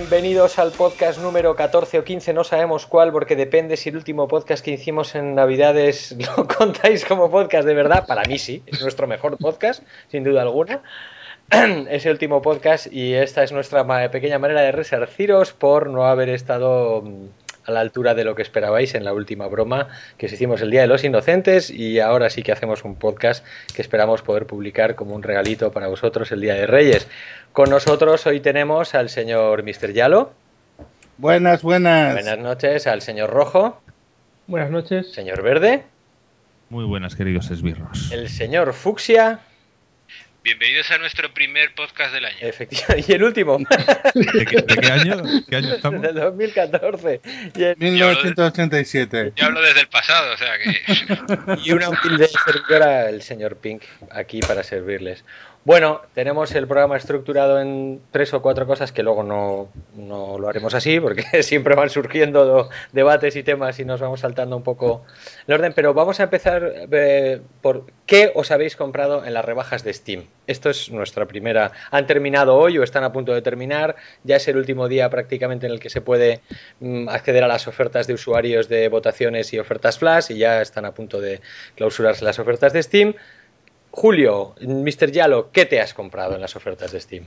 bienvenidos al podcast número 14 o 15, no sabemos cuál, porque depende si el último podcast que hicimos en Navidades lo contáis como podcast de verdad. Para mí sí, es nuestro mejor podcast, sin duda alguna. Es el último podcast y esta es nuestra pequeña manera de resarciros por no haber estado mm, a la altura de lo que esperabais en la última broma que os hicimos el Día de los Inocentes y ahora sí que hacemos un podcast que esperamos poder publicar como un regalito para vosotros el Día de Reyes. Con nosotros hoy tenemos al señor Mr. Yalo. Buenas, buenas. Buenas noches al señor Rojo. Buenas noches. Señor Verde. Muy buenas, queridos esbirros. El señor Fucsia. Bienvenidos a nuestro primer podcast del año. Efectivamente, y el último. ¿De qué, de qué año? ¿Qué año estamos? Del 2014. Y, el- 1987. Yo hablo desde el pasado, o sea que. y una humilde servidora, el señor Pink, aquí para servirles. Bueno, tenemos el programa estructurado en tres o cuatro cosas que luego no, no lo haremos así, porque siempre van surgiendo do- debates y temas y nos vamos saltando un poco el orden. Pero vamos a empezar eh, por qué os habéis comprado en las rebajas de Steam. Esto es nuestra primera. Han terminado hoy o están a punto de terminar. Ya es el último día prácticamente en el que se puede mm, acceder a las ofertas de usuarios de votaciones y ofertas flash y ya están a punto de clausurarse las ofertas de Steam. Julio, Mr. Yalo, ¿qué te has comprado en las ofertas de Steam?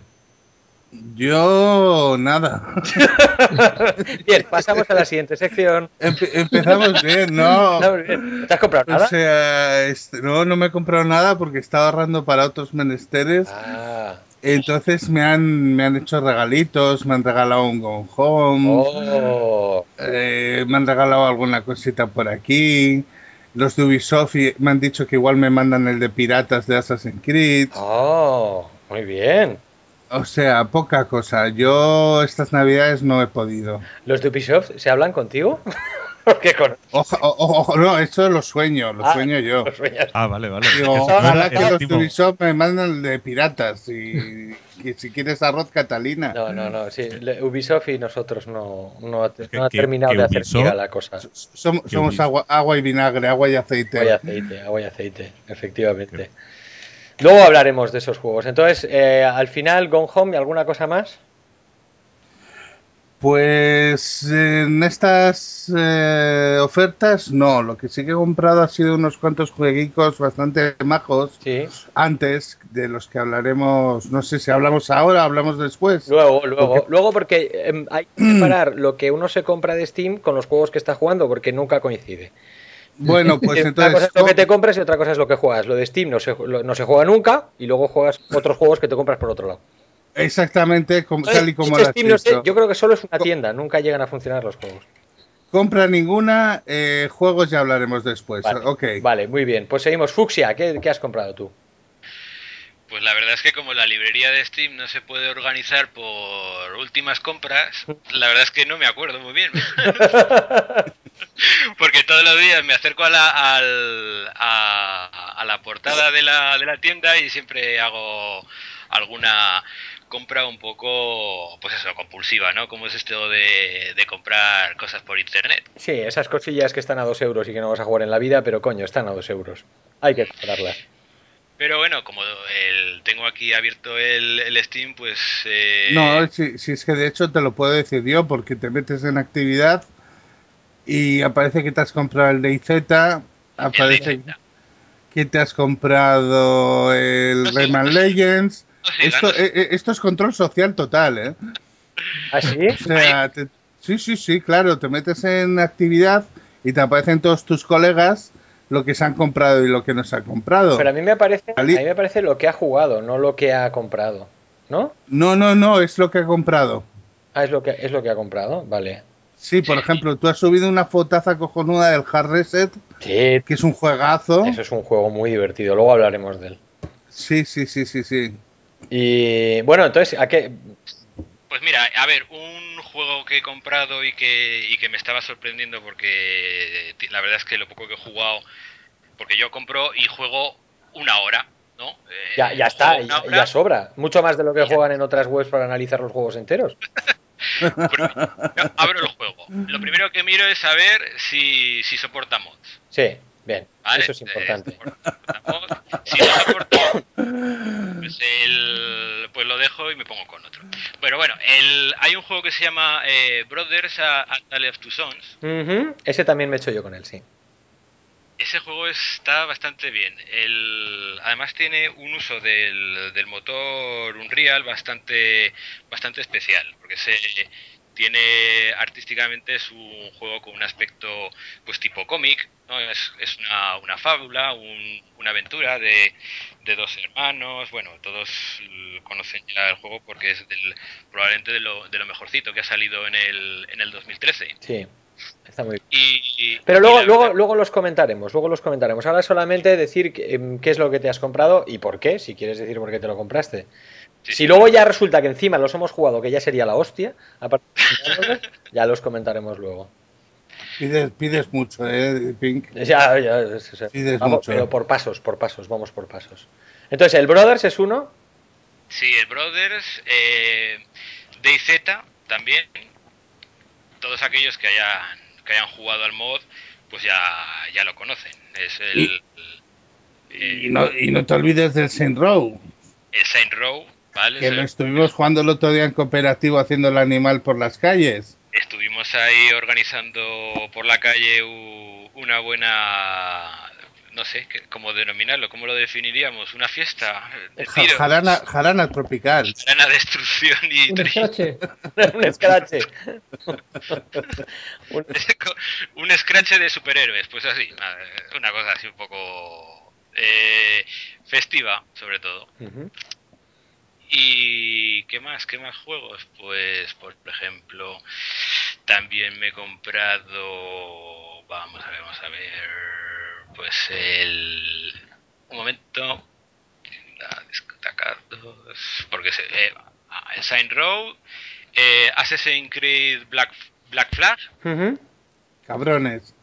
Yo nada. Bien, pasamos a la siguiente sección. Empe- empezamos bien, no. No, bien. ¿No ¿Te has comprado O nada? sea, este, no, no me he comprado nada porque estaba ahorrando para otros menesteres. Ah, Entonces me han, me han hecho regalitos, me han regalado un Gone Home, oh, eh, me han regalado alguna cosita por aquí. Los de Ubisoft y- me han dicho que igual me mandan el de piratas de Assassin's Creed. oh, muy bien. O sea, poca cosa. Yo estas navidades no he podido. ¿Los de Ubisoft se hablan contigo? Porque con Ojo, ojo, ojo, no, eso lo sueño, lo Ah, sueño yo. sueños. Ah, vale, vale. Digo, ojalá que los. Ubisoft me mandan el de piratas y, y si quieres arroz Catalina. No, no, no, sí, Ubisoft y nosotros no, no, que- no ha terminado que de hacer Ubisoft- la cosa. Somos Ubisoft- agua, agua y vinagre, agua y aceite. Agua y aceite, agua y aceite, efectivamente. Luego hablaremos de esos juegos. Entonces, eh, al final, Gone Home y alguna cosa más. Pues en estas eh, ofertas no, lo que sí que he comprado ha sido unos cuantos jueguicos bastante majos Sí. antes de los que hablaremos, no sé si hablamos ahora o hablamos después. Luego, luego, Porque- luego porque em, hay que separar lo que uno se compra de Steam con los juegos que está jugando, porque nunca coincide. Bueno, pues una entonces cosa es lo que te compras y otra cosa es lo que juegas. Lo de Steam no se, lo- no se juega nunca y luego juegas otros juegos que te compras por otro lado. Exactamente como, tal y como Steam, no sé, yo creo que solo es una tienda, nunca llegan a funcionar los juegos. Compra ninguna, eh, juegos ya hablaremos después. Vale, muy bien. Pues seguimos. Fuxia, ¿qué, qué has comprado tú? Pues la verdad es que como la librería de Steam no se puede organizar por últimas compras, la verdad es que no me acuerdo muy bien. Porque todos los días me acerco a la, a la portada de la, de la tienda y siempre hago alguna compra un poco, pues eso, compulsiva, ¿no? Como es esto de, de comprar cosas por internet. Sí, esas cosillas que están a dos euros y que no vas a jugar en la vida, pero coño, están a dos euros. Hay que comprarlas. Pero bueno, como el, tengo aquí abierto el, el Steam, pues... eh, No, si, si es que de hecho te lo puedo decir yo, porque te metes en actividad y aparece que te has comprado el DayZ, aparece el DayZ. que te has comprado el No, sí, Rayman. Legends. Esto, eh, eh, esto es control social total, ¿eh? ¿Ah, sí? O sea, te- sí, sí, sí, claro, te metes en actividad y te aparecen todos tus colegas lo que se han comprado y lo que no se ha comprado. Pero a mí me parece, a mí me parece lo que ha jugado, no lo que ha comprado. ¿No? No, no, no, es lo que ha comprado. Ah, es lo que es lo que ha comprado, vale. Sí, por ejemplo, tú has subido una fotaza cojonuda del Hard Reset, Sí, que es un juegazo. eso es un juego muy divertido, luego hablaremos de él. Sí, sí, sí, sí, sí. Y bueno, entonces, ¿a qué? Pues mira, a ver, un juego que he comprado y que, y que me estaba sorprendiendo porque ti- la verdad es que lo poco que he jugado, porque yo compro y juego una hora, ¿no? Eh, Ya, ya está, ya, hora, ya sobra. Mucho más de lo que juegan en otras webs para analizar los juegos enteros. yo abro el juego. Lo primero que miro es saber si, si soporta mods. Sí, bien, ¿vale? eso es importante. Eh, mods. Si no soporta, pues, el- pues lo dejo y me pongo con otro. Bueno, bueno, el, hay un juego que se llama eh, Brothers a, Tale of Two Sons. Ese también me he hecho yo con él, sí. Ese juego está bastante bien. El, además tiene un uso del, del motor Unreal bastante, bastante especial, porque se tiene artísticamente es un juego con un aspecto pues tipo cómic, ¿no? es, es una, una fábula, un- una aventura de, de dos hermanos, bueno, todos conocen ya el juego porque es del, probablemente de lo, de lo mejorcito que ha salido en el, en el 2013. Sí, está muy bien. Y, y- Pero luego, luego, luego los comentaremos, luego los comentaremos. Ahora solamente decir em, qué es lo que te has comprado y por qué, si quieres decir por qué te lo compraste. Sí, Si sí. luego ya resulta que encima los hemos jugado, que ya sería la hostia, aparte de ya los comentaremos luego. Pides, pides mucho, ¿eh, Pink? Ya, ya, es- es- Pides vamos, mucho. pero por pasos, por pasos, vamos por pasos. Entonces, el Brothers es uno. Sí, el Brothers, eh, DayZ también. Todos aquellos que hayan, que hayan jugado al mod, pues ya, ya lo conocen. Es el, Y no, y no te olvides del Saint Row, el Saint Row, ¿vale? que Es lo el- estuvimos jugando el otro día en cooperativo haciendo el animal por las calles. Estuvimos ahí organizando por la calle una buena, no sé qué- cómo denominarlo, cómo lo definiríamos, una fiesta de Ja- tiros, Jarana, jarana tropical. jarana, destrucción y Un escrache. un scratch. Un- scratch de superhéroes, pues así, una- una cosa así un poco eh, festiva, sobre todo. Ujú. ¿Y qué más? ¿Qué más juegos? Pues, por ejemplo, también me he comprado, vamos a ver, vamos a ver, pues el... Un momento, porque se, eh, ah, Saint Row, eh, Assassin's Creed Black, Black Flag, Ujú. Cabrones.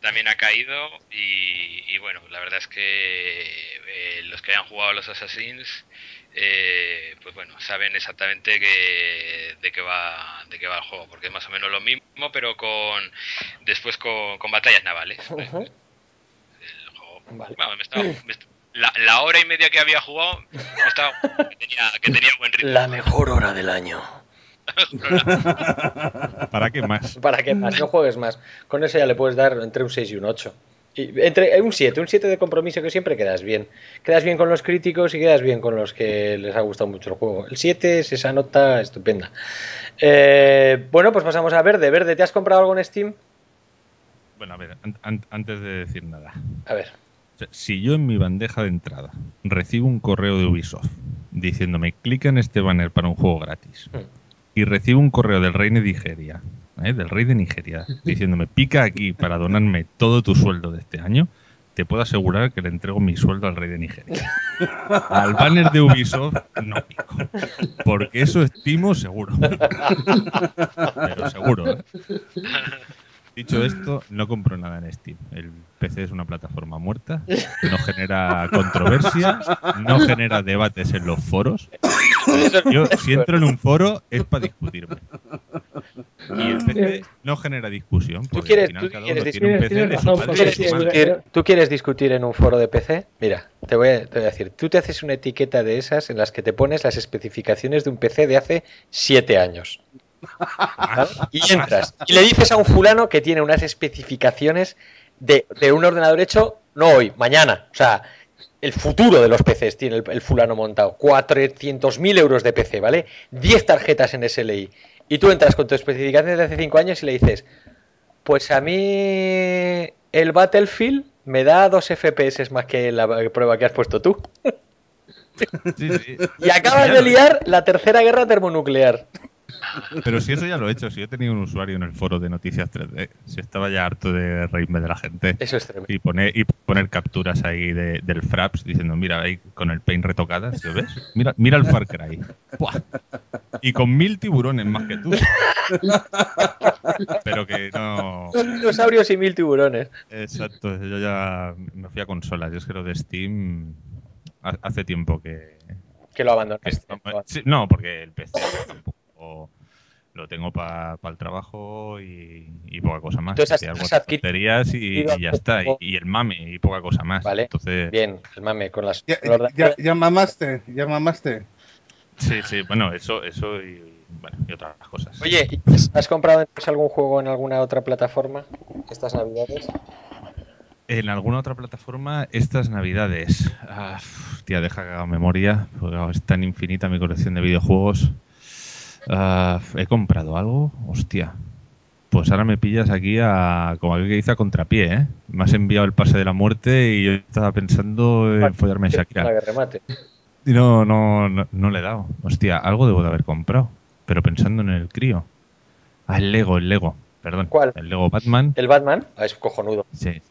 también ha caído y, y bueno, la verdad es que eh, los que hayan jugado a los Assassins, eh, pues bueno, saben exactamente que, de qué va de qué va el juego, porque es más o menos lo mismo, pero con después con, con batallas navales. Ujú. El juego- Vale. bueno, me estaba- me est- la, la hora y media que había jugado, me estaba- que, tenía, que tenía buen ritmo. La mejor hora del año. ¿Para qué más? ¿Para qué más? No juegues más. Con eso ya le puedes dar entre un 6 y un 8. Entre un 7, un 7 de compromiso que siempre quedas bien. Quedas bien con los críticos y quedas bien con los que les ha gustado mucho el juego. El 7 es esa nota estupenda. Eh, bueno, pues pasamos a Verde. Verde, ¿te has comprado algo en Steam? Bueno, a ver, an- an- antes de decir nada. A ver. Si yo en mi bandeja de entrada recibo un correo de Ubisoft diciéndome clica en este banner para un juego gratis Hmm. Y recibo un correo del rey de Nigeria, ¿eh? del rey de Nigeria, diciéndome pica aquí para donarme todo tu sueldo de este año, te puedo asegurar que le entrego mi sueldo al rey de Nigeria. Al banner de Ubisoft no pico, porque eso estimo seguro. Pero seguro. ¿eh? Dicho esto, no compro nada en Steam. El PC es una plataforma muerta, no genera controversia, no genera debates en los foros. Yo, si entro en un foro, es para discutirme. Y el PC no genera discusión, porque quieres- al final tú cada quieres ¿Tú quieres, tú quieres discutir en un foro de PC? Mira, te voy, a, te voy a decir. Tú te haces una etiqueta de esas en las que te pones las especificaciones de un PC de hace 7 años. ¿vale? Y entras y le dices a un fulano que tiene unas especificaciones de, de un ordenador hecho no hoy, mañana. O sea, el futuro de los PCs tiene el, el fulano montado. 400.000 euros de PC, ¿vale? 10 tarjetas en SLI. Y tú entras con tu especificación de hace 5 años y le dices, pues a mí el Battlefield me da 2 FPS más que la prueba que has puesto tú. Sí, sí. Y acabas de liar la tercera guerra termonuclear. Pero si eso ya lo he hecho, si yo he tenido un usuario en el foro de Noticias 3D, si estaba ya harto de reírme de la gente Eso es tremendo. y poner, y poner capturas ahí de- del Fraps diciendo, mira, ahí con el paint retocadas, ¿lo ves? Mira, mira el Far Cry. Y con mil tiburones más que tú. Pero que no... Dos dinosaurios y mil tiburones. Exacto, yo ya me fui a consolas. Yo es que lo de Steam ha- hace tiempo que... Que lo abandonaste. no, porque el PC tampoco lo tengo para el trabajo y, y poca cosa más. Entonces has- has tonterías y, y ya está. Y, y el mame y poca cosa más. Vale. Entonces, Bien, el mame con las. Ya, ya, ya mamaste, ya mamaste. sí, sí, bueno, eso, eso y, bueno, y otras cosas. Oye, ¿y ¿has comprado entonces algún juego en alguna otra plataforma estas navidades? En alguna otra plataforma estas navidades. Ah, tía, deja que haga memoria, porque es tan infinita mi colección de videojuegos. Ah, ¿He comprado algo? Hostia. Pues ahora me pillas aquí a, como aquel que dice, a contrapié, ¿eh? Me has enviado el pase de la muerte y yo estaba pensando en follarme a Para Shakira. que remate. Y no, no, no, no le he dado. Hostia, algo debo de haber comprado. Pero pensando en el crío. Ah, el Lego, el Lego. Perdón. ¿Cuál? El Lego Batman. ¿El Batman? Ah, es cojonudo. Sí.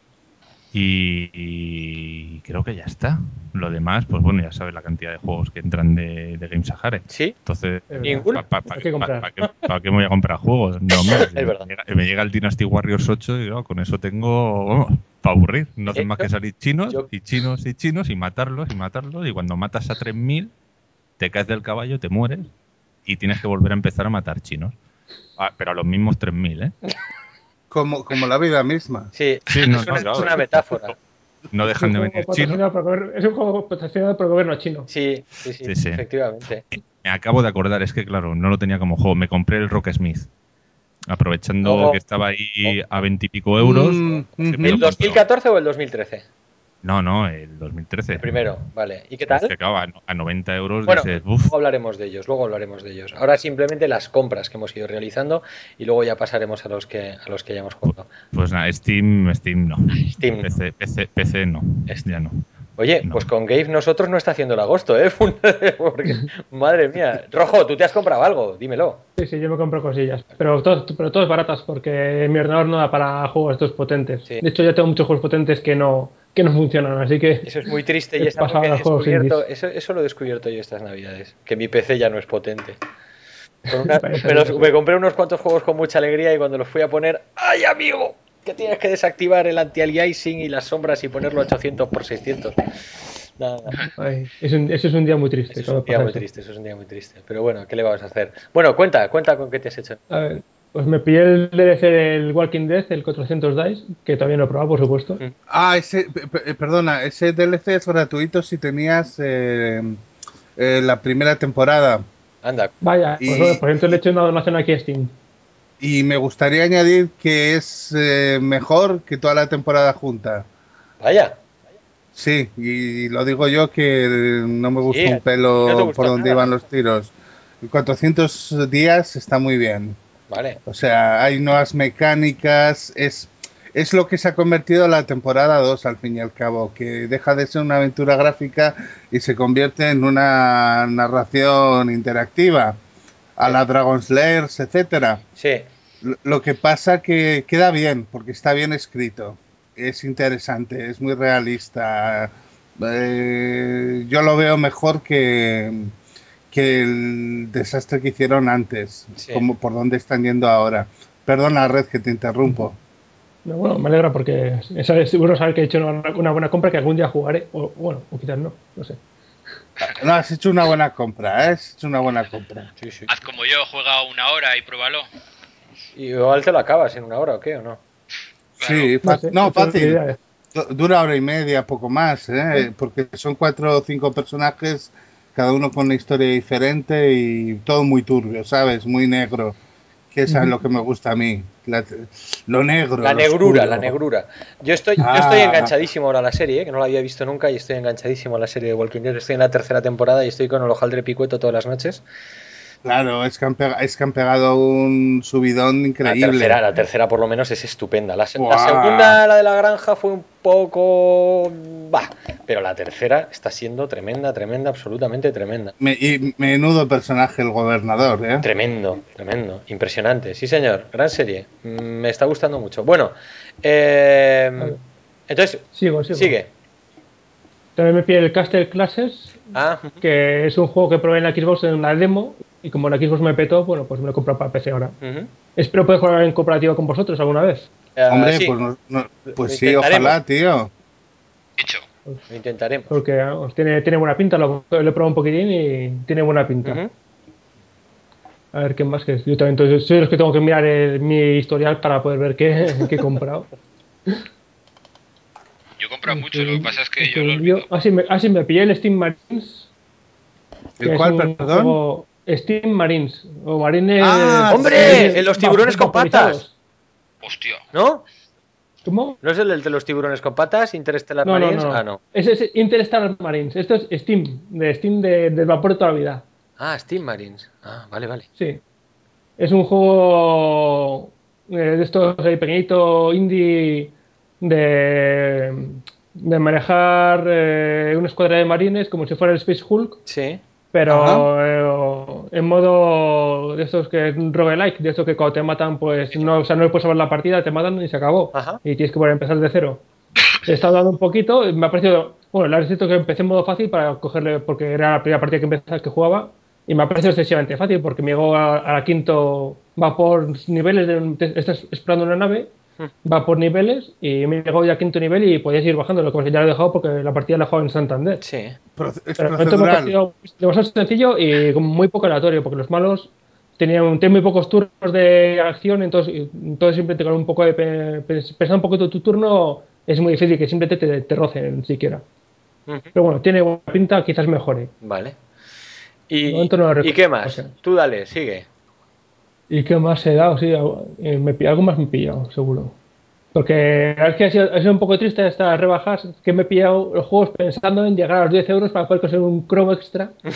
Y, y creo que ya está. Lo demás, pues bueno, ya sabes la cantidad de juegos que entran de, de Game Sahara. ¿Sí? Entonces. ¿para qué, pa' qué me voy a comprar juegos? No, hombre, Es verdad. Me, llega, me llega el Dynasty Warriors 8 y claro, con eso tengo, vamos, para aburrir. No hacen más que salir chinos Yo- y chinos y chinos y matarlos y matarlos. Y cuando matas a 3.000, te caes del caballo, te mueres y tienes que volver a empezar a matar chinos. Ah, pero a los mismos 3.000, ¿eh? Como, como la vida misma. Sí, Sí, no, es, una, claro. es una metáfora. No dejan de venir chinos. es un juego patrocinado por el gobierno chino. Sí, sí, sí, Sí, sí. efectivamente. Me acabo de acordar, es que claro, no lo tenía como juego. Me compré el Rock Smith. Aprovechando Oh. que estaba ahí a veintipico euros. Mm, lo ¿El compro. 2014 o el 2013? No, no, el 2013. El primero, vale. ¿Y qué Es tal? que, claro, a, a 90 euros Bueno, dices, uff, luego hablaremos de ellos, luego hablaremos de ellos. Ahora simplemente las compras que hemos ido realizando y luego ya pasaremos a los que a los que hayamos jugado. pues nada, Steam, Steam no. Steam. no. PC, PC, PC no. Ya no. Oye, No. pues con Gabe nosotros no está haciendo el agosto, ¿eh? Porque, madre mía. Rojo, ¿tú te has comprado algo? Dímelo. Sí, sí, yo me compro cosillas. Pero, todo, pero todas baratas, porque mi ordenador no da para juegos estos potentes. Sí. De hecho, ya tengo muchos juegos potentes que no, que no funcionan, así que. Eso es muy triste y He está muy pasado bien a los juegos descubierto. indies. Eso, eso lo he descubierto yo estas navidades, que mi PC ya no es potente. Una- Parece me, los- bien. me compré unos cuantos juegos con mucha alegría y cuando los fui a poner, ¡ay amigo! Que tienes que desactivar el anti-aliasing y las sombras y ponerlo a 800 por 600. Nada, Ay, es un- eso es un día muy triste. eso es un día muy triste, eso es un día muy triste. Pero bueno, ¿qué le vamos a hacer? Bueno, cuenta, cuenta con qué te has hecho. A ver, pues me pillé el DLC del Walking Dead, el 400 Dice, que todavía no he probado, por supuesto. Mm. Ah, ese, pe- perdona, ese DLC es gratuito si tenías eh, eh, la primera temporada. Anda, Vaya, Y- pues, bueno, por ejemplo le he hecho una donación aquí a Steam. Y me gustaría añadir que es eh, mejor que toda la temporada junta. vaya. Sí, y lo digo yo que no me gusta Sí, un pelo no por donde nada. iban los tiros. El 400 días está muy bien. Vale. O sea, hay nuevas mecánicas, es, es lo que se ha convertido la temporada 2 al fin y al cabo, que deja de ser una aventura gráfica y se convierte en una narración interactiva, a la Dragon Slayers, etcétera. Sí. Lo- Lo que pasa que queda bien, porque está bien escrito, es interesante, es muy realista. Eh, yo lo veo mejor que, que el desastre que hicieron antes, Sí. como por donde están yendo ahora. Perdona, Red, que te interrumpo. No, bueno, me alegra porque es, bueno saber que he hecho una, una buena compra que algún día jugaré, o bueno, o quizás no, no sé. No, has hecho una buena compra, ¿eh? has hecho una buena compra. Sí, sí. Haz como yo, juega una hora y pruébalo. ¿Y igual te lo acabas en una hora o qué o no? Sí, No, fácil. Dura hora y media, poco más, ¿eh? porque son cuatro o cinco personajes, cada uno con una historia diferente y todo muy turbio, ¿sabes? Muy negro, que eso es lo que me gusta a mí, la- lo negro. La lo negrura, oscuro. la negrura. Yo estoy, yo Ah. estoy enganchadísimo ahora a la serie, ¿eh? que no la había visto nunca y estoy enganchadísimo a la serie de Walking Dead. Estoy en la tercera temporada y estoy con el hojaldre picueto todas las noches. Claro, es que, han pega- es que han pegado un subidón La increíble. tercera, la tercera por lo menos es estupenda. La, se- la segunda, la de la granja, fue un poco... Bah, pero la tercera está siendo tremenda, tremenda, absolutamente tremenda. Me- y menudo personaje el gobernador, ¿eh? Tremendo, tremendo, impresionante. Sí, señor, gran serie. Mm, Me está gustando mucho. Bueno, eh, entonces, Sigo, sigo. sigue. También me pillé el Castle Classes, Ah, que es un juego que probé en la Xbox en la demo, y como la Xbox me petó, bueno, pues me lo he comprado para PC ahora. Espero poder jugar en cooperativo con vosotros alguna vez. Eh, Hombre, sí, pues, no- no- pues sí, ojalá, tío. Dicho. lo intentaremos. Porque vamos, tiene, tiene buena pinta, lo, lo he probado un poquitín y tiene buena pinta. A ver qué más que yo también entonces, soy los que tengo que mirar el- mi historial para poder ver qué, qué he comprado. Yo he comprado mucho, lo que pasa es que yo lo envío- olvido. ah, sí, me, ah, sí, me pillé el Steam Marines. ¿El un perdón? juego- Steam Marines. O Marines. Ah, ¡Hombre! Marines En los tiburones con vaporizados. Hostia. ¿No? ¿Cómo? ¿No es el de los tiburones con patas? ¿Interstellar No, no, Marines? no. Ah, no. Ese es Interstellar Marines. Esto es Steam. De Steam de, del vapor de toda la vida. Ah, Steam Marines. Ah, vale, vale. Sí. Es un juego eh, de estos eh, pequeñito indie de, de manejar eh, una escuadra de marines como si fuera el Space Hulk, Sí. Pero eh, en modo de estos que es un roguelike, de estos que cuando te matan, pues no, o sea, no puedes salvar la partida, te matan y se acabó. Ajá. Y tienes que volver a empezar de cero. He estado dando un poquito, me ha parecido, bueno, la verdad que empecé en modo fácil para cogerle, porque era la primera partida que empezaba que jugaba, y me ha parecido excesivamente fácil, porque me llegó a, a la quinto, va por niveles, de, estás explorando una nave, va por niveles, y me llegó ya a quinto nivel y podías ir bajando, lo que ya lo he dejado porque la partida la he jugado en Santander. Sí. Pero de momento me ha procedural. parecido demasiado sencillo y como muy poco aleatorio, porque los malos tenían, tienen muy pocos turnos de acción, entonces, siempre te con un poco de pe- pe- pensar un poquito tu turno es muy difícil que siempre te, te, te rocen siquiera. Pero bueno, tiene buena pinta, quizás mejore. Vale. ¿Y, momento no lo ¿y recuerdo. qué más? O sea. Tú dale, sigue. ¿Y qué más he dado? Sí, algo, eh, me, algo más me he pillado, seguro. Porque es que ha sido, ha sido un poco triste estas rebajas que me he pillado los juegos pensando en llegar a los 10 euros para poder conseguir un cromo extra.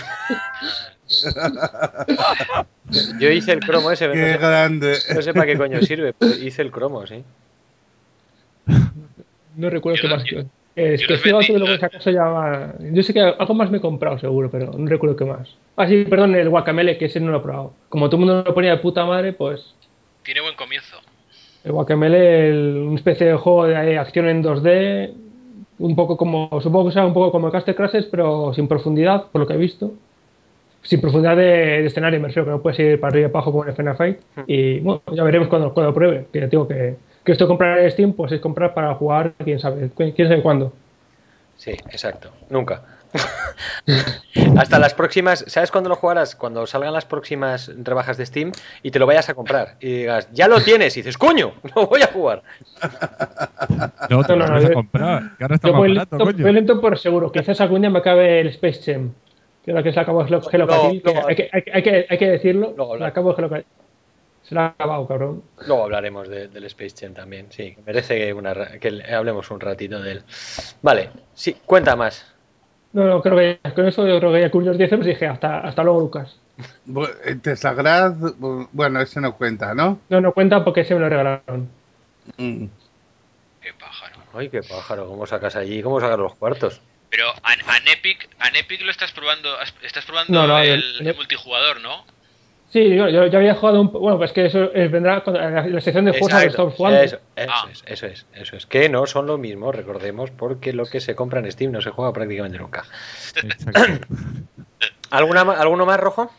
Yo hice el cromo ese, no Qué sé, grande. no sé para qué coño sirve, pero hice el cromo, sí. No recuerdo Yo qué más. yo- Es yo que estoy luego los- si acaso ya va- Yo sé que algo más me he comprado seguro, pero no recuerdo qué más. Ah, sí, perdón, el Guacamele, que ese no lo he probado. Como todo el mundo lo ponía de puta madre, pues Tiene buen comienzo. el Guacamele, el- una especie de juego de acción en 2D, un poco como, supongo que sea un poco como el Castle Crashes, pero sin profundidad, por lo que he visto. Sin profundidad de, de escenario, me refiero, que no puedes ir para arriba y para abajo como en Final Fight. Y bueno, ya veremos cuando, cuando pruebe. Que ya digo que, que esto comprar en Steam, pues es comprar para jugar, quién sabe, quién sabe cuándo. Sí, exacto. Nunca. Hasta las próximas. ¿Sabes cuándo lo jugarás? Cuando salgan las próximas rebajas de Steam y te lo vayas a comprar. Y digas, ya lo tienes. Y dices, coño, no voy a jugar. No, te No, lo no, vas a yo- comprar. Que ahora está Yo más voy barato, lento, coño. voy lento por seguro. Quizás algún día me acabe el Space Jam. Que es la que se acabó Hello, No, Kitty, que no. hay, que, hay, que- hay que, decirlo. Luego Hello Kitty. Se la ha acabado, cabrón. Luego hablaremos de- del Space Jam también. Sí, merece una ra- que le- hablemos un ratito de él. Vale, sí, cuenta más. No, no, creo que ya- con eso yo creo que ya cubrí los 10 euros y dije hasta, hasta luego, Lucas. Eh, bu- bueno, ese no cuenta, ¿no? No, no cuenta porque se me lo regalaron. Mm. Qué pájaro. Ay, qué pájaro, ¿cómo sacas allí? ¿Cómo sacas los cuartos? Pero an, Anepic, Anepic lo estás probando, estás probando No, no, el, el- el multijugador, ¿no? Sí, yo, había jugado un Bueno, pues que eso es- vendrá cuando- en la, en la sección de juegos que Exacto, estamos jugando. Eso, eso Ah. es, eso es, eso es. Que no son lo mismo, recordemos, porque lo que se compra en Steam no se juega prácticamente nunca. ¿Alguna, ¿Alguno más rojo?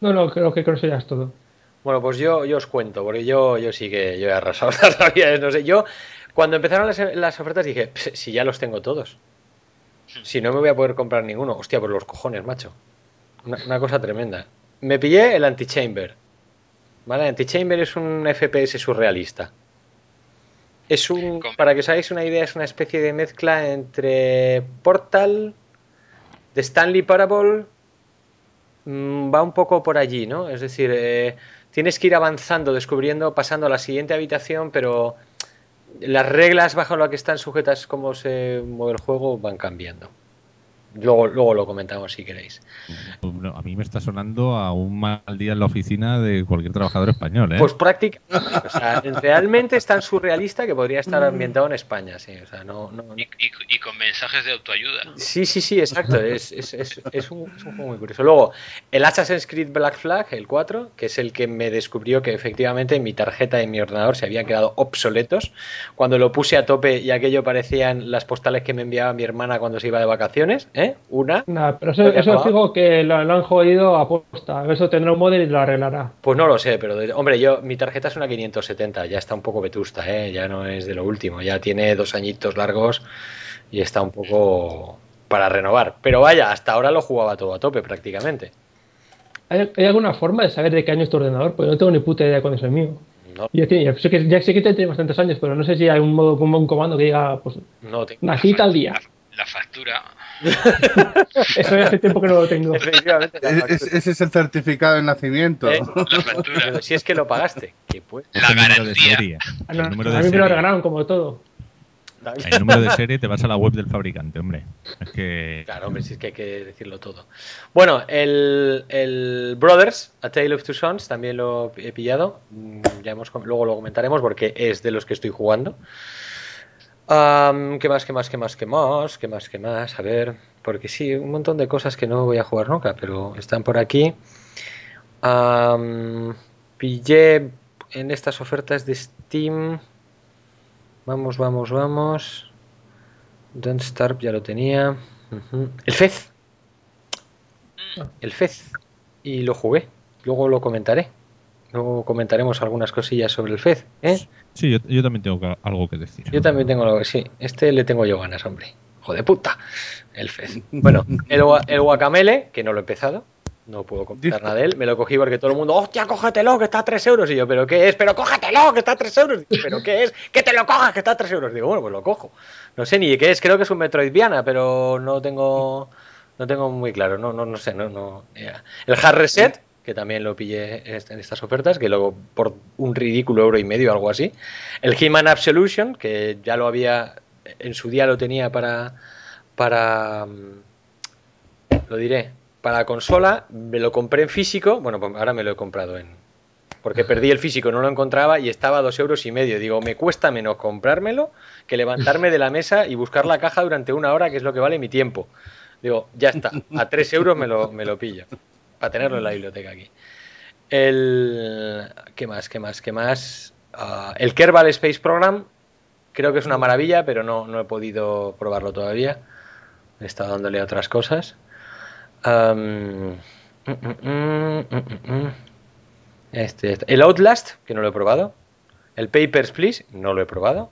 No, no, creo que con eso ya es todo. Bueno, pues yo, yo os cuento, porque yo, yo sí que yo he arrasado las navidades, no sé. Yo, cuando empezaron las, las ofertas, dije, "Ps, si ya los tengo todos. Si no me voy a poder comprar ninguno. Hostia, por los cojones, macho. Una, una cosa tremenda. Me pillé el Antichamber. ¿Vale? Antichamber es un FPS surrealista. Es un, Com- para que os hagáis una idea, es una especie de mezcla entre Portal, de Stanley Parable, mm, va un poco por allí, ¿no? Es decir, eh, tienes que ir avanzando, descubriendo, pasando a la siguiente habitación, pero las reglas bajo las que están sujetas cómo se mueve el juego van cambiando. Luego, luego lo comentamos si queréis. No, a mí me está sonando a un mal día en la oficina de cualquier trabajador español, ¿eh? Pues práctica, o sea, realmente es tan surrealista que podría estar ambientado en España, sí, o sea, no, no, no- Y, y- y con mensajes de autoayuda. Sí, sí, sí, exacto. Es, es, es, es un, es un juego muy curioso. Luego, el Assassin's Creed Black Flag, el 4, que es el que me descubrió que efectivamente mi tarjeta y mi ordenador se habían quedado obsoletos. Cuando lo puse a tope y aquello parecían las postales que me enviaba mi hermana cuando se iba de vacaciones, ¿eh? Una. Nada, pero eso, ¿Lo que eso fijo que lo, lo han jodido a posta. Eso tendrá un modelo y lo arreglará. Pues no lo sé, pero de- hombre, yo mi tarjeta es una 570, ya está un poco vetusta, ¿eh? ya no es de lo último, ya tiene dos añitos largos y está un poco para renovar. Pero vaya, hasta ahora lo jugaba todo a tope prácticamente. ¿Hay, hay alguna forma de saber de qué año es tu ordenador? Porque no tengo ni puta idea de cuándo es el mío. No, Ya, tiene- ya sé que, ya sé que tiene bastantes años, pero no sé si hay un modo como un comando que diga, pues, no tengo. nací tal día. La factura. Eso ya hace tiempo que no lo tengo. Efectivamente. es- ese es el certificado de nacimiento. Eh, La si es que lo pagaste, que pues. La el número de garantía. serie. Ah, no, El número a mí me lo regalaron como todo. El número de serie te vas a la web del fabricante, hombre. Es que. Claro, hombre, si es que hay que decirlo todo. Bueno, el, el Brothers, A Tale of Two Sons, también lo he pillado. Mm, Ya hemos, luego lo comentaremos porque es de los que estoy jugando. Am, ¿Qué más, qué más, qué más, qué más? ¿Qué más, qué más? A ver, porque sí, un montón de cosas que no voy a jugar nunca, pero están por aquí. Pillé en estas ofertas de Steam. Vamos, vamos, vamos. Don't Starve ya lo tenía. El Fez. El Fez. Y lo jugué. Luego lo comentaré. Luego comentaremos algunas cosillas sobre el Fez. ¿eh? Sí, yo, yo también tengo que- algo que decir. Yo también tengo algo. Sí, este le tengo yo ganas, hombre. Joder puta. El Fez. Bueno, el, el Guacamele, que no lo he empezado. No puedo comentar nada de él. Me lo cogí porque todo el mundo, hostia, cógetelo, que está a 3 euros. Y yo, ¿pero qué es? Pero cógetelo, que está a 3 euros. Digo, ¿Pero qué es? Que te lo cojas, que está a 3 euros. Digo, bueno, pues lo cojo. No sé ni qué es, creo que es un Metroidvania, pero no tengo no tengo muy claro, no, no, no sé, no, no. El Hard Reset, que también lo pillé en est- en estas ofertas, que luego por un ridículo euro y medio, algo así. El He-Man Absolution, que ya lo había, en su día lo tenía para, para, mm, lo diré, para consola, me lo compré en físico, bueno, pues ahora me lo he comprado en, porque perdí el físico, no lo encontraba y estaba a dos euros y medio. Digo, me cuesta menos comprármelo que levantarme de la mesa y buscar la caja durante una hora, que es lo que vale mi tiempo. Digo, ya está, a tres euros me lo, me lo pillo, para tenerlo en la biblioteca aquí. El, ¿Qué más? ¿Qué más? ¿Qué más? Ah, el Kerbal Space Program, creo que es una maravilla, pero no, no he podido probarlo todavía. He estado dándole a otras cosas. Mm, mm, mm. Este, este. El Outlast, que no lo he probado. El Papers, Please, no lo he probado.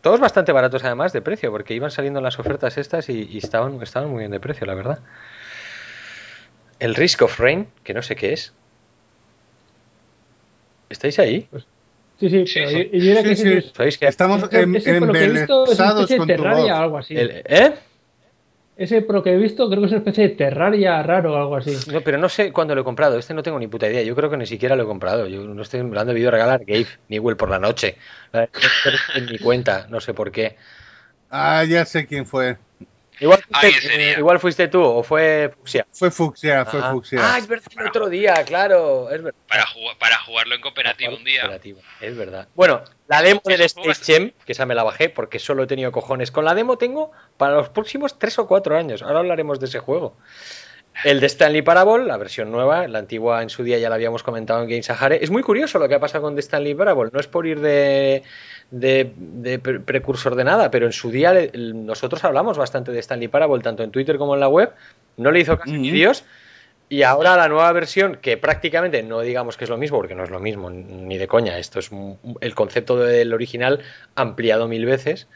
Todos bastante baratos además de precio, porque iban saliendo las ofertas estas y, y estaban, estaban muy bien de precio, la verdad. El Risk of Rain, que no sé qué es. ¿Estáis ahí? Sí, sí, Sí, yo, yo que Sí, ese- sí. ¿Sabéis que Estamos visto es una embelesados especie con de tu voz. Terraria o algo así. el- ¿Eh? Ese por lo que he visto creo que es una especie de Terraria raro o algo así. No, pero no sé cuándo lo he comprado. Este no tengo ni puta idea. Yo creo que ni siquiera lo he comprado. Yo no estoy me lo han debido regalar Gabe Newell por la noche. En mi cuenta, no sé por qué. Ah, ya sé quién fue. Igual fuiste, igual fuiste tú o fue Fuxia. Fue Fuxia, fue Ah, Fuxia. Ah, es verdad, el otro día, claro. Es verdad. Para, jugar, para jugarlo en cooperativo un día. Cooperativo, Es verdad. Bueno, la demo del Eso juegas. Space Jam, que esa me la bajé porque solo he tenido cojones. Con la demo tengo para los próximos 3 o 4 años. Ahora hablaremos de ese juego. El de Stanley Parable, la versión nueva, la antigua en su día ya la habíamos comentado en Game Sahara. Es muy curioso lo que ha pasado con The Stanley Parable. No es por ir de, de, de pre- precursor de nada, pero en su día nosotros hablamos bastante de Stanley Parable, tanto en Twitter como en la web. No le hizo caso ni. Dios. Y ahora la nueva versión, que prácticamente no digamos que es lo mismo, porque no es lo mismo, ni de coña. Esto es un- el concepto del original ampliado mil veces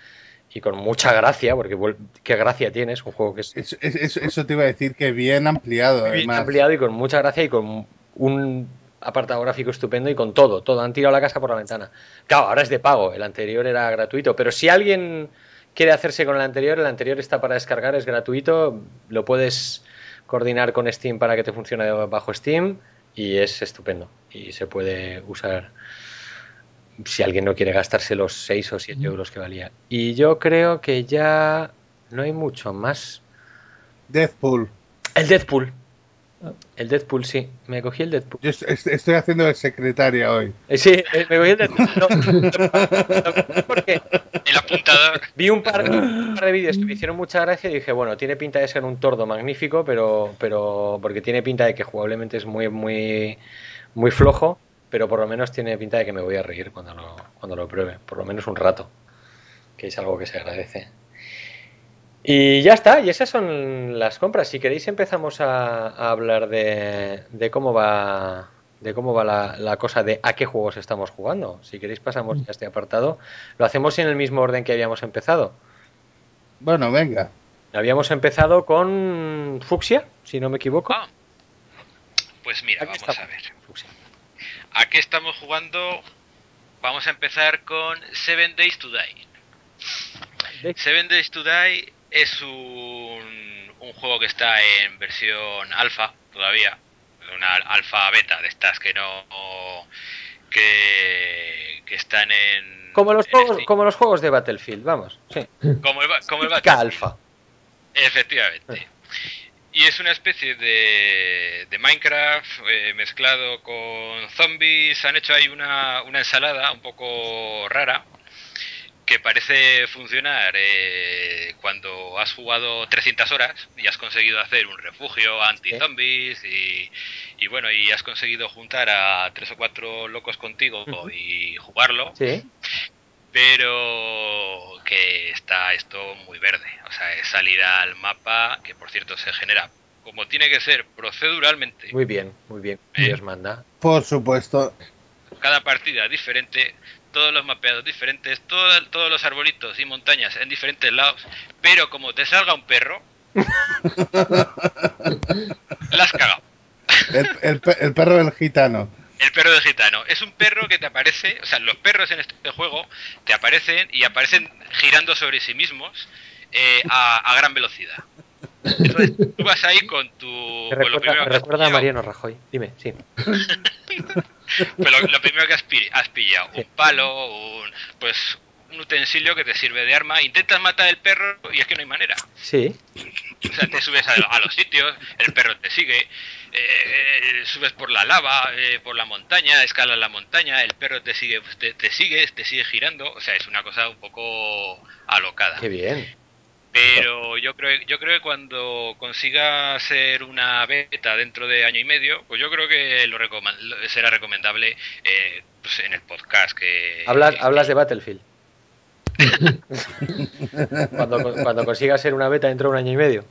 y con mucha gracia, porque qué gracia tiene, es un juego que es Eso, eso- eso te iba a decir que bien ampliado, bien además. ampliado y con mucha gracia y con un apartado gráfico estupendo y con todo, todo. Han tirado la casa por la ventana. Claro, ahora es de pago, el anterior era gratuito, pero si alguien quiere hacerse con el anterior, el anterior está para descargar, es gratuito, lo puedes coordinar con Steam para que te funcione bajo Steam y es estupendo y se puede usar si alguien no quiere gastarse los 6 o 7 euros que valía. Y yo creo que ya no hay mucho más. Deathpool. El Deadpool. El Deadpool, sí. Me cogí el Deadpool. Yo est- est- estoy haciendo de secretaria hoy. Eh, Sí, me cogí el Deadpool. No, porque El apuntador. vi un par, un par de vídeos que me hicieron mucha gracia y dije, bueno, tiene pinta de ser un tordo magnífico, pero, pero porque tiene pinta de que jugablemente es muy, muy, muy flojo, pero por lo menos tiene pinta de que me voy a reír cuando lo, cuando lo pruebe, por lo menos un rato, que es algo que se agradece. Y ya está, y esas son las compras. Si queréis empezamos a, a hablar de, de cómo va de cómo va la, la cosa de a qué juegos estamos jugando. Si queréis pasamos a este apartado. Lo hacemos en el mismo orden que habíamos empezado. Bueno, venga. Habíamos empezado con Fuxia, si no me equivoco. Ah, pues mira, Aquí vamos está. a ver. Fucsia. ¿A qué estamos jugando? Vamos a empezar con Seven Days to Die. Seven Days to Die es un, un juego que está en versión alfa todavía, una alfa beta de estas que no que, que están en Como los, en juegos, Steam. como los juegos de Battlefield, vamos. Sí. como el, como el Battlefield. alfa. Efectivamente. Y es una especie de, de Minecraft eh, mezclado con zombies. Han hecho ahí una, una ensalada un poco rara que parece funcionar eh, cuando has jugado 300 horas y has conseguido hacer un refugio anti-zombies y, y bueno, y has conseguido juntar a tres o cuatro locos contigo y jugarlo Sí. Pero que está esto muy verde. O sea, es salir al mapa, que por cierto se genera como tiene que ser proceduralmente, Muy bien, muy bien. ¿Eh? Dios manda. Por supuesto. cada partida diferente, todos los mapeados diferentes, todo- todos los arbolitos y montañas en diferentes lados, pero como te salga un perro, la has cagado. El, el pe- el perro del gitano. El perro del gitano. Es un perro que te aparece, o sea, los perros en este juego te aparecen y aparecen girando sobre sí mismos eh, a, a gran velocidad. Entonces tú vas ahí con tu... Con recuerda, a Mariano Rajoy. Dime, sí. pues lo, lo primero que has, pi- has pillado, Sí. un palo, un, pues un utensilio que te sirve de arma, intentas matar el perro y es que no hay manera. Sí. O sea, te subes a, a los sitios, el perro te sigue, eh, subes por la lava, eh, por la montaña, escalas la montaña, el perro te sigue, te, te sigue, te sigue girando, o sea, es una cosa un poco alocada. Qué bien. Pero yo creo, yo creo que cuando consiga ser una beta dentro de año y medio, pues yo creo que lo- será recomendable eh, pues en el podcast que Hablas, que- hablas de Battlefield. Cuando, cuando consigas ser una beta dentro de un año y medio.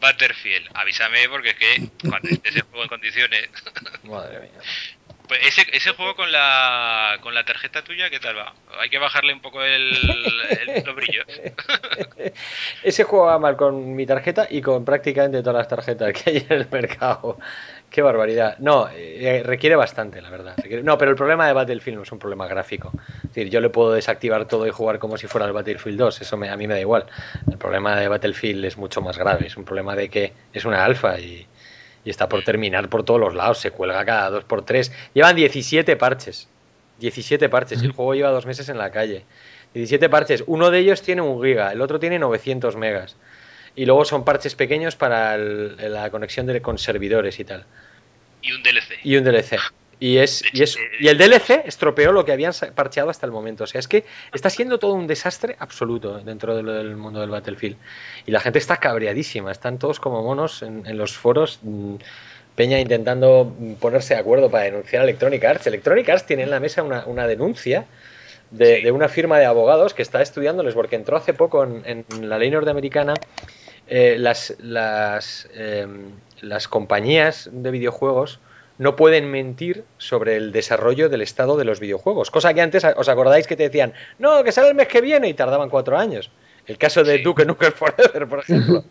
Battlefield. Avísame porque es que cuando estés el juego en condiciones Madre mía. Pues ese, ese juego con la, con la tarjeta tuya, ¿qué tal va? Hay que bajarle un poco el, el- los brillos. Ese juego va mal con mi tarjeta y con prácticamente todas las tarjetas que hay en el mercado. Qué barbaridad. No, eh, requiere bastante, la verdad. Requiere- No, pero el problema de Battlefield no es un problema gráfico. Es decir, yo le puedo desactivar todo y jugar como si fuera el Battlefield 2. Eso me- a mí me da igual. El problema de Battlefield es mucho más grave. Es un problema de que es una alfa y, y está por terminar por todos los lados. Se cuelga cada dos por tres. Llevan 17 parches. 17 parches. El juego lleva dos meses en la calle. 17 parches. Uno de ellos tiene un giga, el otro tiene 900 megas. Y luego son parches pequeños para el- la conexión de, con servidores y tal. Y un DLC. Y un DLC. Y, es, y, es, y el DLC estropeó lo que habían parcheado hasta el momento. O sea, es que está siendo todo un desastre absoluto dentro de lo del mundo del Battlefield. Y la gente está cabreadísima. Están todos como monos en, en los foros. mm, Peña intentando ponerse de acuerdo para denunciar a Electronic Arts. Electronic Arts tiene en la mesa una, una denuncia de, de una firma de abogados que está estudiándoles porque entró hace poco en, en la ley norteamericana eh, las, las, eh, las compañías de videojuegos no pueden mentir sobre el desarrollo del estado de los videojuegos. Cosa que antes, os acordáis que te decían, no, que sale el mes que viene y tardaban cuatro años. El caso de Sí. Duke Nukem Forever, por ejemplo.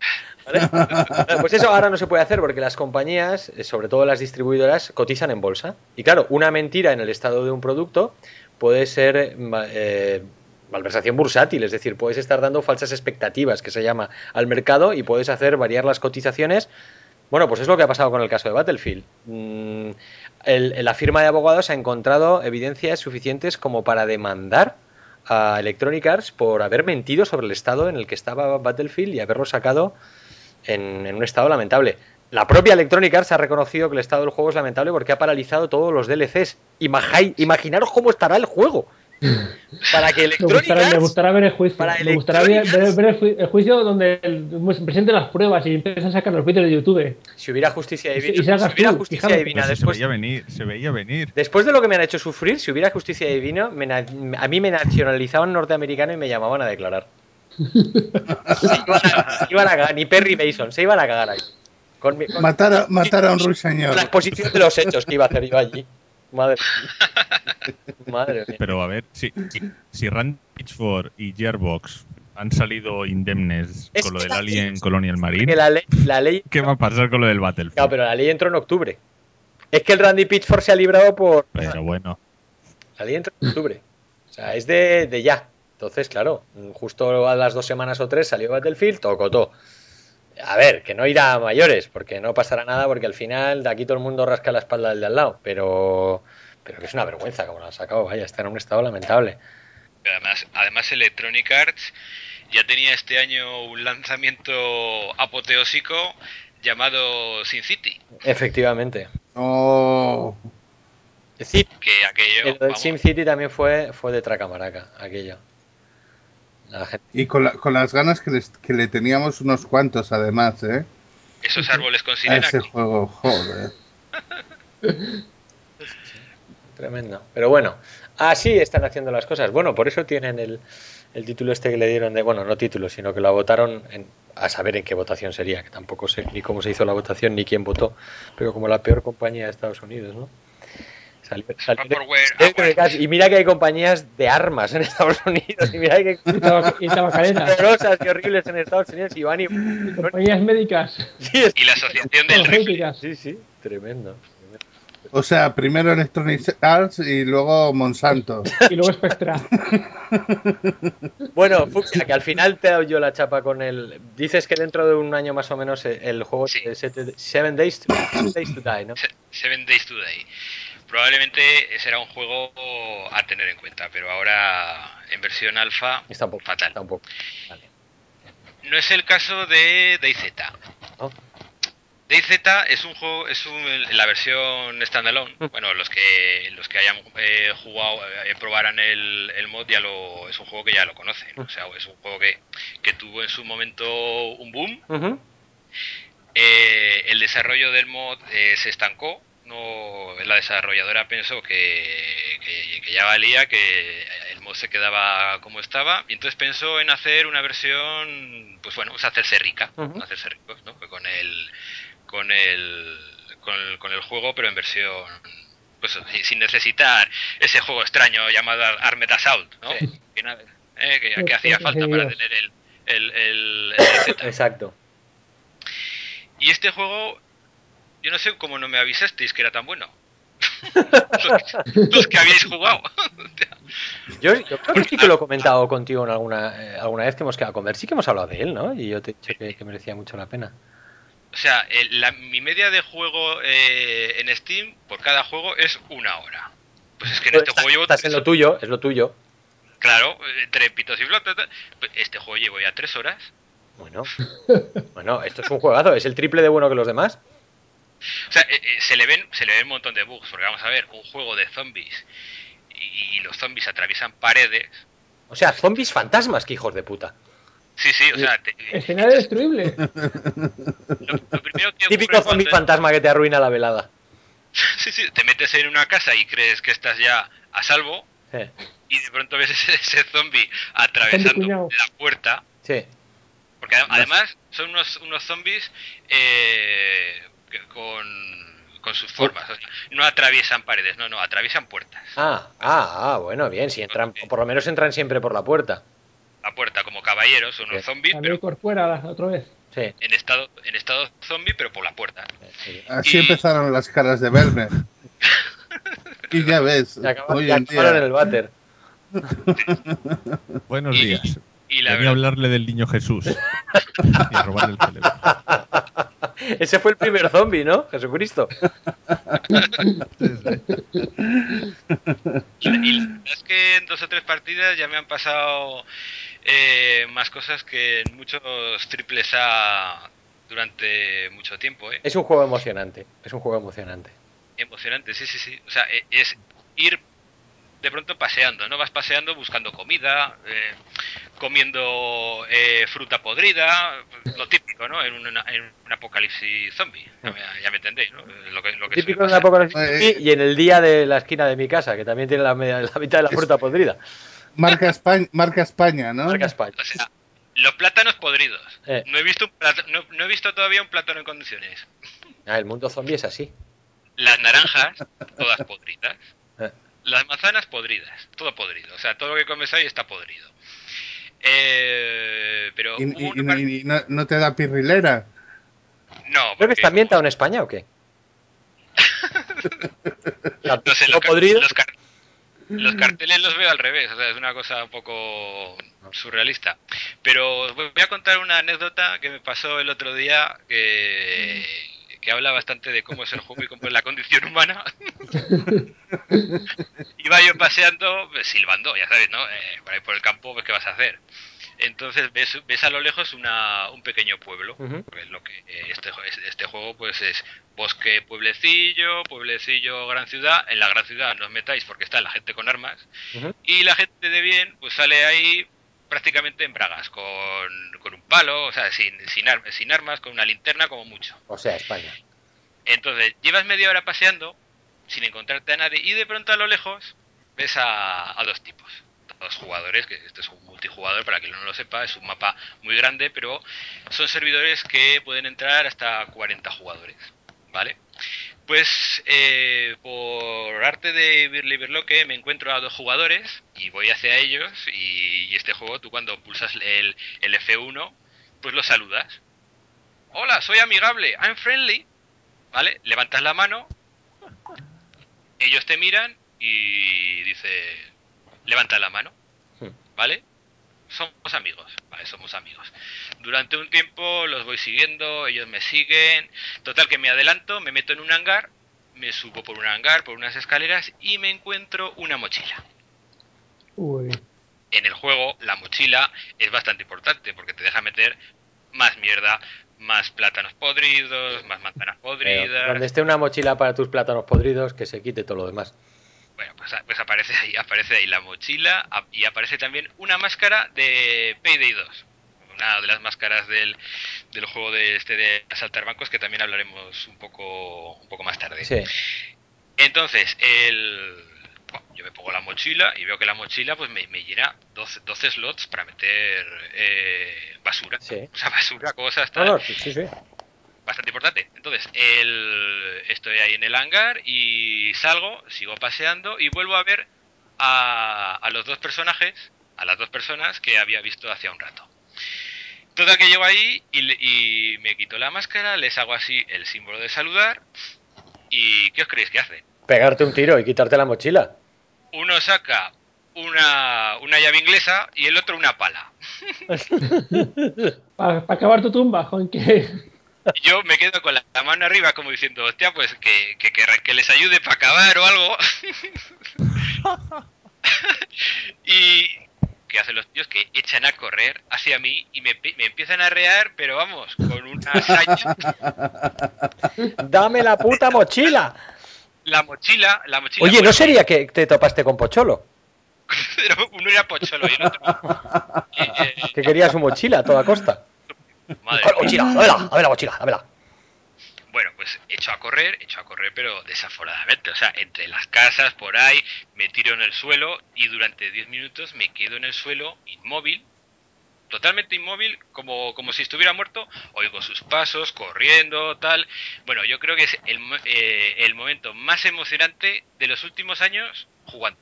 ¿Vale? Pues eso ahora no se puede hacer porque las compañías, eh, sobre todo las distribuidoras, cotizan en bolsa. Y claro, una mentira en el estado de un producto puede ser eh, malversación bursátil, es decir, puedes estar dando falsas expectativas, que se llama, al mercado y puedes hacer variar las cotizaciones. Bueno, pues es lo que ha pasado con el caso de Battlefield. Mm, la firma de abogados ha encontrado evidencias suficientes como para demandar a Electronic Arts por haber mentido sobre el estado en el que estaba Battlefield y haberlo sacado en, en un estado lamentable. La propia Electronic Arts ha reconocido que el estado del juego es lamentable porque ha paralizado todos los DLCs. Imaginaros cómo estará el juego. Para que Me me gustará ver el juicio. para Me gustaría ver, Electronic Arts- ver el, ju- el juicio donde el, pues, presenten las pruebas y empiezan a sacar los vídeos de YouTube. Si hubiera justicia divina, y salgas si hubiera tú, justicia fíjate. divina Pues se después, veía venir, se veía venir. después de lo que me han hecho sufrir, si hubiera justicia divina, me a mí me nacionalizaban norteamericano y me llamaban a declarar. Se iban a, se iban a cagar, ni Perry Mason, se iban a cagar ahí. Con, mi- con- Matar a, matar a un con ruiseñor. la exposición de los hechos que iba a hacer yo allí. Madre Madre mía. Pero a ver, si, si, si Randy Pitchford y Gearbox han salido indemnes Es con lo que del Alien Colonial Marine, Que la ley, la ley ¿qué va a pasar con lo del Battlefield? No, pero la ley entró en octubre. Es que el Randy Pitchford se ha librado por. Pero bueno, La ley entró en octubre. O sea, es de, de ya. Entonces, claro, justo a las dos semanas o tres salió Battlefield, tocotó. A ver, que no irá a mayores, porque no pasará nada, porque al final de aquí todo el mundo rasca la espalda del de al lado, pero, pero que es una vergüenza como lo ha sacado, vaya, está en un estado lamentable. Además, además Electronic Arts ya tenía este año un lanzamiento apoteósico llamado Sin City. Efectivamente. Oh, Que aquello. el Sim City también fue, fue de tracamaraca, aquello. La gente- y con, la- con las ganas que, les- que le teníamos unos cuantos, además, ¿eh? esos árboles con A sirena. ese juego, joder. Tremendo. Pero bueno, así están haciendo las cosas. Bueno, por eso tienen el, el título este que le dieron de, bueno, no título, sino que la votaron en- a saber en qué votación sería, que tampoco sé ni cómo se hizo la votación ni quién votó, pero como la peor compañía de Estados Unidos, ¿no? Salió- salió- y mira que hay compañías de armas en Estados Unidos, y mira que Y, tabac- y tabacaleras. horrorosas y horribles en Estados Unidos, y van y... Compañías médicas. Sí, es- Y la asociación del rifle. sí, sí, tremendo. O sea, primero Electronic Arts y luego Monsanto. Y luego Spectra. Bueno, Fuxia, que al final te he dado yo la chapa con el. Dices que dentro de un año más o menos el juego Sí. Seven Days, to, Seven Days to Die, ¿no? Se- Seven Days Today. Probablemente será un juego a tener en cuenta, pero ahora en versión alfa, Está un poco. fatal. Vale. No es el caso de DayZ. ¿no? DayZ es un juego, es un- la versión standalone. Bueno, los que los que hayan eh, jugado, eh, probaran el, el mod, ya lo, es un juego que ya lo conocen. O sea, es un juego que, que tuvo en su momento un boom. Eh, el desarrollo del mod eh, se estancó. No, la desarrolladora pensó que, que- que ya valía, que el mod se quedaba como estaba, y entonces pensó en hacer una versión, pues bueno, pues hacerse rica, hacerse ricos, ¿no? Pues Con el, con el, con el, con el juego, pero en versión, pues sin necesitar ese juego extraño llamado Armed Assault, ¿no? Sí. Que, eh, que- hacía sí, falta sí, para Dios. tener el, el, el, el Z. Exacto. Y este juego, yo no sé cómo no me avisasteis que era tan bueno. los, que habíais jugado. Yo, yo creo que sí que lo he comentado contigo en alguna, eh, alguna vez que hemos quedado a comer. Sí que hemos hablado de él, ¿no? Y yo te he dicho que, que merecía mucho la pena. o sea, el- la- mi media de juego eh, en Steam por cada juego es una hora. Pues es que en este Estás- juego llevo. estás en lo tuyo, es lo tuyo. Claro, entre pitos y flautas. tal. Este juego llevo ya tres horas. Bueno, bueno, esto es un juegazo, es el triple de bueno que los demás. O sea, eh, eh, se le ven se le ven un montón de bugs. Porque vamos a ver, un juego de zombies y, y los zombies atraviesan paredes. O sea, zombies fantasmas, que hijos de puta. Sí, sí, o sea, te- Escenario destruible. lo, lo primero que Típico zombie fantasma que te arruina la velada. Sí, sí, te metes en una casa y crees que estás ya a salvo Sí, y de pronto ves ese, ese zombie atravesando la puerta. sí. Porque ade- además son unos, unos zombies eh, con, con sus formas. o sea, no atraviesan paredes, no, no, atraviesan puertas. Ah, ah, ah, bueno, bien, si entran, por lo menos entran siempre por la puerta. La puerta como caballeros, son unos Sí. zombies, pero Corcuera la otra vez. Sí. en estado, en estado zombie, pero por la puerta. sí. Así Y- empezaron las caras de Belmer. Y ya ves, Y acaban- hoy en acabaron en el día. váter. Buenos Y- días. Y la Venía a hablarle del niño Jesús y a robarle el teléfono. Ese fue el primer zombie, ¿no? Jesucristo. y, la verdad es que en dos o tres partidas ya me han pasado eh, más cosas que en muchos triples A durante mucho tiempo, ¿eh? Es un juego emocionante. Es un juego emocionante. Emocionante, sí, sí, sí. O sea, e- es ir de pronto paseando, ¿no? Vas paseando buscando comida, eh, comiendo eh, fruta podrida, lo típico, ¿no? En, una- en un apocalipsis zombie. Ya me, ya me entendéis, ¿no? Lo que, lo que Típico en pasar. apocalipsis Eh, zombie y en el día de la esquina de mi casa, que también tiene la, media- la mitad de la fruta podrida. Marca España, marca España ¿no? Marca España. O sea, los plátanos podridos. Eh. No he visto un plátano, no, no he visto todavía un plátano en condiciones. Ah, el mundo zombie es así. Las naranjas, todas podridas. Las manzanas podridas, todo podrido. O sea, todo lo que comes ahí está podrido. Eh, pero Y, hubo y- una y- parte- y no, no te da pirrilera. no, ¿Creo que porque está ambientado en España o qué? no sé, ¿Todo los, car- podrido? los car- Los carteles los veo al revés, o sea, es una cosa un poco surrealista. Pero os voy a contar una anécdota que me pasó el otro día que, que habla bastante de cómo es el juego y cómo es la condición humana. Iba yo paseando, pues, silbando, ya sabes, ¿no? Eh, por ahí por el campo, pues, ¿qué vas a hacer? Entonces ves, ves a lo lejos una, un pequeño pueblo, Ujú. que es lo que eh, este, este juego pues es bosque, pueblecillo, pueblecillo, gran ciudad. En la gran ciudad no os metáis porque está la gente con armas y la gente de bien pues sale ahí prácticamente en bragas, con, con un palo, o sea, sin, sin, ar- sin armas, con una linterna como mucho. O sea, España. Entonces, llevas media hora paseando sin encontrarte a nadie y de pronto a lo lejos ves a, a dos tipos, dos jugadores, que este es un multijugador, para quien no lo sepa, es un mapa muy grande, pero son servidores que pueden entrar hasta 40 jugadores, ¿vale? Pues eh, por arte de Birli Birloque me encuentro a dos jugadores y voy hacia ellos y, y este juego tú cuando pulsas el, el F1 pues los saludas. Hola, soy amigable, I'm friendly. ¿Vale? Levantas la mano, ellos te miran y dice, levanta la mano. ¿vale? Somos amigos, vale, somos amigos. Durante un tiempo los voy siguiendo, ellos me siguen, total que me adelanto, me meto en un hangar, me subo por un hangar, por unas escaleras y me encuentro una mochila. Uy. En el juego la mochila es bastante importante porque te deja meter más mierda, más plátanos podridos, más manzanas Pero podridas. donde esté una mochila para tus plátanos podridos, que se quite todo lo demás. Bueno, pues, pues aparece ahí, aparece ahí la mochila y aparece también una máscara de Payday 2. Una de las máscaras del, del juego de este de asaltar bancos que también hablaremos un poco un poco más tarde. Sí. Entonces, el bueno, yo me pongo la mochila y veo que la mochila pues me, me llena 12, 12 slots para meter eh, basura. Sí. O sea, basura, cosas, tal no, sí, sí, sí. Bastante importante. Entonces, el, estoy ahí en el hangar y salgo, sigo paseando y vuelvo a ver a, a los dos personajes, a las dos personas que había visto hace un rato. Total que llego ahí y, le- y me quito la máscara, les hago así el símbolo de saludar y ¿qué os creéis que hace? Pegarte un tiro y quitarte la mochila. Uno saca una, una llave inglesa y el otro una pala. Para acabar tu tumba, joder, que... Y yo me quedo con la, la mano arriba como diciendo, hostia, pues que, que, que, que les ayude para acabar o algo. y ¿qué hacen los tíos? Que echan a correr hacia mí y me, me empiezan a rear, pero vamos, con una saña. ¡Dame la puta mochila! La mochila, la mochila. Oye, ¿no sería que te topaste con Pocholo? pero uno era pocholo y el otro. Eh, eh, Que quería su mochila a toda costa. Madre ¡Dame la mía. mochila! ¡Dámela! ¡Dame la mochila! ¡Dámela! Bueno, pues echo a correr, echo a correr, pero desaforadamente. O sea, entre las casas, por ahí, me tiro en el suelo y durante 10 minutos me quedo en el suelo inmóvil, totalmente inmóvil, como, como si estuviera muerto. Oigo sus pasos, corriendo, tal. Bueno, yo creo que es el, eh, el momento más emocionante de los últimos años jugando.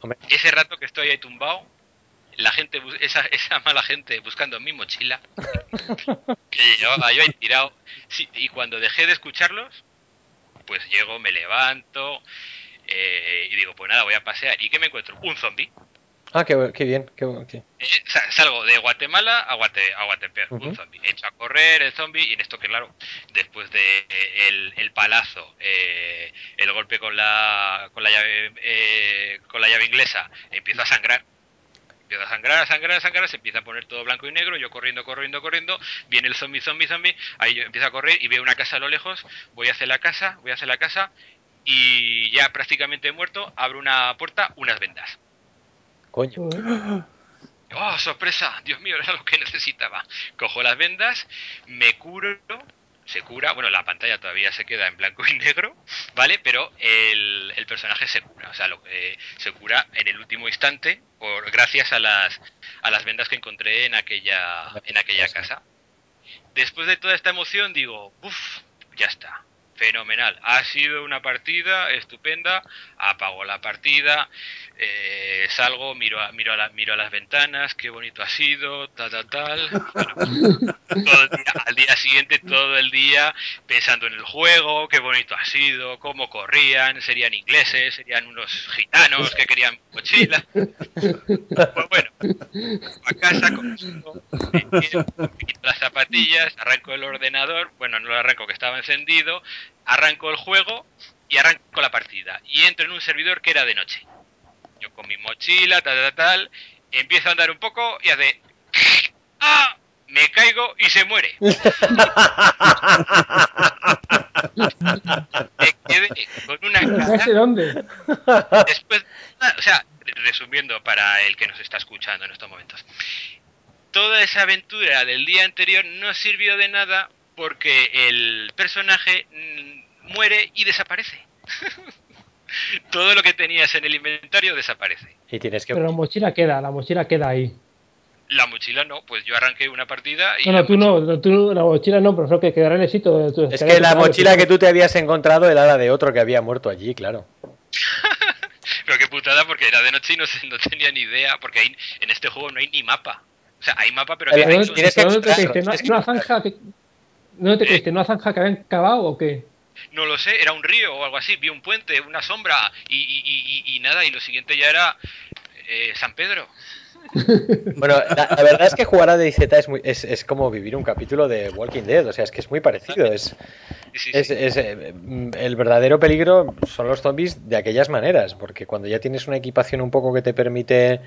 Hombre. Ese rato que estoy ahí tumbado, la gente, esa, esa mala gente buscando mi mochila, que llevaba yo ahí tirado. Sí, y cuando dejé de escucharlos, pues llego, me levanto eh, y digo, pues nada, voy a pasear. ¿Y qué me encuentro? Un zombie. Ah, qué, qué bien. Qué, Eh, sa- salgo de Guatemala a, Guate, a Guatepeor, un zombie. Echo a correr el zombie y en esto que claro, después de eh, el, el palazo, eh, el golpe con la con la llave eh, con la llave inglesa, empiezo a sangrar. Empiezo a sangrar, a sangrar, a sangrar, se empieza a poner todo blanco y negro, yo corriendo, corriendo, corriendo, viene el zombie, zombie, zombie, ahí yo empiezo a correr y veo una casa a lo lejos, voy hacia la casa, voy hacia la casa y ya prácticamente muerto, abro una puerta, unas vendas. Coño. ¡Oh, sorpresa! Dios mío, era lo que necesitaba. Cojo las vendas, me curo, se cura, bueno, la pantalla todavía se queda en blanco y negro, ¿vale? Pero el, el personaje se cura, o sea, lo, eh, se cura en el último instante por gracias a las, a las vendas que encontré en aquella, en aquella casa. Después de toda esta emoción digo, uff, ya está, fenomenal. Ha sido una partida estupenda, apago la partida, eh, salgo, miro a, miro, a miro a las ventanas, qué bonito ha sido, tal, tal, tal. al día siguiente, todo el día pensando en el juego, qué bonito ha sido, cómo corrían, serían ingleses, serían unos gitanos que querían mochila. Pues bueno, a casa con me quito las zapatillas, arranco el ordenador, bueno, no lo arranco que estaba encendido, arranco el juego y arranco la partida. Y entro en un servidor que era de noche. Yo con mi mochila, tal, tal, tal, empiezo a andar un poco y hace... ¡Ah! Me caigo y se muere. me quedé con una cara... dónde? Después, o sea, resumiendo para el que nos está escuchando en estos momentos. Toda esa aventura del día anterior no sirvió de nada porque el personaje mm, muere y desaparece. Todo lo que tenías en el inventario desaparece. Y tienes que... Pero la mochila queda, la mochila queda ahí. La mochila no, pues yo arranqué una partida y... No, no, tú no, tú, la mochila no, pero creo que quedará en el sitio. Es que la mochila que tú te habías encontrado era la de otro que había muerto allí, claro. pero qué putada, porque era de noche y no, no tenía ni idea, porque hay, en este juego no hay ni mapa. O sea, hay mapa, pero... pero hay, no, tienes que ¿no te creíste, ¿no, una zanja que... ¿No te creíste, una zanja que habían cavado o qué? no lo sé, era un río o algo así, vi un puente, una sombra y, y, y, y nada, y lo siguiente ya era eh, San Pedro. Bueno, la, la, verdad es que jugar a DayZ es, muy, es, es, como vivir un capítulo de Walking Dead, o sea, es que es muy parecido. Es, sí, sí, es, es eh, el verdadero peligro son los zombies de aquellas maneras, porque cuando ya tienes una equipación un poco que te permite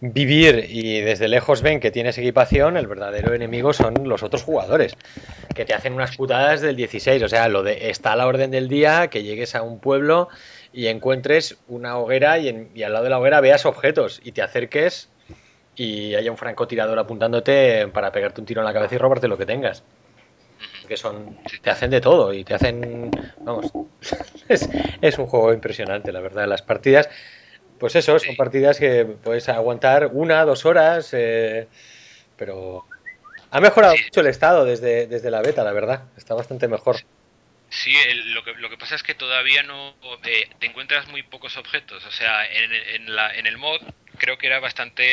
vivir y desde lejos ven que tienes equipación, el verdadero enemigo son los otros jugadores, que te hacen unas putadas del 16, o sea, lo de está a la orden del día, que llegues a un pueblo y encuentres una hoguera y, en, y al lado de la hoguera veas objetos y te acerques y haya un francotirador apuntándote para pegarte un tiro en la cabeza y robarte lo que tengas. Que son, te hacen de todo y te hacen, vamos, es, es un juego impresionante, la verdad. Las partidas, pues eso, son partidas que puedes aguantar una, dos horas, eh, pero ha mejorado sí. mucho el estado desde, desde la beta, la verdad. Está bastante mejor. Sí, el, lo, que, lo que pasa es que todavía no eh, te encuentras muy pocos objetos. O sea, en, en, la, en el mod creo que era bastante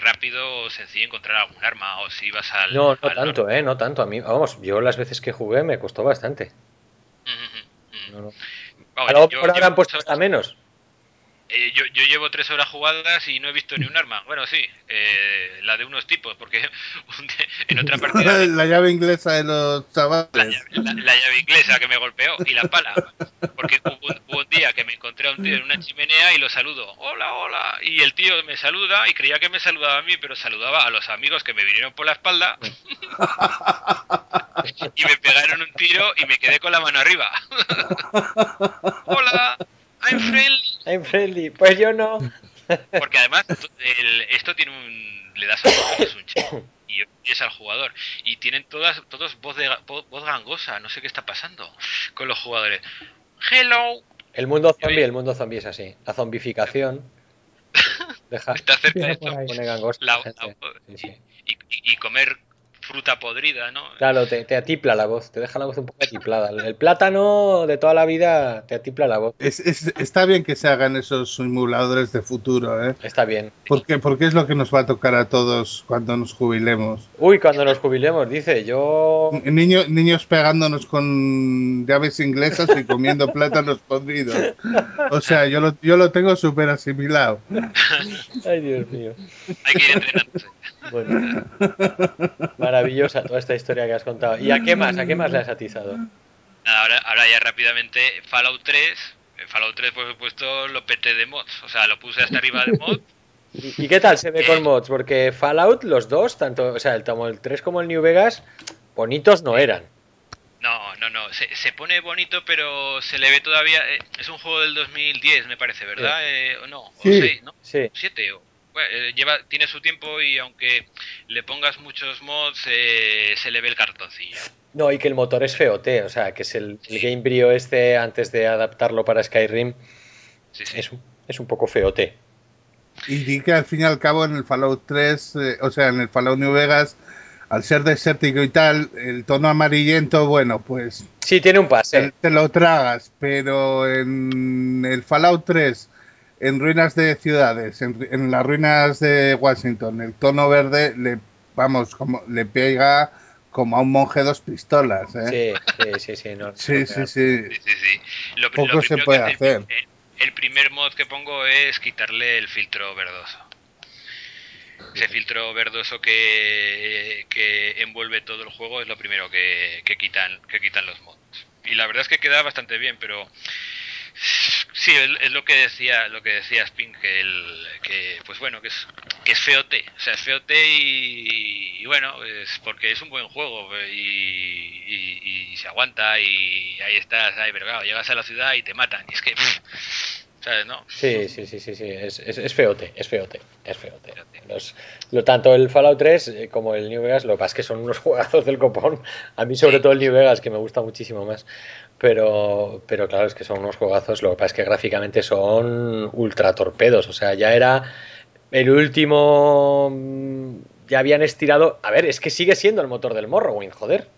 rápido o sencillo encontrar algún arma o si ibas al... No, no al tanto, eh, no tanto. A mí, vamos, yo las veces que jugué me costó bastante. Uh -huh. No, no. Vamos, A lo yo- mejor ahora yo- han puesto hasta menos. Eh, yo, yo llevo tres horas jugadas y no he visto ni un arma. Bueno, sí, eh, la de unos tipos, porque en otra partida la llave inglesa de los la, chavales. llave- la- la llave inglesa que me golpeó y la pala. Porque hubo, un- hubo un día que me encontré a un tío en una chimenea y lo saludo. Hola, hola. Y el tío me saluda y creía que me saludaba a mí, pero saludaba a los amigos que me vinieron por la espalda. y me pegaron un tiro y me quedé con la mano arriba. hola, I'm friendly. I'm friendly. Pues yo no. Porque además el- esto tiene un le das a es un chip y es al jugador y tienen todas todos voz de voz, gangosa, no sé qué está pasando con los jugadores. Hello, El mundo zombie, el mundo zombie es así. La zombificación. Deja, está cerca de esto. ahí. pone gangosa La- la gente. la- Sí, sí. y, y- y comer fruta podrida, ¿no? Claro, te, te atipla la voz, te deja la voz un poco atiplada. El plátano de toda la vida te atipla la voz. Es- es- está bien que se hagan esos simuladores de futuro, ¿eh? Está bien. Porque, porque es lo que nos va a tocar a todos cuando nos jubilemos. Uy, cuando nos jubilemos, dice, yo... Niño- niños pegándonos con llaves inglesas y comiendo plátanos podridos. O sea, yo lo, yo lo tengo súper asimilado. Ay, Dios mío. Hay que ir entrenándose. Bueno, maravillosa toda esta historia que has contado. ¿Y a qué más? ¿A qué más le has atizado? Nada, ahora, ahora ya rápidamente Fallout 3. eh, Fallout 3 por supuesto lo peté de mods, o sea, lo puse hasta arriba de mods. ¿Y, y qué tal se ve con mods? Porque Fallout, los dos, tanto, o sea, el, como el 3 como el New Vegas, bonitos no eran. No, no, no. Se, se pone bonito, pero se le ve todavía. eh, es un juego del 2010, me parece, ¿verdad? Eh, o no, o Sí. 6, ¿no? Sí. 7. O, bueno, eh, lleva, tiene su tiempo y aunque le pongas muchos mods, eh, se le ve el cartoncillo. No, y que el motor es feote, o sea, que es el, el Gamebryo este, antes de adaptarlo para Skyrim, Sí, sí. es, un- es un poco feote. Y di que al fin y al cabo en el Fallout 3, eh, o sea, en el Fallout New Vegas, al ser desértico y tal, el tono amarillento, bueno, pues Sí, tiene un pase. te, te lo tragas, pero en el Fallout 3, en ruinas de ciudades, en, en las ruinas de Washington, el tono verde le, vamos, como le pega como a un monje dos pistolas, ¿eh? Sí, sí, sí, sí. no- Sí, no, sí, claro. sí. Sí, sí, sí. Lo, Poco lo se primero puede hacer. El, el primer mod que pongo es quitarle el filtro verdoso. Ese filtro verdoso que, que envuelve todo el juego es lo primero que, que quitan que quitan los mods. Y la verdad es que queda bastante bien, pero sí es, lo que decía lo que decía Spin que el que pues bueno que es que es feote, o sea es feote y, y bueno es porque es un buen juego y, y- y se aguanta y ahí estás ahí pero claro llegas a la ciudad y te matan y es que pff, sabes no Sí, sí, sí, sí, sí. Es, es, es feote, es feote, es feote. Los- lo, tanto el Fallout 3 eh, como el New Vegas, lo que pasa es que son unos juegazos del copón. A mí sobre todo el New Vegas, que me gusta muchísimo más. Pero, pero claro, es que son unos juegazos, lo que pasa es que gráficamente son ultra torpedos. O sea, ya era el último... mm, Ya habían estirado... A ver, es que sigue siendo el motor del Morrowind, joder.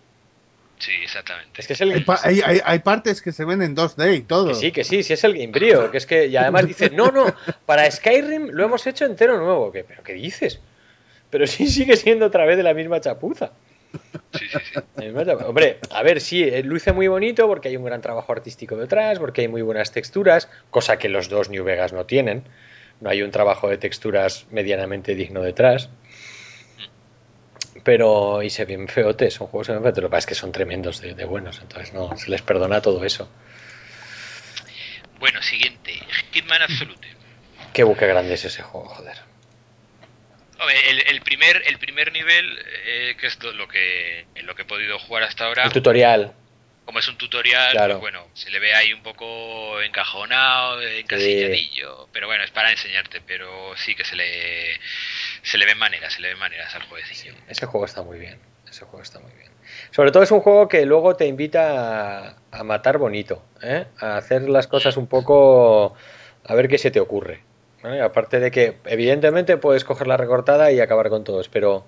sí exactamente Es que es Hay, pa- hay- hay- hay partes que se ven en 2D y todo. Que sí, que sí, sí es el Gamebryo, que es que y además dice, no, no, para Skyrim lo hemos hecho entero nuevo. ¿Qué? ¿Pero qué dices? Pero sí sigue siendo otra vez de la misma chapuza. Sí sí sí. Hombre, a ver, sí, eh, luce muy bonito porque hay un gran trabajo artístico detrás, porque hay muy buenas texturas, cosa que los dos New Vegas no tienen. No hay un trabajo de texturas medianamente digno detrás. Pero, y se ven feotes, son juegos que feotes. Lo que pasa es que son tremendos de, de buenos, entonces no, se les perdona todo eso. bueno siguiente Hitman Absolute Qué buque grande es ese juego, joder. El, el primer el primer nivel eh, que es lo- que lo que he podido jugar hasta ahora El tutorial. como es un tutorial, Claro. pues bueno, se le ve ahí un poco encajonado, encasilladillo, pero bueno, es para enseñarte, pero sí que se le se le ven maneras, se le ven maneras al jueguecillo. Ese juego está muy bien. Ese juego está muy bien. Sobre todo es un juego que luego te invita a, a matar bonito, ¿eh? a hacer las cosas un poco a ver qué se te ocurre. ¿Vale? Aparte de que, evidentemente, puedes coger la recortada y acabar con todos, pero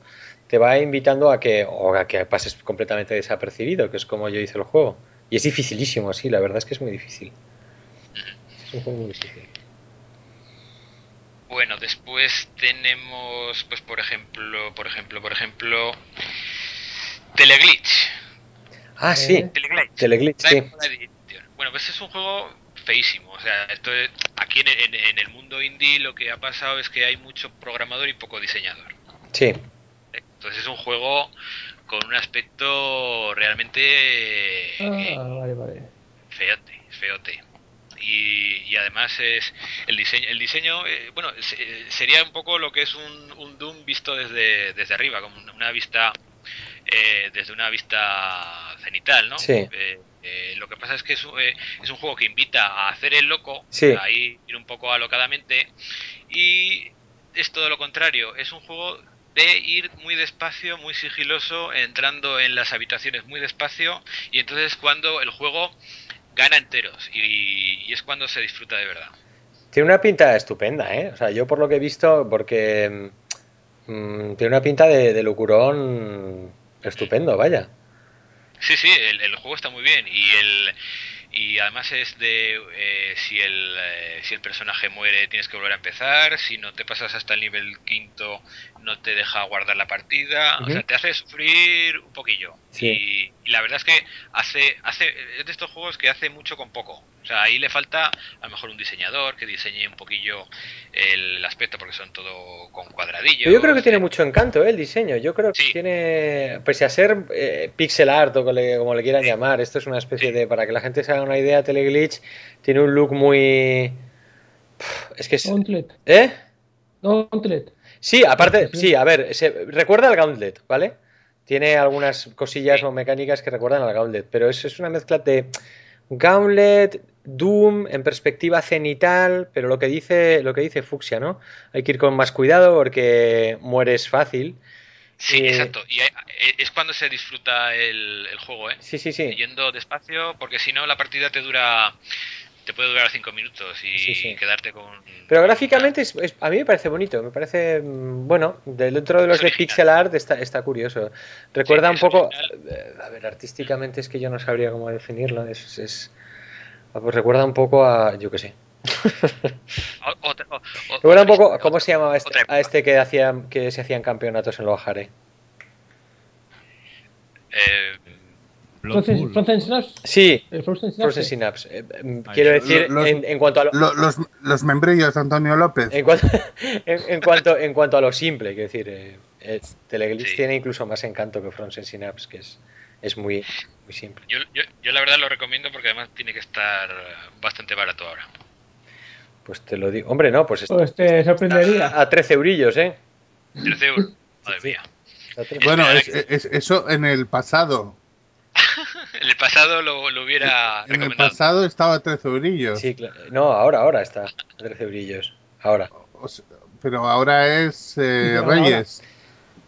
te va invitando a que, o a que pases completamente desapercibido, que es como yo hice el juego. Y es dificilísimo, sí, la verdad es que es muy difícil. Es un juego muy difícil. Bueno, después tenemos, pues por ejemplo, por ejemplo, por ejemplo, Teleglitch. Ah, sí, Teleglitch. Teleglitch, sí. Bueno, pues es un juego feísimo. O sea, esto es- aquí en, en- en el mundo indie lo que ha pasado es que hay mucho programador y poco diseñador. Sí, ¿eh? Entonces es un juego con un aspecto realmente eh, Ah, vale, vale. feote, feote. Y, y además es el diseño, el diseño eh, bueno, se- eh, sería un poco lo que es un, un Doom visto desde, desde arriba, como una- una vista eh, desde una vista cenital, ¿no? Sí. Eh, eh, lo que pasa es que es, un- eh, es un juego que invita a hacer el loco, Sí. a ir un poco alocadamente, y es todo lo contrario, es un juego de ir muy despacio, muy sigiloso, entrando en las habitaciones muy despacio, y entonces cuando el juego gana enteros, y, y es cuando se disfruta de verdad. Tiene una pinta estupenda, ¿eh? O sea, yo por lo que he visto, porque mm, tiene una pinta de, de locurón estupendo, vaya. Sí, sí, el, el juego está muy bien y el y además es de eh, si el eh, si el personaje muere tienes que volver a empezar, si no te pasas hasta el nivel quinto no te deja guardar la partida, o sea, te hace sufrir un poquillo. Sí. Y, y la verdad es que hace hace es de estos juegos que hace mucho con poco. O sea, ahí le falta a lo mejor un diseñador que diseñe un poquillo el aspecto porque son todo con cuadradillos. Pero yo creo que tiene mucho encanto, ¿eh? El diseño. Yo creo que Sí. tiene, pese a ser eh, pixel art o como le, como le quieran llamar, esto es una especie Sí. de, para que la gente se haga una idea, Teleglitch tiene un look muy... Es que es... Gauntlet. ¿Eh? Gauntlet. Sí, aparte, Sí. sí, a ver, se, recuerda al Gauntlet, ¿vale? Tiene algunas cosillas o mecánicas que recuerdan al Gauntlet, pero es, es una mezcla de Gauntlet, Doom en perspectiva cenital, pero lo que dice, lo que dice Fuxia, ¿no? Hay que ir con más cuidado porque mueres fácil. Sí, Eh, exacto. Y hay- es cuando se disfruta el, el juego, ¿eh? Sí, sí, sí. yendo despacio, porque si no la partida te dura te puede durar cinco minutos y Sí, sí. quedarte con. Pero gráficamente es- es- a mí me parece bonito, me parece, mm, bueno, de- dentro de los Es de original. pixel art está, está curioso. Recuerda Sí, un poco, original. eh, a ver, artísticamente es que yo no sabría cómo definirlo, es, es- pues recuerda un poco a, yo qué sé. O- otra- o- o- Recuerda un poco, ¿cómo se llamaba este, a este que hacía, que se hacían campeonatos en Loajare? Eh, Blood Frozen, Bowl. Frozen Synapse. Sí, Frozen Synapse. Frozen Synapse. Eh, Ahí quiero decir, Los- en, en cuanto a lo, Lo- los, los membrillos, Antonio López. en cuanto, en, en cuanto, en cuanto a lo simple, quiero decir, eh, eh, Teleglitch Sí. tiene incluso más encanto que Frozen Synapse, que es, es muy, muy simple. yo, yo, yo la verdad lo recomiendo porque además tiene que estar bastante barato ahora. Pues te lo digo. Hombre, no, pues está Pues te sorprendería. a 13 eurillos, ¿eh? 13 euros. Madre mía. Está a 13. Bueno, es, es- eso en el pasado. En el pasado lo, lo hubiera En el pasado estaba a 13 eurillos. Sí, claro. No, ahora, ahora está a 13 eurillos. Ahora. O sea, pero ahora es eh, Ahora, Reyes.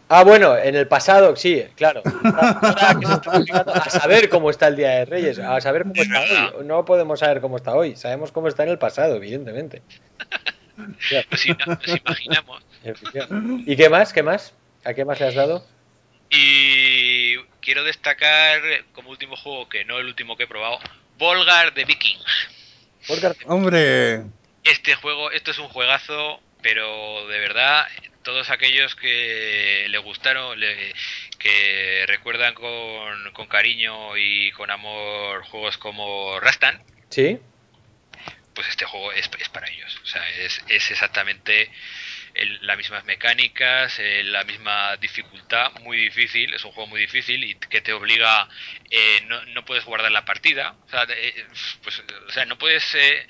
Ah, bueno, en el pasado, sí, claro. Ahora que se está llegando a saber cómo está el Día de Reyes, a saber cómo está hoy. No podemos saber cómo está hoy, sabemos cómo está en el pasado, evidentemente. Ya, Nos, ina- nos imaginamos. ¿Y qué más? ¿Qué más? ¿A qué más le has dado? Y quiero destacar como último juego, que no el último que he probado, Volgar de Viking. Volgar- Hombre, Este juego, esto es un juegazo, pero de verdad, todos aquellos que le gustaron, le- que recuerdan con, con cariño y con amor juegos como Rastan, ¿Sí? pues este juego es, es para ellos. O sea, es, es exactamente el- las mismas mecánicas, eh, la misma dificultad, muy difícil, es un juego muy difícil y que te obliga, eh, no, no puedes guardar la partida, o sea, eh, pues, o sea no puedes, eh,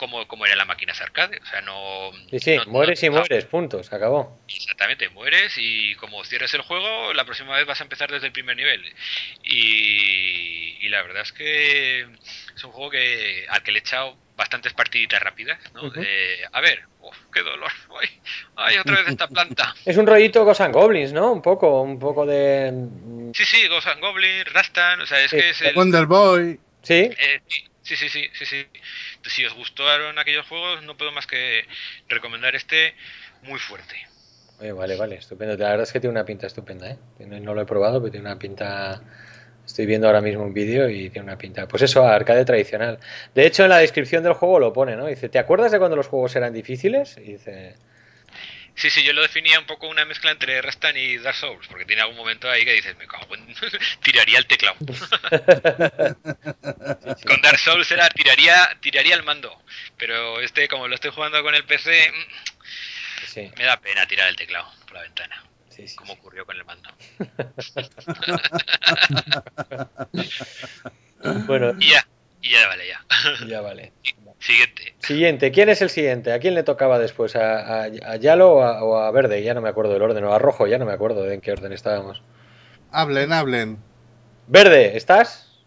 como, como era la máquina arcade, o sea, no... Sí, sí, no- mueres y no- mueres, punto, se acabó. Exactamente, mueres y como cierres el juego, la próxima vez vas a empezar desde el primer nivel. Y, y la verdad es que es un juego que al que le he echado bastantes partiditas rápidas, ¿no? De, a ver, uf, qué dolor, ay, ay, otra vez esta planta. Es un rollito Ghosts and Goblins, ¿no? Un poco, un poco de... Sí, sí, Ghosts and Goblin, Rastan, o sea, es Sí, que es el... Wonder Boy. ¿Sí? eh, sí, sí, sí, sí, sí. Si os gustaron aquellos juegos, no puedo más que recomendar este muy fuerte. Oye, vale, vale, estupendo. La verdad es que tiene una pinta estupenda, ¿eh? No lo he probado, pero tiene una pinta... Estoy viendo ahora mismo un vídeo y tiene una pinta... Pues eso, arcade tradicional. De hecho, en la descripción del juego lo pone, ¿no? Dice, ¿te acuerdas de cuando los juegos eran difíciles? Y dice... Sí, sí, yo lo definía un poco una mezcla entre Rastan y Dark Souls, porque tiene algún momento ahí que dices, me cago en... tiraría el teclado. Con Dark Souls era tiraría, tiraría el mando, pero este como lo estoy jugando con el PC, mm, Sí, me da pena tirar el teclado por la ventana, sí, sí. como ocurrió con el mando. Bueno, Y ya, y ya vale, ya. ya vale. Siguiente. Siguiente, ¿quién es el siguiente? ¿A quién le tocaba después? ¿A, a, a Yalo o a, o a Verde? Ya no me acuerdo del orden. O a Rojo, ya no me acuerdo de en qué orden estábamos. Hablen, hablen. Verde, ¿estás?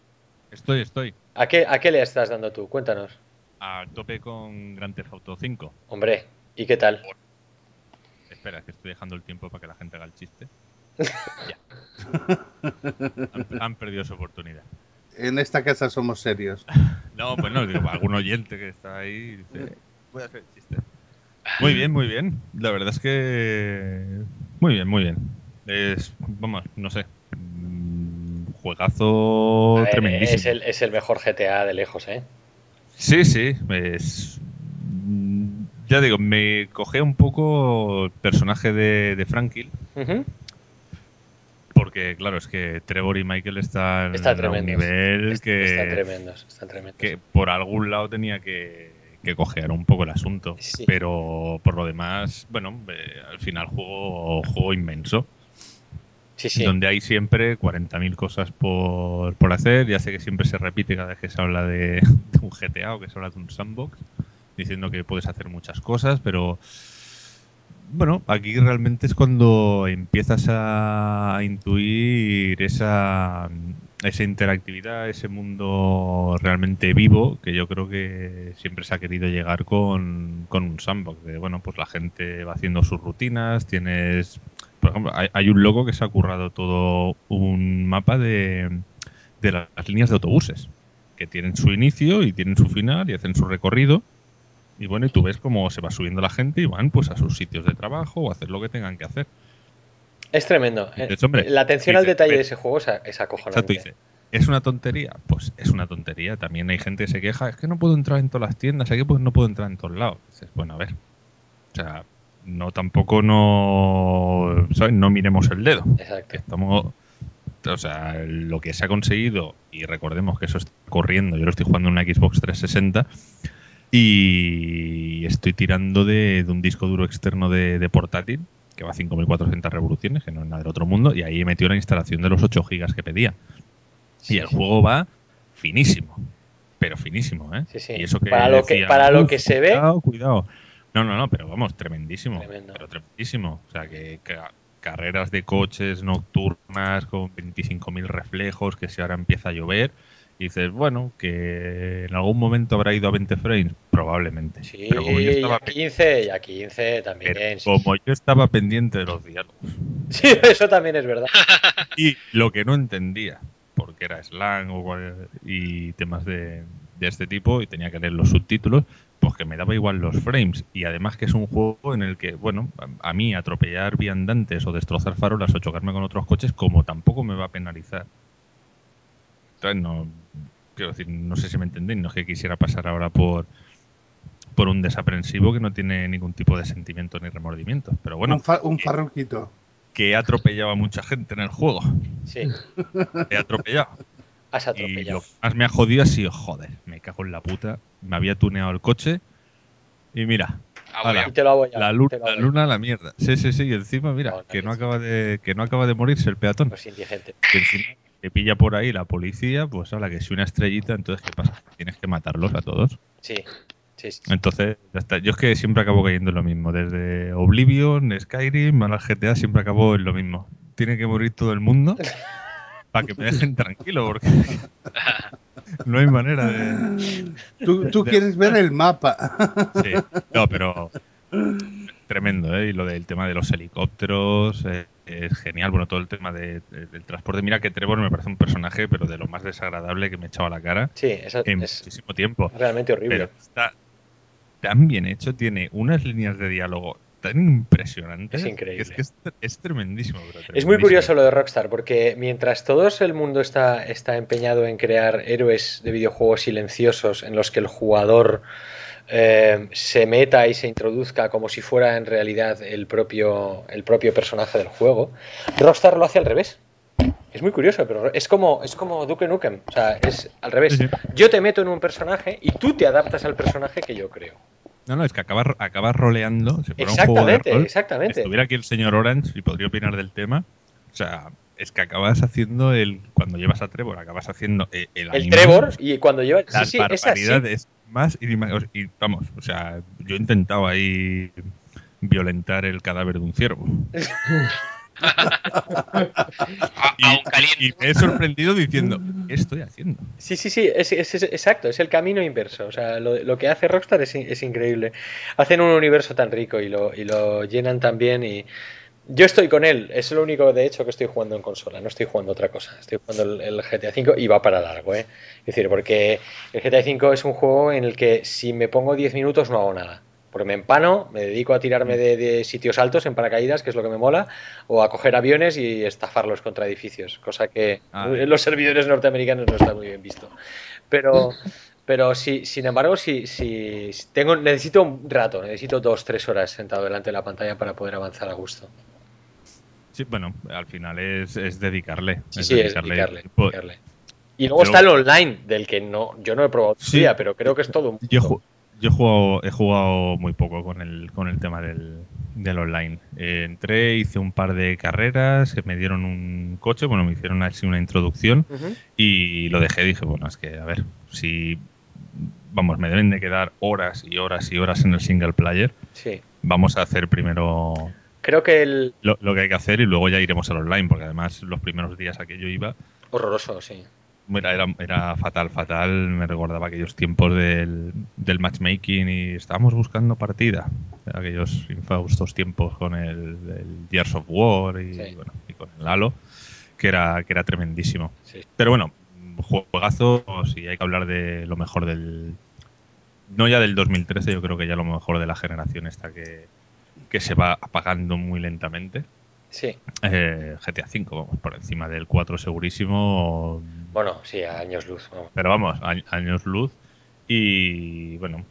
Estoy, estoy. ¿A qué, ¿A qué le estás dando tú? Cuéntanos. A tope con Grand Theft Auto 5. Hombre, ¿y qué tal? Espera, que estoy dejando el tiempo para que la gente haga el chiste. Ya. Han, han perdido su oportunidad. En esta casa somos serios. No, pues no, digo, algún oyente que está ahí dice, voy a hacer el chiste. Muy bien, muy bien. La verdad es que... Muy bien, muy bien. Es, vamos, no sé. mm, Juegazo ver, tremendísimo. es, el, es el mejor GTA de lejos, ¿eh? Sí, sí, es... Ya digo, me coge un poco el personaje de, de Franklin. Porque claro, es que Trevor y Michael están Está a un nivel que, tremendos, tremendos. que por algún lado tenía que, que cojear un poco el asunto. Sí. Pero por lo demás, bueno, eh, al final juego, juego inmenso, Sí, sí. donde hay siempre 40.000 cosas por, por hacer. Ya sé que siempre se repite cada vez que se habla de, de un GTA o que se habla de un sandbox, diciendo que puedes hacer muchas cosas, pero bueno, aquí realmente es cuando empiezas a intuir esa, interactividad, ese mundo realmente vivo, que yo creo que siempre se ha querido llegar con, con un sandbox. De, bueno, pues la gente va haciendo sus rutinas, tienes... Por ejemplo, hay, hay un loco que se ha currado todo un mapa de, de las líneas de autobuses. Que tienen su inicio y tienen su final y hacen su recorrido. Y bueno, y tú ves cómo se va subiendo la gente y van pues a sus sitios de trabajo o a hacer lo que tengan que hacer. Es tremendo. Entonces, hombre, la atención al detalle de ese juego es, es acojonante. dices, ¿es una tontería? Pues es una tontería. También hay gente que se queja, es que no puedo entrar en todas las tiendas, aquí pues no puedo entrar en todos lados. Dices, bueno, a ver. O sea, no tampoco no, ¿sabes? No miremos el dedo. Exacto. que estamos o sea lo que se ha conseguido y recordemos que eso está corriendo yo lo estoy jugando en una Xbox 360 y estoy tirando de, de un disco duro externo de, de portátil que va a 5400 revoluciones que no es nada del otro mundo y ahí he metido la instalación de los 8 gigas que pedía y el juego va finísimo pero finísimo ¿eh? Sí, y eso que Para lo que- para lo "Uf, que se ve". cuidado, cuidado no no no pero vamos tremendísimo Tremendo. pero tremendísimo o sea que, que carreras de coches nocturnas con 25.000 reflejos, que si ahora empieza a llover, y dices, bueno, que en algún momento habrá ido a 20 frames, probablemente. Sí, pero como yo, estaba, a 15, y a 15 también. pero sí. como yo estaba pendiente de los diálogos Sí, eso también es verdad. y lo que no entendía, porque era slang o y temas de, de este tipo, y tenía que leer los subtítulos, pues que me daba igual los frames. Y además que es un juego en el que, bueno, a, a mí atropellar viandantes o destrozar farolas o chocarme con otros coches, como tampoco me va a penalizar. Entonces, no, quiero decir, no sé si me entendéis, no es que quisiera pasar ahora por por un desaprensivo que no tiene ningún tipo de sentimiento ni remordimiento. Pero bueno, un, fa- un farruquito. que he atropellado a mucha gente en el juego. Sí, He atropellado. has Y atropellado. lo que más me ha jodido ha sido, joder, me cago en la puta. Me había tuneado el coche y mira, Ah. Y bueno. te lo hago ya. la, lu- te lo la hago ya. luna a la mierda. Sí, sí, sí, y encima, mira, No, que no acaba de que no acaba de morirse el peatón. Pues indigente. Que encima te pilla por ahí la policía, pues habla que si una estrellita, entonces ¿qué pasa? Tienes que matarlos a todos. Sí, sí, sí. Entonces, ya está. Yo es que siempre acabo cayendo en lo mismo. Desde Oblivion, Skyrim, a la GTA, siempre acabo en lo mismo. Tiene que morir todo el mundo para que me dejen tranquilo, porque no hay manera de... Tú, tú De- quieres ver el mapa. Sí, no, pero tremendo, ¿eh? Y lo del tema de los helicópteros eh, es genial. Bueno, todo el tema de- de- del transporte. Mira que Trevor me parece un personaje, pero de lo más desagradable que me echaba a la cara Sí, eso en es muchísimo tiempo. realmente horrible. Pero está tan bien hecho, tiene unas líneas de diálogo tan impresionantes. Es que increíble. Es que es, es tremendísimo. pero Es muy tremendísimo. curioso lo de Rockstar, porque mientras todo el mundo está, está empeñado en crear héroes de videojuegos silenciosos en los que el jugador eh, se meta y se introduzca como si fuera en realidad el propio, el propio personaje del juego, Rockstar lo hace al revés. Es muy curioso, pero es como, es como Duke Nukem, o sea, es al revés. Sí, sí. Yo te meto en un personaje y tú te adaptas al personaje que yo creo. No, no, es que acabas, acabas roleando. Si fuera un juego de Exactamente, rol, exactamente. estuviera aquí el señor Orange y podría opinar del tema. O sea, es que acabas haciendo el. Cuando llevas a Trevor, acabas haciendo el, el, El animal, Trevor, y cuando lleva. Sí, sí, es así. Más y, más- y vamos, o sea, yo he intentado ahí violentar el cadáver de un ciervo. A- Y, aún caliente. y me he sorprendido diciendo, ¿qué estoy haciendo? Sí, sí, sí, es, es- es- exacto, es el camino inverso. O sea, lo, lo que hace Rockstar es, es increíble. Hacen un universo tan rico y lo, y lo llenan tan bien y yo estoy con él. Es lo único, de hecho, que estoy jugando en consola. No estoy jugando otra cosa. Estoy jugando el, el GTA V y va para largo, ¿eh? Es decir, porque el GTA V es un juego en el que si me pongo 10 minutos no hago nada. Porque me empano, me dedico a tirarme de, de sitios altos en paracaídas, que es lo que me mola, o a coger aviones y estafarlos contra edificios, cosa que Ah. en los servidores norteamericanos no está muy bien visto. Pero, pero sí, sin embargo, sí, sí, tengo, necesito un rato, necesito dos, tres horas sentado delante de la pantalla para poder avanzar a gusto. Sí, bueno, al final es, es dedicarle. Sí, sí, es dedicarle. dedicarle. Y luego Pero- está el online, del que no, yo no he probado Sí. todavía, pero creo que es todo un Yo, he mundo. ju- yo he, jugado, he jugado muy poco con el, con el tema del, del online. Eh, entré, hice un par de carreras, que me dieron un coche, bueno, me hicieron así una introducción y lo dejé. Dije, bueno, es que, a ver, si, vamos, me deben de quedar horas y horas y horas en el single player, Sí. vamos a hacer primero Creo que el lo, lo que hay que hacer y luego ya iremos al online, porque además los primeros días a que yo iba, horroroso, sí. Era, era, era fatal, fatal. Me recordaba aquellos tiempos del, del matchmaking y estábamos buscando partida. Aquellos infaustos tiempos con el, el Gears of War y, Sí. bueno, y con el Halo, que era, que era tremendísimo. Sí. Pero bueno, juegazo, si hay que hablar de lo mejor del... No ya del 2013, yo creo que ya lo mejor de la generación esta que, que se va apagando muy lentamente. Sí. Eh, GTA V, vamos, por encima del 4 segurísimo. Bueno, sí, a años luz. vamos. Pero vamos, a- años luz. Y bueno,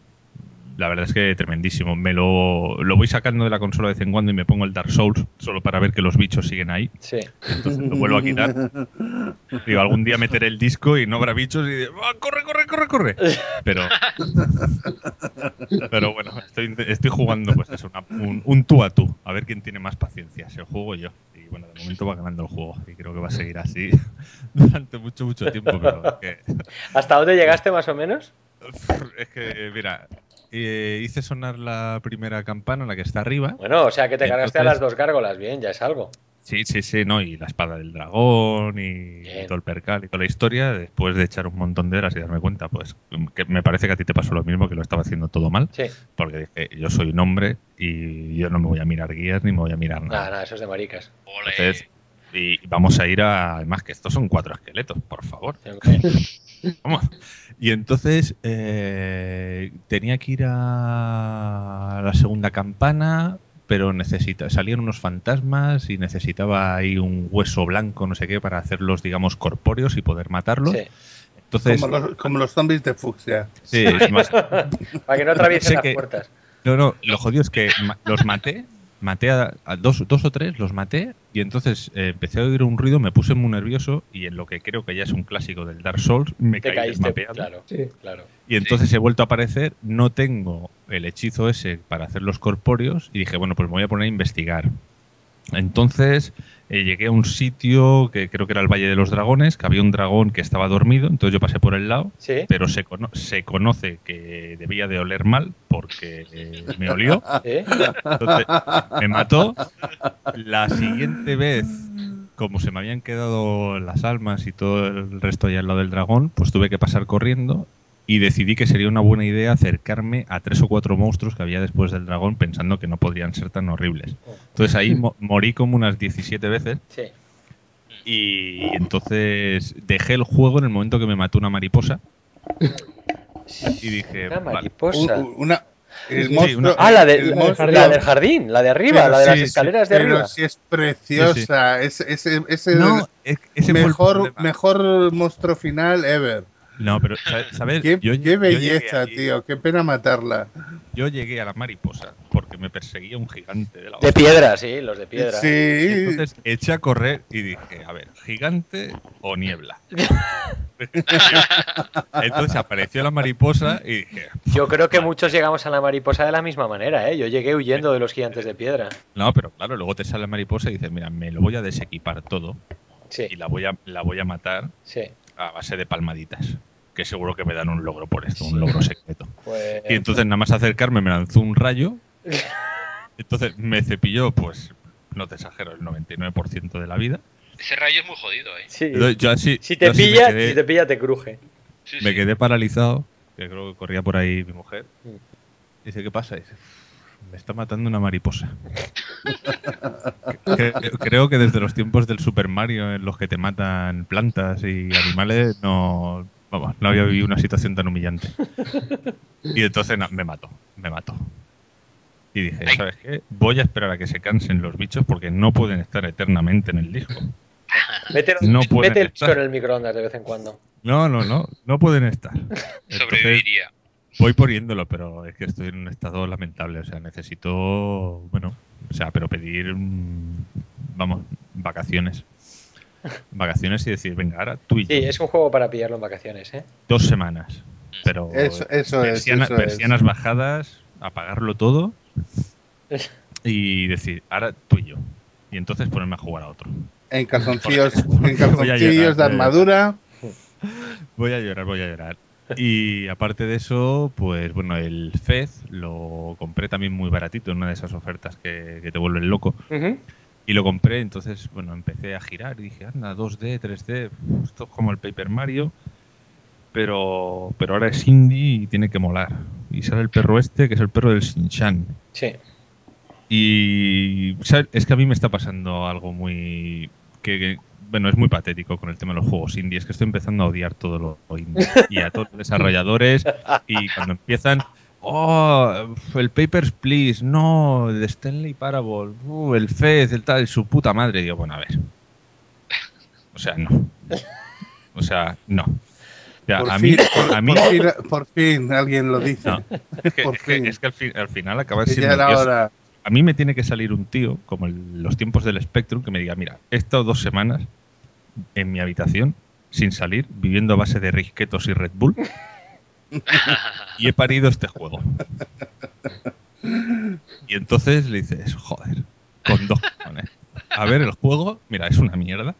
la verdad es que tremendísimo. Me lo, lo voy sacando de la consola de vez en cuando y me pongo el Dark Souls solo para ver que los bichos siguen ahí. Sí. Entonces lo vuelvo a quitar. Digo, algún día meteré el disco y no habrá bichos y "Ah, corre, corre, corre, corre. Pero, pero bueno, estoy, estoy jugando pues eso, una- un, un tú a tú, a ver quién tiene más paciencia, si el juego o yo. Y bueno, de momento va ganando el juego y creo que va a seguir así durante mucho, mucho tiempo. Pero es que, ¿Hasta dónde llegaste más o menos? es que, mira, eh, hice sonar la primera campana, la que está arriba. Bueno, o sea que te cargaste a las dos gárgolas, bien, ya es algo. Sí, sí, sí, no, y la espada del dragón y todo el percal y toda la historia, después de echar un montón de horas y darme cuenta, pues que me parece que a ti te pasó lo mismo, que lo estaba haciendo todo mal, Sí. porque dije, yo soy un hombre y yo no me voy a mirar guías ni me voy a mirar nada. Nada, nada, eso es de maricas. Entonces, y vamos a ir a, además que estos son cuatro esqueletos, por favor. Sí. Vamos. Y entonces eh, tenía que ir a la segunda campana, pero necesita, salían unos fantasmas y necesitaba ahí un hueso blanco, no sé qué, para hacerlos, digamos, corpóreos y poder matarlos. Sí. Entonces, Como los, como los zombies de fucsia. sí, además- Para que no atraviesen las que- puertas. no, no, lo jodido es que los maté, maté a, a dos, dos o tres, los maté y entonces eh, empecé a oír un ruido, me puse muy nervioso y en lo que creo que ya es un clásico del Dark Souls, me Te caí caíste, desmapeado. claro, Sí. claro. Y entonces he vuelto a aparecer, no tengo el hechizo ese para hacer los corpóreos y dije, bueno, pues me voy a poner a investigar. Entonces eh, llegué a un sitio que creo que era el Valle de los Dragones, que había un dragón que estaba dormido, entonces yo pasé por el lado, Sí, pero se, cono- se conoce que debía de oler mal porque eh, me olió, entonces me mató. La siguiente vez, como se me habían quedado las almas y todo el resto ya al lado del dragón, pues tuve que pasar corriendo y decidí que sería una buena idea acercarme a tres o cuatro monstruos que había después del dragón pensando que no podrían ser tan horribles. Entonces ahí mo- morí como unas 17 veces sí. y entonces dejé el juego en el momento que me mató una mariposa y dije, Una mariposa. Un- una, el Sí, monstruo, una- Ah, la, de- el la- monstruo- la del jardín, la de arriba, Pero la de las sí, sí, escaleras de pero arriba. si es preciosa. Es, ese ese no, ese mejor, mejor monstruo final ever. No, pero, sa- ¿sabes? Qué, Yo- qué belleza, tío. Qué pena matarla. Yo llegué a la mariposa porque me perseguía un gigante de la De piedra, sí, los de piedra. Sí. Entonces eché a correr y dije, a ver, gigante o niebla. Entonces apareció la mariposa y dije, Yo creo que muchos llegamos a la mariposa de la misma manera, ¿eh? Yo llegué huyendo de los gigantes de piedra. no, pero claro, luego te sale la mariposa y dices, mira, me lo voy a desequipar todo Sí, y la voy a, la voy a matar sí. a base de palmaditas. Que seguro que me dan un logro por esto, Sí. un logro secreto. Pues... Y entonces nada más acercarme me lanzó un rayo. Entonces me cepilló, pues, no te exagero, el 99% de la vida. Ese rayo es muy jodido, ¿eh? Sí. Entonces, yo así, Si te yo así me pilla, quedé- si te pilla te cruje. Sí, Me sí. quedé paralizado, que creo que corría por ahí mi mujer. Mm. Dice, ¿qué pasa? Dice, me está matando una mariposa. Creo que desde los tiempos del Super Mario en los que te matan plantas y animales no, vamos, no había vivido una situación tan humillante. Y entonces no, me mató, me mató. Y dije. ¿sabes qué? Voy a esperar a que se cansen los bichos porque no pueden estar eternamente en el disco. Mete, No pueden mete el estar. disco en el microondas de vez en cuando. No, no, no, no pueden estar. Entonces, Sobreviviría. Voy poniéndolo, pero es que estoy en un estado lamentable. O sea, necesito, bueno, o sea, pero pedir, mm, vamos, vacaciones. Vacaciones y decir, venga, ahora tú y yo, Sí, es un juego para pillarlo en vacaciones, ¿eh? dos semanas. Pero Eso- eso es, persianas bajadas, apagarlo todo y decir, ahora tú y yo. Y entonces ponerme a jugar a otro. En calzoncillos, en calzoncillos llorar, de armadura. Voy a llorar, voy a llorar. Y aparte de eso, pues bueno, el Fez lo compré también muy baratito en una de esas ofertas que, que te vuelven loco. Y lo compré, entonces, bueno, empecé a girar y dije, anda, 2D, 3D, esto es como el Paper Mario, pero, pero ahora es indie y tiene que molar. Y sale el perro este, que es el perro del Shin-Chan. Sí. Y ¿sabes? es que a mí me está pasando algo muy... que, que bueno, es muy patético con el tema de los juegos indie. Es que estoy empezando a odiar todo lo indie y a todos los desarrolladores. Y cuando empiezan, oh, el Papers, Please, no, el de Stanley Parable, uh, el Fez, el tal, su puta madre. Y digo, bueno, a ver. O sea, no. O sea, no. Ya, Por a fin, mí, por, a mí, por fin, por fin alguien lo dice. no, es que, por es que- fin. es que al, fin- al final acaba siendo. yo- a mí me tiene que salir un tío, como en los tiempos del Spectrum, que me diga, mira, he estado dos semanas en mi habitación, sin salir, viviendo a base de risquetos y Red Bull, y he parido este juego. Y entonces le dices, joder, con dos. A ver, el juego, mira, es una mierda,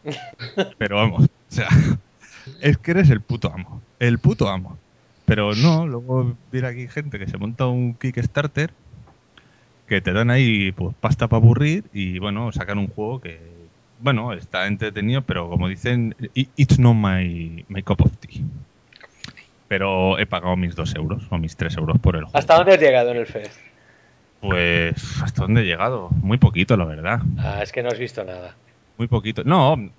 pero vamos, o sea, es que eres el puto amo, el puto amo. Pero no, luego viene aquí gente que se monta un Kickstarter que te dan ahí pues pasta para aburrir y bueno, sacan un juego que bueno, está entretenido, pero como dicen, "I- it's not my, my cup of tea. Pero he pagado mis dos euros o mis tres euros por el juego. ¿Hasta dónde has llegado en el FES? Pues, ¿hasta dónde he llegado? Muy poquito, la verdad. Ah, es que no has visto nada. Muy poquito. No,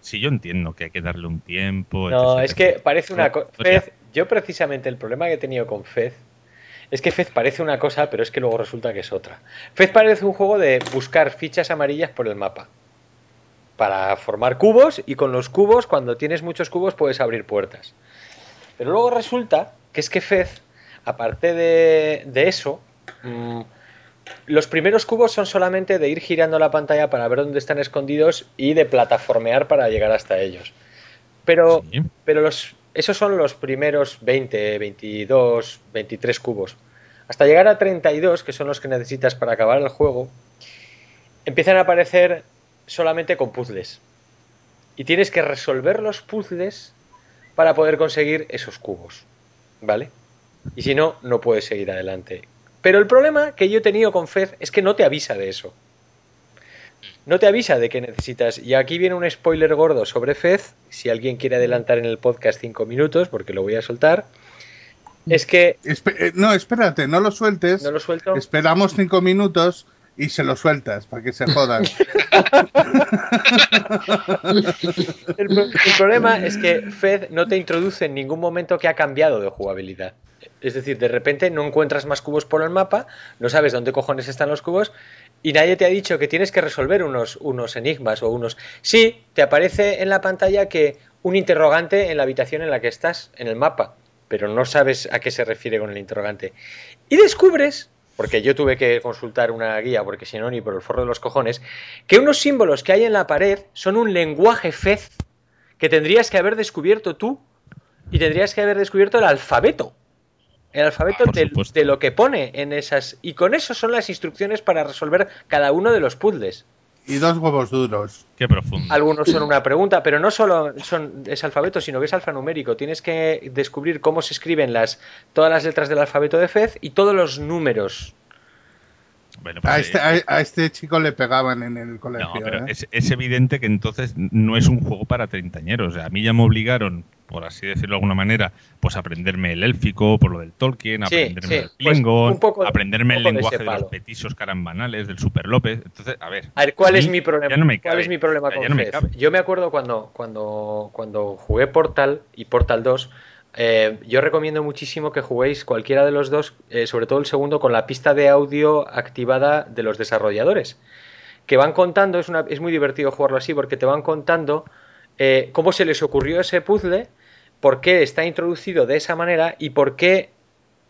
si yo entiendo que hay que darle un tiempo. No, es que parece una cosa. Yo precisamente el problema que he tenido con Fez es que Fez parece una cosa, pero es que luego resulta que es otra. Fez parece un juego de buscar fichas amarillas por el mapa. Para formar cubos y con los cubos, cuando tienes muchos cubos, puedes abrir puertas. Pero luego resulta que es que Fez, aparte de, de eso, mm, los primeros cubos son solamente de ir girando la pantalla para ver dónde están escondidos y de plataformear para llegar hasta ellos. Pero, sí. pero los, esos son los primeros 20, 22, 23 cubos. Hasta llegar a 32, que son los que necesitas para acabar el juego, empiezan a aparecer solamente con puzzles. Y tienes que resolver los puzzles para poder conseguir esos cubos. ¿Vale? Y si no, no puedes seguir adelante. Pero el problema que yo he tenido con Fez es que no te avisa de eso. No te avisa de que necesitas. Y aquí viene un spoiler gordo sobre Fez. Si alguien quiere adelantar en el podcast 5 minutos, porque lo voy a soltar. Es que. Espe- eh, no, espérate, no lo sueltes. No lo suelto. Esperamos cinco minutos y se lo sueltas para que se jodan. El, el problema es que Fed no te introduce en ningún momento que ha cambiado de jugabilidad. Es decir, de repente no encuentras más cubos por el mapa, no sabes dónde cojones están los cubos y nadie te ha dicho que tienes que resolver unos, unos enigmas o unos... Sí, te aparece en la pantalla que un interrogante en la habitación en la que estás, en el mapa, pero no sabes a qué se refiere con el interrogante. Y descubres, porque yo tuve que consultar una guía, porque si no, ni por el forro de los cojones, que unos símbolos que hay en la pared son un lenguaje fez que tendrías que haber descubierto tú y tendrías que haber descubierto el alfabeto. El alfabeto Ah, de, de lo que pone en esas. Y con eso son las instrucciones para resolver cada uno de los puzzles. Y dos huevos duros. Qué profundo. Algunos son una pregunta, pero no solo son es alfabeto, sino que es alfanumérico. Tienes que descubrir cómo se escriben las todas las letras del alfabeto de Fez y todos los números. Bueno, pues, A este, a, a este chico le pegaban en el colegio. No, pero ¿eh? es, es evidente que entonces no es un juego para treintañeros. O sea, a mí ya me obligaron, por así decirlo de alguna manera, pues aprenderme el élfico, por lo del Tolkien, Sí, aprenderme sí, el pues, Klingon, aprenderme el de lenguaje de, los petisos carambanales, del Super López. Entonces, a ver. A ver, ¿cuál a es mi problema? ya no me ¿Cuál es mi problema con no me. Yo me acuerdo cuando, cuando, cuando jugué Portal y Portal 2, eh, yo recomiendo muchísimo que juguéis cualquiera de los dos, eh, sobre todo el segundo, con la pista de audio activada de los desarrolladores. Que van contando, es, una, es muy divertido jugarlo así, porque te van contando eh, cómo se les ocurrió ese puzzle, por qué está introducido de esa manera y por qué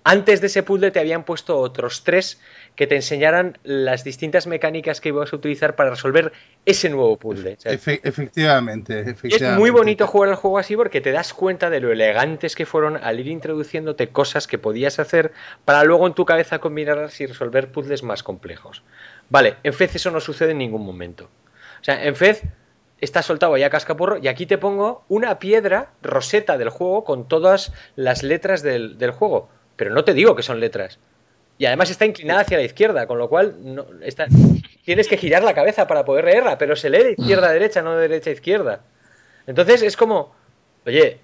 antes de ese puzzle te habían puesto otros tres que te enseñaran las distintas mecánicas que ibas a utilizar para resolver ese nuevo puzzle. O sea, Efe- efectivamente, es muy bonito jugar el juego así porque te das cuenta de lo elegantes que fueron al ir introduciéndote cosas que podías hacer para luego en tu cabeza combinarlas y resolver puzzles más complejos. Vale, en Fez eso no sucede en ningún momento. O sea, en Fez está soltado ya cascaporro y aquí te pongo una piedra roseta del juego con todas las letras del, del juego. Pero no te digo que son letras. Y además está inclinada hacia la izquierda, con lo cual no, está, tienes que girar la cabeza para poder leerla, pero se lee de izquierda a derecha, no de derecha a izquierda. Entonces es como, oye,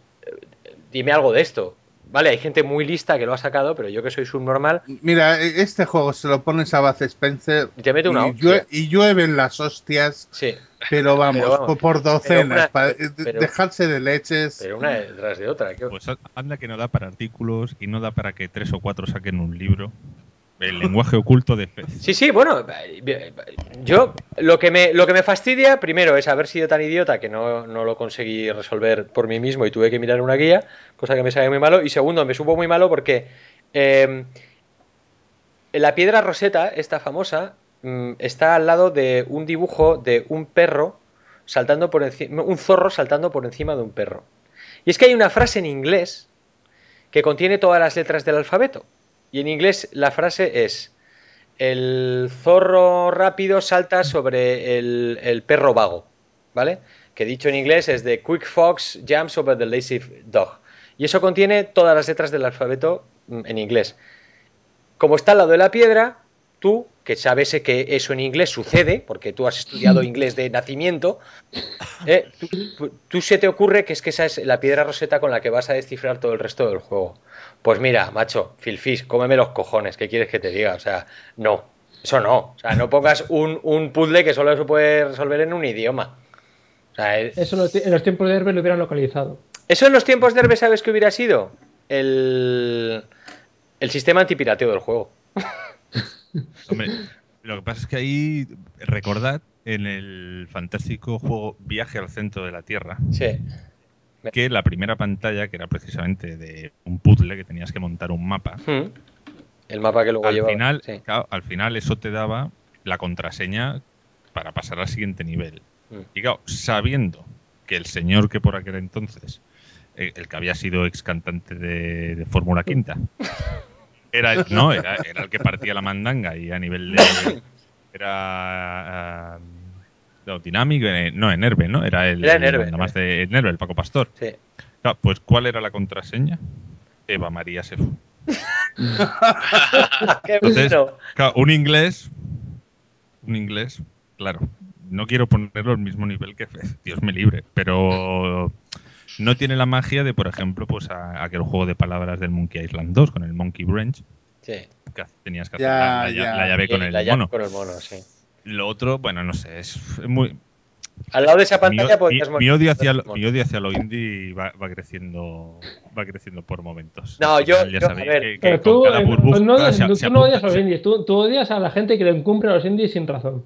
dime algo de esto. Vale, hay gente muy lista que lo ha sacado, pero yo que soy subnormal, Mira, e- este juego se lo pones a Baz Spencer Y te mete una y, llue- y llueven las hostias sí. Pero vamos, Pero vamos, por- docenas, una- pa- pero- dejarse de leches. Pero una detrás de otra. ¿qué- Pues anda que no da para artículos y no da para que tres o cuatro saquen un libro. El lenguaje oculto de Fez. Sí, sí, bueno, yo lo que me lo que me fastidia primero es haber sido tan idiota que no, no lo conseguí resolver por mí mismo y tuve que mirar una guía, cosa que me sale muy malo. Y segundo, me supo muy malo porque eh, la piedra roseta, esta famosa, está al lado de un dibujo de un perro saltando por encima, un zorro saltando por encima de un perro. Y es que hay una frase en inglés que contiene todas las letras del alfabeto. Y en inglés la frase es el zorro rápido salta sobre el, el perro vago, ¿vale? Que dicho en inglés es the quick fox jumps over the lazy dog. Y eso contiene todas las letras del alfabeto mm, en inglés. Como está al lado de la piedra, tú, que sabes que eso en inglés sucede, porque tú has estudiado inglés de nacimiento, eh, tú, tú se te ocurre que es que esa es la piedra roseta con la que vas a descifrar todo el resto del juego. Pues mira, macho, Filfish, cómeme los cojones, ¿qué quieres que te diga? O sea, no, eso no. O sea, no pongas un, un puzzle que solo se puede resolver en un idioma. O sea, es- Eso en los, en los tiempos de Herbert lo hubieran localizado. eso en los tiempos de Herbe, ¿sabes qué hubiera sido? El, el sistema antipirateo del juego. Hombre, lo que pasa es que ahí, recordad, en el fantástico juego Viaje al centro de la Tierra, Sí. que la primera pantalla, que era precisamente de un puzzle que tenías que montar un mapa, Hmm. El mapa que luego al lleva. final, sí. claro, al final eso te daba la contraseña para pasar al siguiente nivel. Mm. Y claro, sabiendo que el señor que por aquel entonces, eh, el que había sido ex cantante de, de Fórmula Quinta, era, el- no, era, era el que partía la mandanga y a nivel de. Era. no, dinámico, eh, no, en Herbe, ¿no? Era el. Era en Herbe, nada más de en Herbe, el Paco Pastor. Sí. Claro, pues, ¿cuál era la contraseña? Eva María Entonces, bueno. Claro, un inglés, un inglés, claro, no quiero ponerlo al mismo nivel que Fez, Dios me libre, pero no tiene la magia de, por ejemplo, pues a- aquel juego de palabras del Monkey Island 2 con el Monkey Branch, Sí. que tenías que hacer Ya, la, la lla- ya. la llave con el la llave mono. con el mono, sí. Lo otro, bueno, no sé, es muy... Al lado de esa Mi, pantalla mi- podrías mi odio hacia lo, mi odio hacia lo indie va, va creciendo va creciendo por momentos. No, yo- ya yo- a sabéis ver, que- que Pero tú, eh, burbuja pues no, se- tú se no apunta- odias a los indies, tú, tú odias a la gente que le encumbra a los indies sin razón.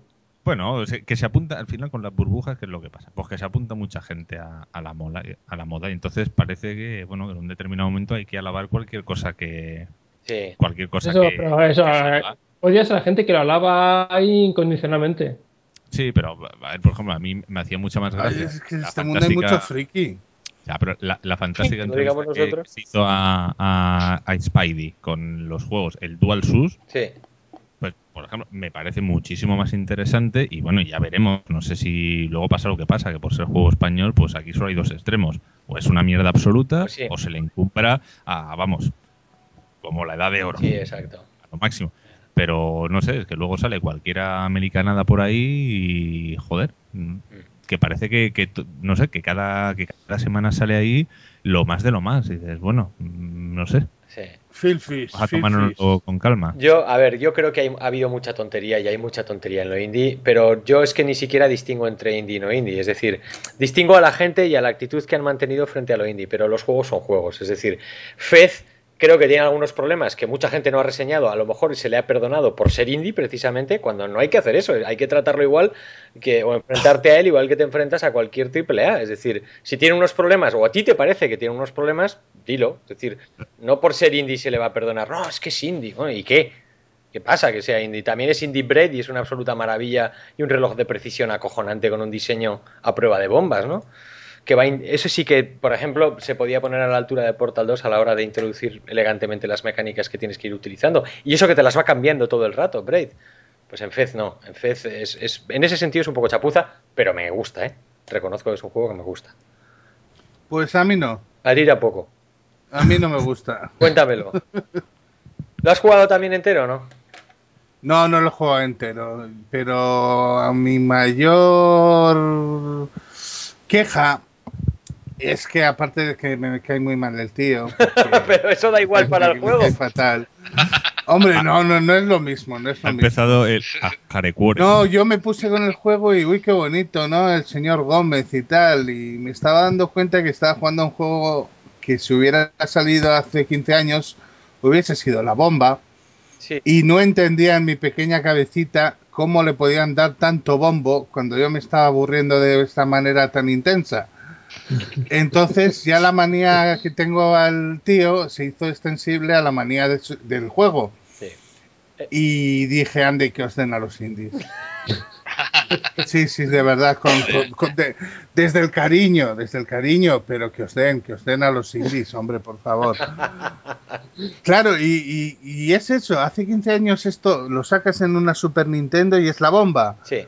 Bueno, que se apunta al final con las burbujas, ¿qué es lo que pasa? Pues que se apunta mucha gente a, a la moda, a la moda y entonces parece que, bueno, en un determinado momento hay que alabar cualquier cosa que Sí. cualquier cosa Eso, que, pero eso, que eh, salga. odias a la gente que lo alaba ahí incondicionalmente. Sí, pero a ver, por ejemplo, a mí me hacía mucha más Ay, gracia. es que en este mundo hay mucho friki. Ya, pero la, la fantástica entrevista que se hizo a, a, a Spidey con los juegos, el Dual Sus, Sí. Pues, por ejemplo, me parece muchísimo más interesante y bueno, ya veremos. No sé si luego pasa lo que pasa, que por ser juego español, pues aquí solo hay dos extremos. O es una mierda absoluta Pues sí. o se le encumbra a, vamos, como la edad de oro, Sí, exacto. a lo máximo. Pero no sé, es que luego sale cualquiera americanada por ahí y, joder, mm, que parece que, que no sé, que cada, que cada semana sale ahí lo más de lo más. Y dices, bueno, mm, no sé, Sí. Phil Fish. vamos a tomárnoslo con calma. Yo, a ver, yo creo que hay- ha habido mucha tontería y hay mucha tontería en lo indie, pero yo es que ni siquiera distingo entre indie y no indie. Es decir, distingo a la gente y a la actitud que han mantenido frente a lo indie, pero los juegos son juegos. Es decir, Fez creo que tiene algunos problemas que mucha gente no ha reseñado, a lo mejor se le ha perdonado por ser indie precisamente, cuando no hay que hacer eso, hay que tratarlo igual que o enfrentarte a él igual que te enfrentas a cualquier triple A. Es decir, si tiene unos problemas o a ti te parece que tiene unos problemas, dilo. Es decir, no por ser indie se le va a perdonar. No, es que es indie. ¿Y qué? ¿Qué pasa que sea indie? También es indie bread y es una absoluta maravilla y un reloj de precisión acojonante con un diseño a prueba de bombas, ¿no? Que va eso sí que, por ejemplo, se podía poner a la altura de Portal 2 a la hora de introducir elegantemente las mecánicas que tienes que ir utilizando. Y eso que te las va cambiando todo el rato, Braid. Pues en Fez no. En Fez es, es- en ese sentido es un poco chapuza, pero me gusta, ¿eh? Reconozco que es un juego que me gusta. Pues a mí no. A ti tampoco. A mí no me gusta. Cuéntamelo. ¿Lo has jugado también entero o no? No, no lo juego entero. Pero a mi mayor queja es que aparte de que me cae muy mal el tío. Pero eso da igual para el juego. cae fatal. Hombre, no, no, no es lo mismo, no es lo Ha mismo. empezado el Ajarecuore. No, yo me puse con el juego y uy, qué bonito, ¿no? El señor Gómez y tal. Y me estaba dando cuenta que estaba jugando a un juego que si hubiera salido hace 15 años hubiese sido la bomba. Sí. Y no entendía en mi pequeña cabecita cómo le podían dar tanto bombo cuando yo me estaba aburriendo de esta manera tan intensa. Entonces ya la manía que tengo al tío se hizo extensible a la manía de del juego. Sí. Y dije, ande, que os den a los indies. Sí, sí, de verdad, con- con- con- de- desde el cariño, desde el cariño, pero que os den, que os den a los indies, hombre, por favor. Claro, y, y- y es eso, hace 15 años esto lo sacas en una Super Nintendo y es la bomba. Sí.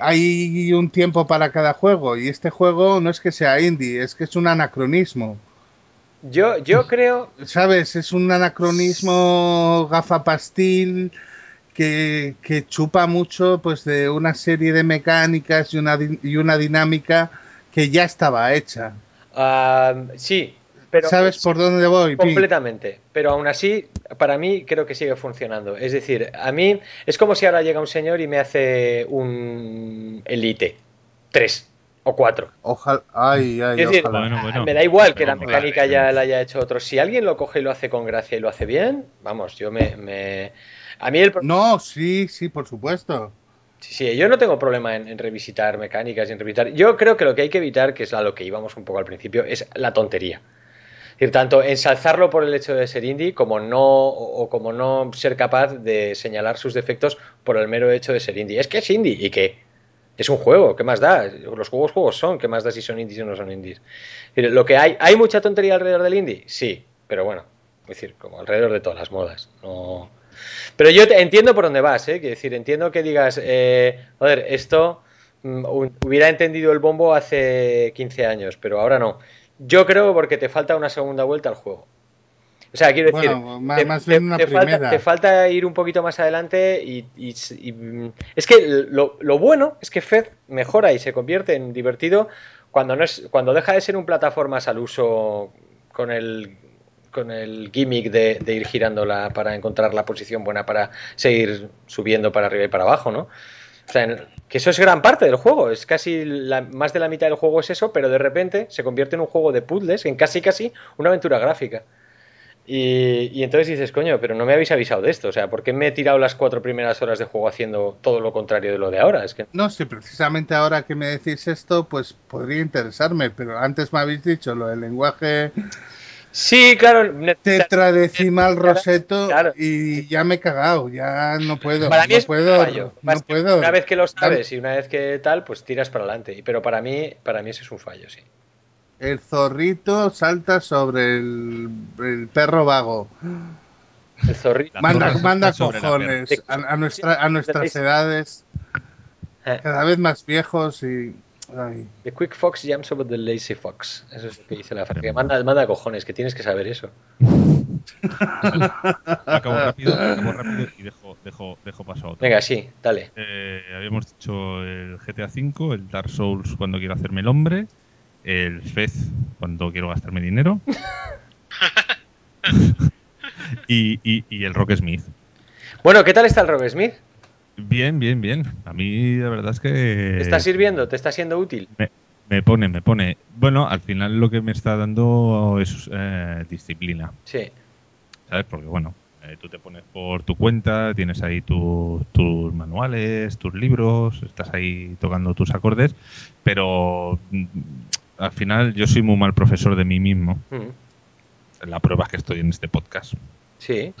Hay un tiempo para cada juego y este juego no es que sea indie, es que es un anacronismo. Yo, yo creo. ¿Sabes? Es un anacronismo gafapastil que, que chupa mucho pues de una serie de mecánicas y una, y una dinámica que ya estaba hecha. ah, sí, pero. ¿Sabes por dónde voy? Pi? Completamente, pero aún así, para mí creo que sigue funcionando. Es decir, a mí es como si ahora llega un señor y me hace un Elite 3 o 4. Ojalá. Ay, ay, Es decir, ojalá. Bueno, bueno. me da igual que la mecánica claro, ya la haya hecho otro. Si alguien lo coge y lo hace con gracia y lo hace bien, vamos, yo me. me- A mí el. No, sí, sí, por supuesto. Sí, sí, yo no tengo problema en, en revisitar mecánicas y en revisitar. Yo creo que lo que hay que evitar, que es a lo que íbamos un poco al principio, es la tontería. Decir, tanto ensalzarlo por el hecho de ser indie como no o, como no ser capaz de señalar sus defectos por el mero hecho de ser indie. Es que es indie y que es un juego, ¿qué más da? Los juegos juegos son, ¿qué más da si son indies o no son indies? Es decir, lo que hay, hay mucha tontería alrededor del indie, sí, pero bueno, es decir, como alrededor de todas las modas, no pero yo entiendo por dónde vas, ¿eh? Quiero decir, entiendo que digas, eh, joder, esto mm, hu- hubiera entendido el bombo hace 15 años, pero ahora no. Yo creo porque te falta una segunda vuelta al juego. O sea, quiero decir, Bueno, más, te, más bien una te falta, te falta ir un poquito más adelante y, y- y, mm, es que lo, lo bueno es que Fed mejora y se convierte en divertido cuando no es cuando deja de ser un plataformas al uso con el con el gimmick de, de ir girándola para encontrar la posición buena para seguir subiendo para arriba y para abajo, ¿no? Que eso es gran parte del juego, es casi la- más de la mitad del juego es eso, pero de repente se convierte en un juego de puzzles, en casi casi una aventura gráfica. Y, y entonces dices, coño, pero no me habéis avisado de esto, o sea, ¿por qué me he tirado las cuatro primeras horas de juego haciendo todo lo contrario de lo de ahora? Es que No, si precisamente ahora que me decís esto, pues podría interesarme, pero antes me habéis dicho lo del lenguaje Sí, claro. tetradecimal Claro, roseto claro. y ya me he cagado, ya no puedo, Para mí no es puedo, un fallo. no puedo. Una vez que lo sabes y una vez que tal, pues tiras para adelante. Y- Pero para mí, para mí ese es un fallo, sí. El zorrito salta sobre el, el perro vago. El zorrito. Manda, manda cojones a, a nuestra- a nuestras edades, Eh, cada vez más viejos y... ay. The quick fox jumps over the lazy fox. Eso es lo que dice la frase. Manda, manda cojones, que tienes que saber eso. Acabo rápido, acabo rápido y dejo, dejo, dejo paso a otro. Venga, sí, dale. Eh, habíamos dicho el GTA V, el Dark Souls cuando quiero hacerme el hombre, el Fez cuando quiero gastarme dinero y, y- y el Rock Smith. Bueno, ¿qué tal está el Rob Smith? Bien, bien, bien. A mí la verdad es que... ¿Te está sirviendo? ¿Te está siendo útil? Me pone, me pone. Bueno, al final lo que me está dando es eh, disciplina, Sí. ¿sabes? Porque bueno, eh, tú te pones por tu cuenta, tienes ahí tu- tus manuales, tus libros, estás ahí tocando tus acordes, pero mm, al final yo soy muy mal profesor de mí mismo. Mm, La prueba es que estoy en este podcast. Sí.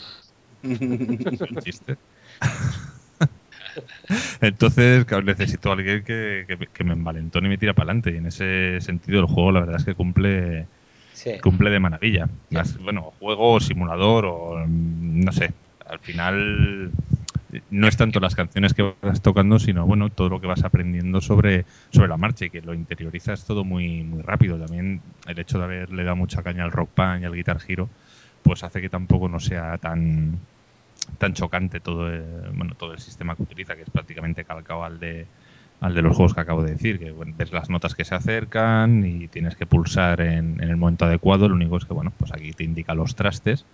Es un chiste. Entonces, claro, necesito a alguien que, que, que me envalentone y me tira para adelante. Y en ese sentido el juego la verdad es que cumple Sí. cumple de maravilla. Más, bueno, juego, simulador o mm, no sé. Al final no es tanto las canciones que vas tocando, sino bueno, todo lo que vas aprendiendo sobre, sobre la marcha y que lo interiorizas todo muy, muy rápido. También el hecho de haberle dado mucha caña al rock band y al guitar hero, pues hace que tampoco no sea tan tan chocante todo el, bueno, todo el sistema que utiliza, que es prácticamente calcado al de al de los juegos que acabo de decir, que bueno, ves las notas que se acercan y tienes que pulsar en, en el momento adecuado, lo único es que bueno, pues aquí te indica los trastes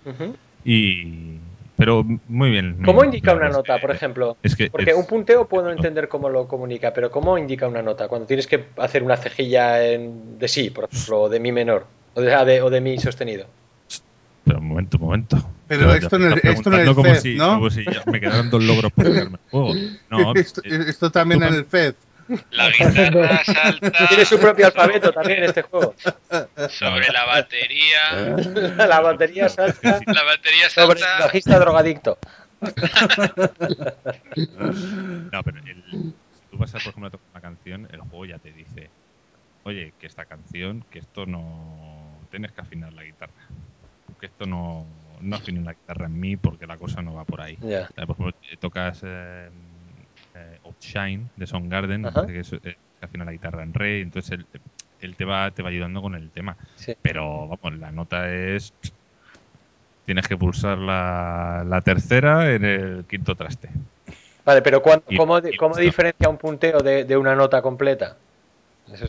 y, Pero muy bien. ¿Cómo muy- indica una nota, que- por ejemplo? Es que Porque es- un punteo puedo entender cómo lo comunica, pero ¿cómo indica una nota? Cuando tienes que hacer una cejilla en- de sí, por ejemplo, o de mi menor, o de- o de mi sostenido. Pero un momento, un momento. Pero ya esto me en el- estás esto en el preguntando como FED, si, ¿no? como si ya me quedaran dos logros por sacarme el juego. No, esto, eh, esto también en el FED. La guitarra salta Tiene su propio alfabeto también este juego. sobre la batería. La batería salta La batería sobre el salta. bajista drogadicto. No, pero el- si tú vas a, por ejemplo, a tocar una canción, el juego ya te dice, oye, que esta canción, que esto no... Tienes que afinar la guitarra. Que esto no, no la guitarra en mí porque la cosa no va por ahí. Por ejemplo, eh, tocas eh, eh, Outshine de Soundgarden, me Ajá. parece que es, eh, la guitarra en re, entonces él, él te va te va ayudando con el tema. Sí. Pero vamos, la nota es tienes que pulsar la, la tercera en el quinto traste. Vale, pero ¿cuán- Y- ¿cómo, cómo diferencia un punteo de, de una nota completa?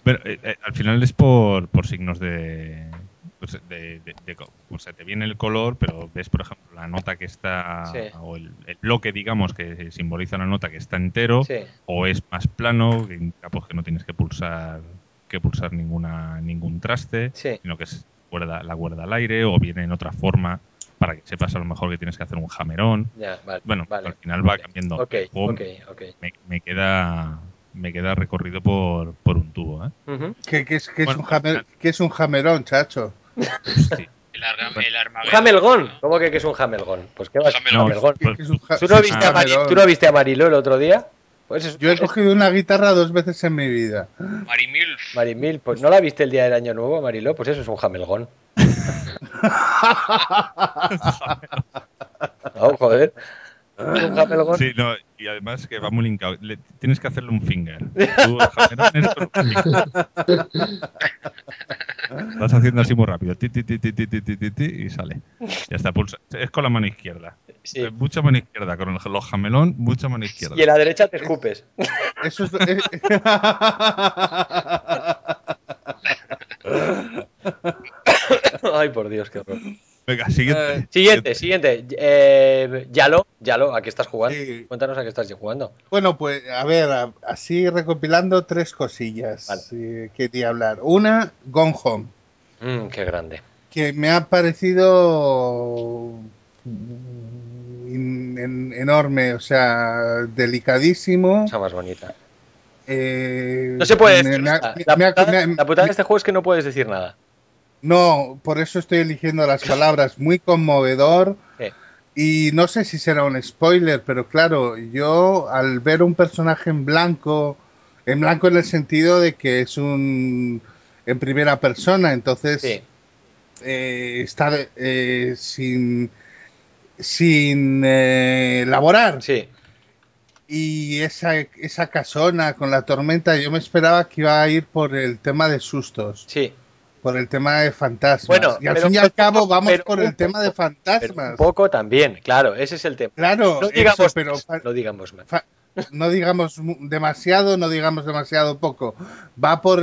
Pero eh, eh, al final es por, por signos de, pues, de, de- de co- o sea, te viene el color, pero ves, por ejemplo, la nota que está, Sí. o el, el bloque, digamos, que simboliza la nota que está entero, Sí. o es más plano, que indica pues, que no tienes que pulsar que pulsar ninguna ningún traste, Sí. sino que es cuerda, la cuerda al aire, o viene en otra forma para que sepas a lo mejor que tienes que hacer un jamerón. Ya, vale. Bueno, vale. al final va cambiando. Ok, El juego ok, ok. Me, me queda me queda recorrido por, por un tubo, ¿eh? Ujú. ¿Qué, qué es, qué es un jamer- qué es un jamerón, chacho? Sí. El, el ¿Un Armageddon. jamelgón? ¿Cómo que, que es un jamelgón? Pues qué va a ser un Jamelgón. jamelgón. ¿Qué, qué es un ja- ¿Tú no, un viste a? ¿Tú no viste a Mariló el otro día? Pues es, Yo he cogido una guitarra dos veces en mi vida. Marimilf. Marimil, pues ¿no la viste el día del año nuevo, Mariló? Pues eso es un jamelgón. Oh, joder. Ah. Sí, no, y además que va muy linkado. Tienes que hacerle un finger. Tú, Vas haciendo así muy rápido. Y sale. Ya está, pulsa. Es con la mano izquierda. Eh, mucha mano izquierda. Con el, los jamelón, mucha mano izquierda. Y en la derecha te escupes. Eso es... Eh, eh. Ay, por Dios, qué horror. Venga, siguiente. Eh, Siguiente, siguiente. Eh, Yalo, Yalo, ¿a qué estás jugando? Sí. Cuéntanos a qué estás jugando. Bueno, pues a ver, a- así recopilando tres cosillas Vale. eh, quería hablar. Una, Gone Home, Mm, qué grande. que me ha parecido in- en- enorme, o sea, delicadísimo. Cosa más bonita. eh, No se puede decir me nada. me- La me putada, me- la putada de este juego es que no puedes decir nada. No, por eso estoy eligiendo las palabras. Muy conmovedor. Sí. Y no sé si será un spoiler, pero claro, yo al ver un personaje en blanco, en blanco en el sentido de que es un en primera persona, entonces Sí, eh, está eh, sin sin eh, laborar sí. y esa esa casona con la tormenta, yo me esperaba que iba a ir por el tema de sustos Sí, por el tema de fantasmas. Bueno, y al pero fin y al cabo vamos pero por el tema de fantasmas. un poco también, claro, ese es el tema. Claro, No eso, digamos, pero más, no digamos más. no digamos demasiado, no digamos demasiado poco. Va por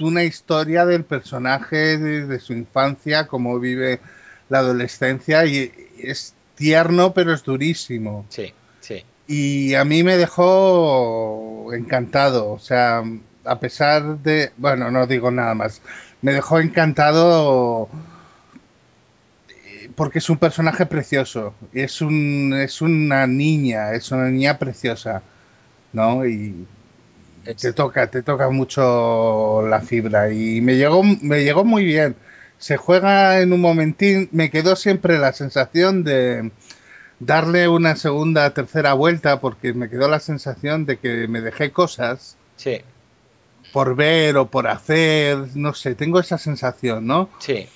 una historia del personaje de, de su infancia, cómo vive la adolescencia y es tierno pero es durísimo. Sí, sí. Y a mí me dejó encantado, o sea, a pesar de, bueno, no digo nada más, me dejó encantado eh, porque es un personaje precioso, es un es una niña, es una niña preciosa, ¿no? Y te toca, te toca mucho la fibra. Y me llegó me llegó muy bien. Se juega en un momentín, me quedó siempre la sensación de darle una segunda, tercera vuelta porque me quedó la sensación de que me dejé cosas. Sí, por ver o por hacer, no sé, tengo esa sensación, ¿no? sí.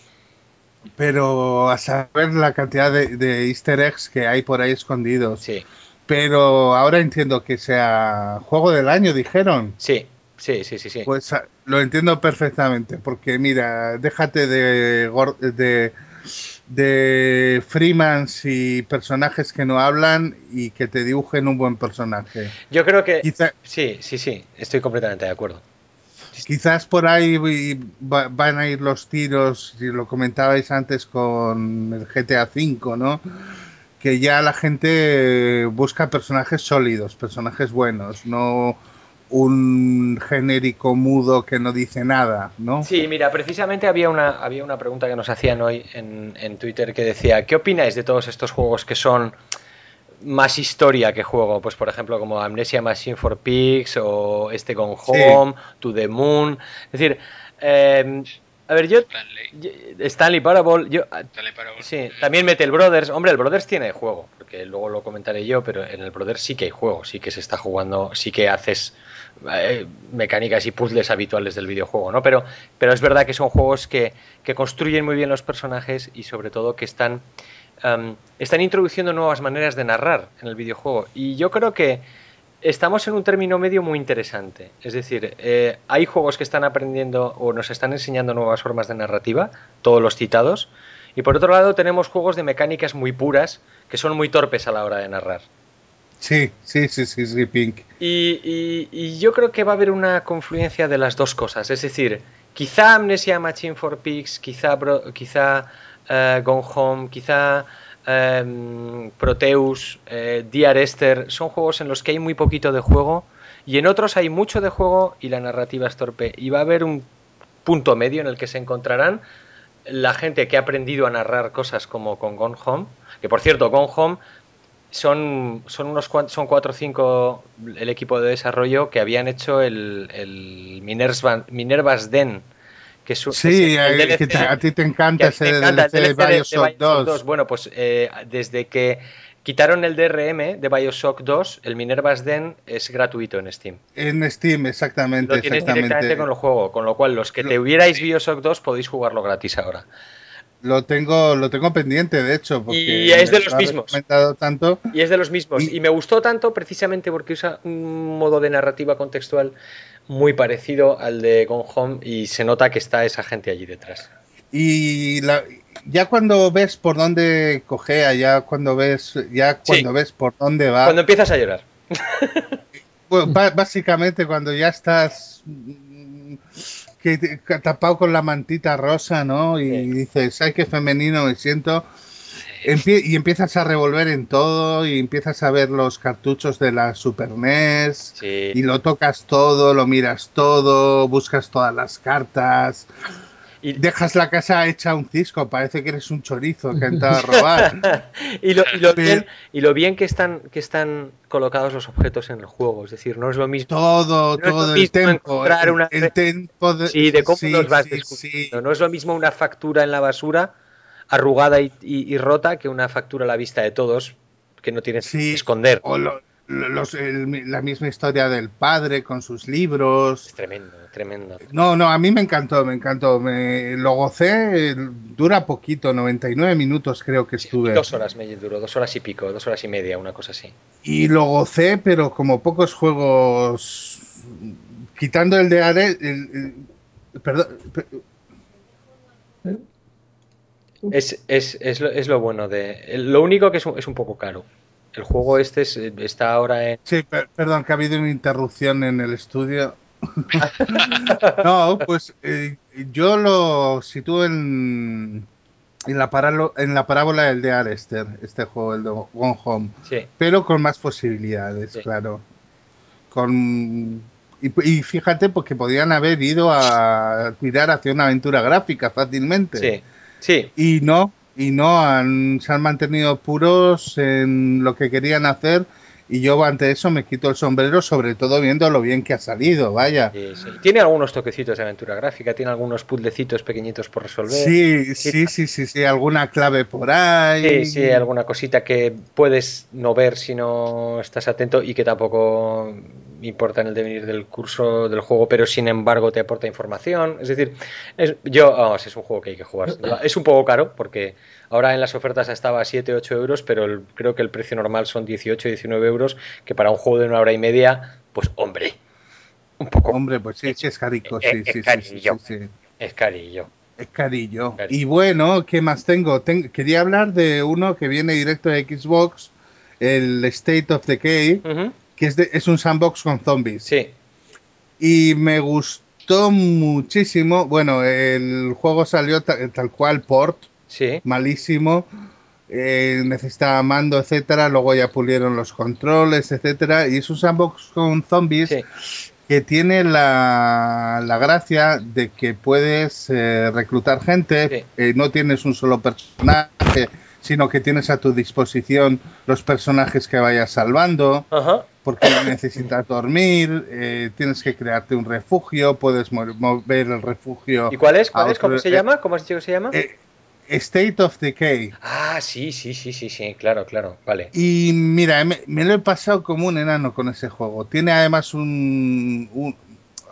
Pero a saber la cantidad de, de easter eggs que hay por ahí escondidos. Sí, Pero ahora entiendo que sea juego del año, dijeron. sí, sí, sí, sí, sí. Pues a- lo entiendo perfectamente, porque mira, déjate de, de, de Freemans y personajes que no hablan y que te dibujen un buen personaje. Yo creo que Quizá- sí, sí, sí, estoy completamente de acuerdo. Quizás por ahí van a ir los tiros, si lo comentabais antes con el GTA V, ¿no? que ya la gente busca personajes sólidos, personajes buenos, no un genérico mudo que no dice nada, ¿no? Sí, mira, precisamente había una, había una pregunta que nos hacían hoy en, en Twitter que decía, ¿qué opináis de todos estos juegos que son más historia que juego? Pues por ejemplo como Amnesia Machine for Pigs o este con Home, To the Moon, es decir... Eh, a ver, yo. Stanley, Parable. Yo, Stanley Parable. Sí, también mete el Brothers. Hombre, el Brothers tiene juego, porque luego lo comentaré yo, pero en el Brothers sí que hay juego, sí que se está jugando, sí que haces eh, mecánicas y puzzles habituales del videojuego, ¿no? Pero, pero es verdad que son juegos que, que construyen muy bien los personajes y sobre todo que están, um, están introduciendo nuevas maneras de narrar en el videojuego. Y yo creo que estamos en un término medio muy interesante. Es decir, eh, hay juegos que están aprendiendo o nos están enseñando nuevas formas de narrativa, todos los citados, y por otro lado tenemos juegos de mecánicas muy puras que son muy torpes a la hora de narrar. Sí, sí, sí, sí, sí Pink. Y, y, y, yo creo que va a haber una confluencia de las dos cosas. Es decir, quizá Amnesia Machine for Pigs, quizá, quizá uh, Gone Home, quizá eh, Proteus, eh, Dear Esther, son juegos en los que hay muy poquito de juego y en otros hay mucho de juego y la narrativa es torpe. Y va a haber un punto medio en el que se encontrarán la gente que ha aprendido a narrar cosas como con Gone Home, que por cierto, Gone Home son, son unos son cuatro o cinco el equipo de desarrollo que habían hecho el, el Minerva, Minerva's Den, que es, sí, es el DLC, que a ti te encanta ese DLC, DLC de Bioshock, de, 2. 2. Bueno, pues eh, desde que quitaron el DRM de Bioshock 2, el Minerva's Den es gratuito en Steam. En Steam, exactamente. Lo tienes exactamente. directamente con el juego, con lo cual los que te hubierais Bioshock 2 podéis jugarlo gratis ahora. Lo tengo, lo tengo pendiente, de hecho. Porque y es de los mismos. Tanto. Y es de los mismos. Y, y me gustó tanto precisamente porque usa un modo de narrativa contextual muy parecido al de Gone Home y se nota que está esa gente allí detrás. Y la, ya cuando ves por dónde cojea, ya cuando ves, ya cuando sí. ves por dónde va. Cuando empiezas a llorar. Bueno, básicamente cuando ya estás que, tapado con la mantita rosa, ¿no? Y sí. dices, ay, qué femenino me siento. Empie y empiezas a revolver en todo y empiezas a ver los cartuchos de la Super NES sí. y lo tocas todo, lo miras todo, buscas todas las cartas. Y dejas la casa hecha un cisco, parece que eres un chorizo que ha entrado a robar. y, lo, y, lo bien, y, lo, bien, que están que están colocados los objetos en el juego, es decir, no es lo mismo. Todo, no todo, el tempo. El, una... el, tempo de, sí, de cómo sí, los vas sí, descubriendo. No es lo mismo una factura en la basura arrugada y, y, y, rota que una factura a la vista de todos que no tienes sí, que esconder. O lo, los, el, la misma historia del padre con sus libros. Es tremendo, tremendo. No, no, a mí me encantó, me encantó. Me, lo gocé, dura poquito, 99 minutos creo que estuve. Sí, dos horas me duró, dos horas y pico, dos horas y media, una cosa así. Y lo gocé, pero como pocos juegos, quitando el de Are, el, el, perdón. Es, es, es, lo, es, lo, bueno de. Lo único que es un, es un poco caro. El juego este es, está ahora en. Sí, per, perdón, que ha habido una interrupción en el estudio. no, pues eh, yo lo sitúo en, en, la paralo, en la parábola del de Arester, este juego, el de One Home. Sí. Pero con más posibilidades, Sí. claro. Con. Y, y fíjate, porque podían haber ido a mirar hacia una aventura gráfica fácilmente. Sí, sí. Y no, y no han, se han mantenido puros en lo que querían hacer y yo ante eso me quito el sombrero, sobre todo viendo lo bien que ha salido, vaya. Sí, sí. Tiene algunos toquecitos de aventura gráfica, tiene algunos puzzlecitos pequeñitos por resolver. Sí, sí, sí, sí, sí, alguna clave por ahí. Sí, sí, alguna cosita que puedes no ver si no estás atento y que tampoco importa en el devenir del curso del juego, pero sin embargo te aporta información. Es decir, es, yo, vamos, es un juego que hay que jugar. Es un poco caro porque ahora en las ofertas estaba a 7, 8 euros, pero el, creo que el precio normal son 18, 19 euros, que para un juego de una hora y media, pues hombre, un poco. Hombre, pues sí, es carico, sí, es, sí, carillo, sí, sí, Es carillo. Es carillo. carillo. Y bueno, ¿qué más tengo? Ten quería hablar de uno que viene directo de Xbox, el State of Decay. Uh -huh que es, de, es un sandbox con zombies. Sí. Y me gustó muchísimo. Bueno, el juego salió tal, tal cual port. Sí. Malísimo. eh, necesitaba mando, etcétera. Luego ya pulieron los controles, etcétera. Y es un sandbox con zombies Sí. que tiene la, la gracia de que puedes eh, reclutar gente, Sí. eh, no tienes un solo personaje, sino que tienes a tu disposición los personajes que vayas salvando, Ajá. porque necesitas dormir, tienes que crearte un refugio, puedes mo- mover el refugio. ¿Y cuál es? ¿Cuál es? ¿Cómo se llama? ¿Cómo has dicho que se llama? State of Decay. Ah, sí, sí, sí, sí, sí, claro, claro, vale. Y mira, me, me lo he pasado como un enano con ese juego. Tiene además un, un-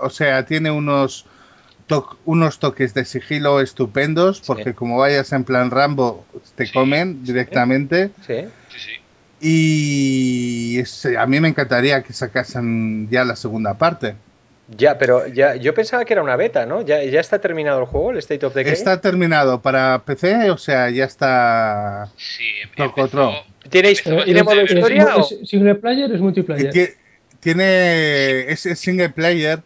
o sea, tiene unos to- unos toques de sigilo estupendos, porque Sí. como vayas en plan Rambo, te Sí, comen directamente. Sí. Sí, sí. Y es- a mí me encantaría que sacasen ya la segunda parte. Ya, pero ya, yo pensaba que era una beta, ¿no? Ya, ya está terminado el juego, el State of Decay. Está terminado para PC, o sea, ya está. Sí, em- Toco empezó- otro. ¿Tiene, empezó Eh, ¿tiene es- modo historia o...? es single player es multiplayer? tie- tiene es, es single player,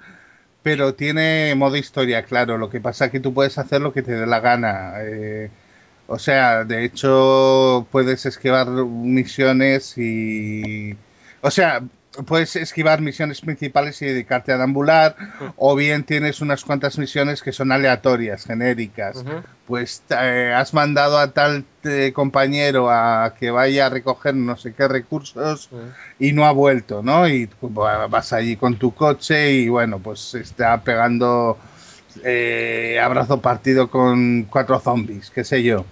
pero tiene modo historia, claro. Lo que pasa es que tú puedes hacer lo que te dé la gana. eh, o sea, de hecho, puedes esquivar misiones y. O sea, puedes esquivar misiones principales y dedicarte a deambular, o bien tienes unas cuantas misiones que son aleatorias, genéricas. Pues eh, has mandado a tal eh, compañero a que vaya a recoger no sé qué recursos y no ha vuelto, ¿no? Y vas allí con tu coche y bueno, pues está pegando eh, abrazo partido con cuatro zombies, qué sé yo.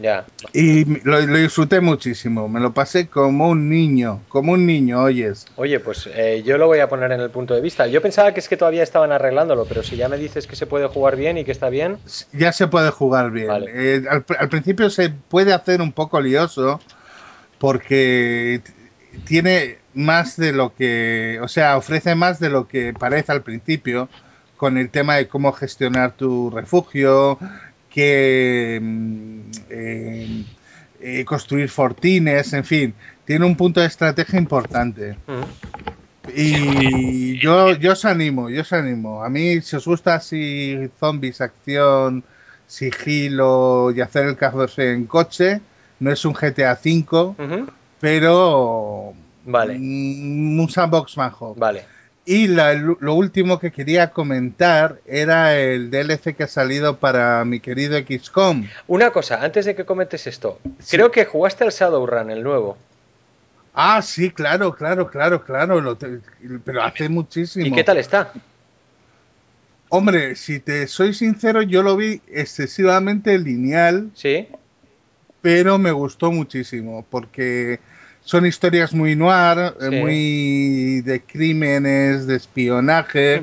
Ya. Y lo, lo disfruté muchísimo, me lo pasé como un niño, como un niño, oyes. Oye, pues eh, yo lo voy a poner en el punto de vista. Yo pensaba que es que todavía estaban arreglándolo, pero si ya me dices que se puede jugar bien y que está bien, Ya se puede jugar bien. Vale. Eh, al, al principio se puede hacer un poco lioso porque tiene más de lo que, o sea, ofrece más de lo que parece al principio con el tema de cómo gestionar tu refugio, que mm, eh, eh, construir fortines, en fin, tiene un punto de estrategia importante. Y yo, yo os animo, yo os animo. A mí, si os gusta así zombies, acción, sigilo y hacer el café en coche, no es un GTA V, pero Vale. mm, un sandbox majo. Vale. Y la- lo último que quería comentar era el DLC que ha salido para mi querido XCOM. Una cosa, antes de que comentes esto, creo que jugaste al Shadowrun, el nuevo. Ah, sí, claro, claro, claro, claro, lo te- pero hace muchísimo. ¿Y qué tal está? Hombre, si te soy sincero, yo lo vi excesivamente lineal, ¿Sí? pero me gustó muchísimo porque son historias muy noir, eh, Sí. muy de crímenes, de espionaje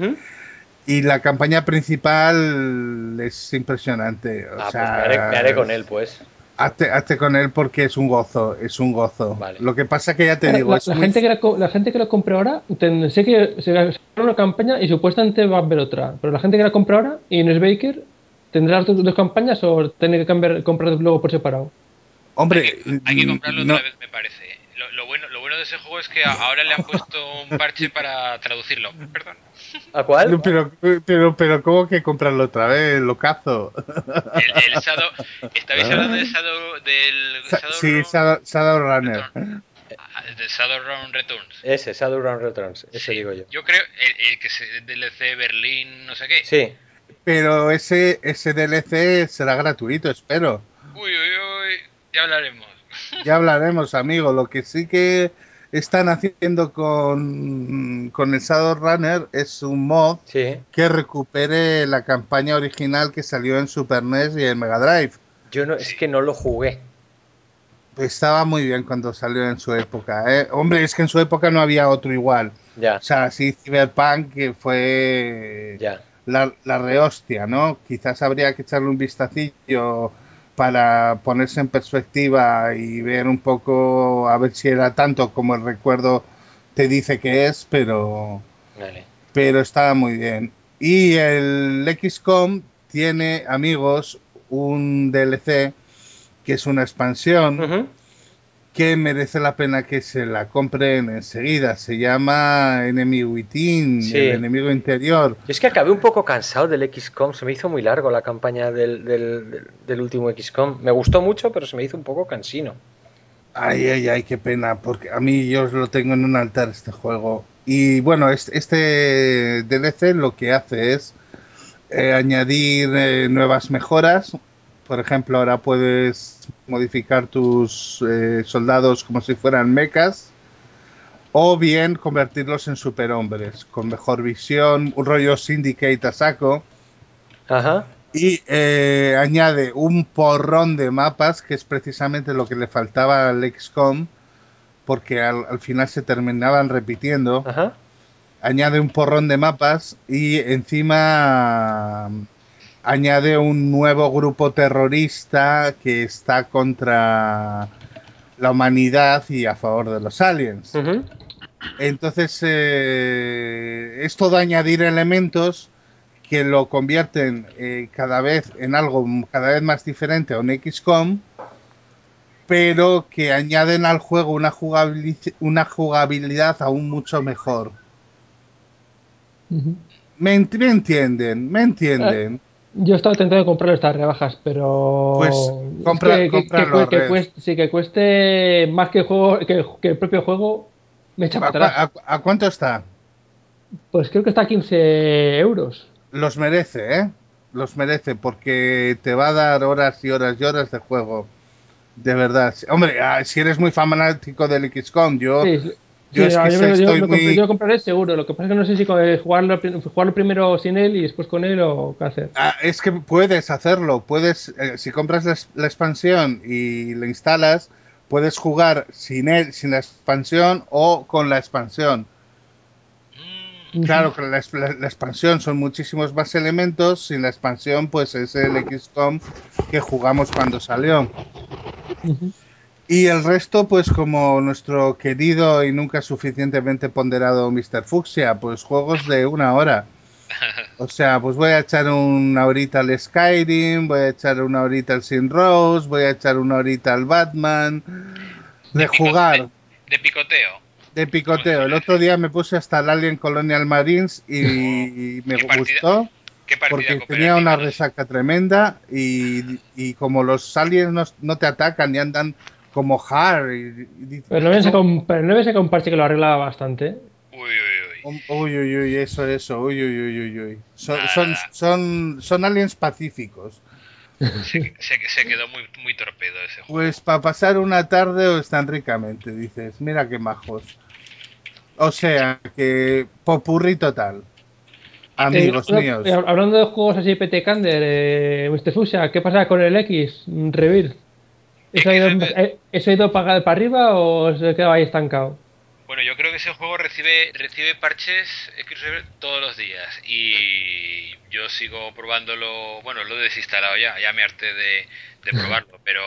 y la campaña principal es impresionante. O Ah, sea, pues me haré, me haré con él, pues. Hazte, hazte con él porque es un gozo, es un gozo. Vale. Lo que pasa que ya te la, digo, la- es la muy- gente que la, gente que la compra ahora, sé que se va a sacar una campaña y supuestamente va a haber otra, pero la gente que la compra ahora y no es Baker, ¿tendrá las dos, dos campañas o tiene que cambiar, comprar luego por separado? hombre, Hay que, hay que comprarlo no- otra vez, me parece. Lo, bueno, lo bueno de ese juego es que ahora le han puesto un parche para traducirlo. Perdón. ¿A cuál? no, pero, pero, pero, ¿cómo que comprarlo otra vez? Lo cazo. El, el Shadow. ¿Estabais hablando del Shadow, del Shadow sí, Shadow, Shadowrunner. Ah, del Shadowrun Returns? Ese, Shadowrun Returns, ese Sí, digo yo. Yo creo el, el que se DLC Berlín, no sé qué. Sí, Pero ese, ese DLC será gratuito, espero. Uy, uy, uy. Ya hablaremos. Ya hablaremos, amigo. Lo que sí que están haciendo con, con el Shadowrunner es un mod sí. que recupere la campaña original que salió en Super NES y en Mega Drive. Yo no, es que no lo jugué. Estaba muy bien cuando salió en su época. ¿eh? Hombre, es que en su época no había otro igual. Ya, O sea, sí, Cyberpunk que fue ya. la, la rehostia, ¿no? Quizás habría que echarle un vistacillo para ponerse en perspectiva y ver un poco a ver si era tanto como el recuerdo te dice que es, pero, Vale. pero estaba muy bien. Y el XCOM tiene, amigos, un DLC que es una expansión. Que merece la pena que se la compren enseguida. Se llama Enemy Within, Sí. el enemigo interior. Yo es que acabé un poco cansado del XCOM, se me hizo muy largo la campaña del, del- del- último XCOM. Me gustó mucho, pero se me hizo un poco cansino. Ay, ay, ay, qué pena, porque a mí yo lo tengo en un altar este juego. Y bueno, este, este DLC lo que hace es eh, añadir eh, nuevas mejoras. Por ejemplo, ahora puedes modificar tus eh, soldados como si fueran mechas. O bien convertirlos en superhombres, con mejor visión, un rollo Syndicate a saco. Ajá. Y eh, añade un porrón de mapas, que es precisamente lo que le faltaba al XCOM, porque al, al final se terminaban repitiendo. Ajá. Añade un porrón de mapas y encima añade un nuevo grupo terrorista que está contra la humanidad y a favor de los aliens. Entonces, eh, es todo añadir elementos que lo convierten eh, cada vez en algo cada vez más diferente a un XCOM, pero que añaden al juego una, jugabili- una jugabilidad aún mucho mejor. ¿Me, ent- me entienden? ¿Me entienden? Yo he estado tentado de comprar estas rebajas, pero. Pues, es compra- que, que- que- que cueste, sí, que cueste más que el, juego, que, el propio juego, me echa ¿A, para atrás. a- a cuánto está? Pues creo que está a 15 euros. Los merece, ¿eh? Los merece porque te va a dar horas y horas y horas de juego. De verdad. Hombre, ah, si eres muy fanático del XCOM, yo... Sí, sí, yo es no, que yo, me- yo me muy- compré- yo lo compraré seguro. Lo que pasa es que no sé si eh, jugarlo, jugarlo primero sin él y después con él o qué hacer. Ah, es que puedes hacerlo, puedes, eh, si compras la, expansión y la instalas, puedes jugar sin él, sin la expansión o con la expansión. Mm, Claro que la, la- la expansión son muchísimos más elementos, sin la expansión pues es el XCOM que jugamos cuando salió. Ujú. Y el resto, pues como nuestro querido y nunca suficientemente ponderado Mr. Fuxia, pues juegos de una hora. O sea, pues voy a echar una horita al Skyrim, voy a echar una horita al Sin Rose, voy a echar una horita al Batman. De jugar, De picoteo. de picoteo. El otro día me puse hasta el Alien Colonial Marines y, y me gustó ¿Qué porque tenía una resaca tremenda y, y como los aliens no, no te atacan y andan como hard. Y, y dices, Pero no me saca un, pero no me saca un parche que lo arreglaba bastante. Uy, uy, uy. Uy, uy, uy, eso, eso, uy, uy, uy, uy, uy. Son, son, son, son aliens pacíficos. Se, se- se quedó muy, muy torpedo ese juego. Pues para pasar una tarde o están ricamente, dices, mira qué majos. O sea, que popurrí total. Amigos Eh, míos. eh, hablando de juegos así PT Kander, eh, Mr. Fuchsia, ¿qué pasa con el X? Rebirth. ¿Eso ha ido, eh, ¿Eso ha ido para, arriba o se quedado ahí estancado? Bueno, yo creo que ese juego recibe recibe parches todos los días y yo sigo probándolo, bueno, lo he desinstalado ya, ya me harté de, de probarlo, pero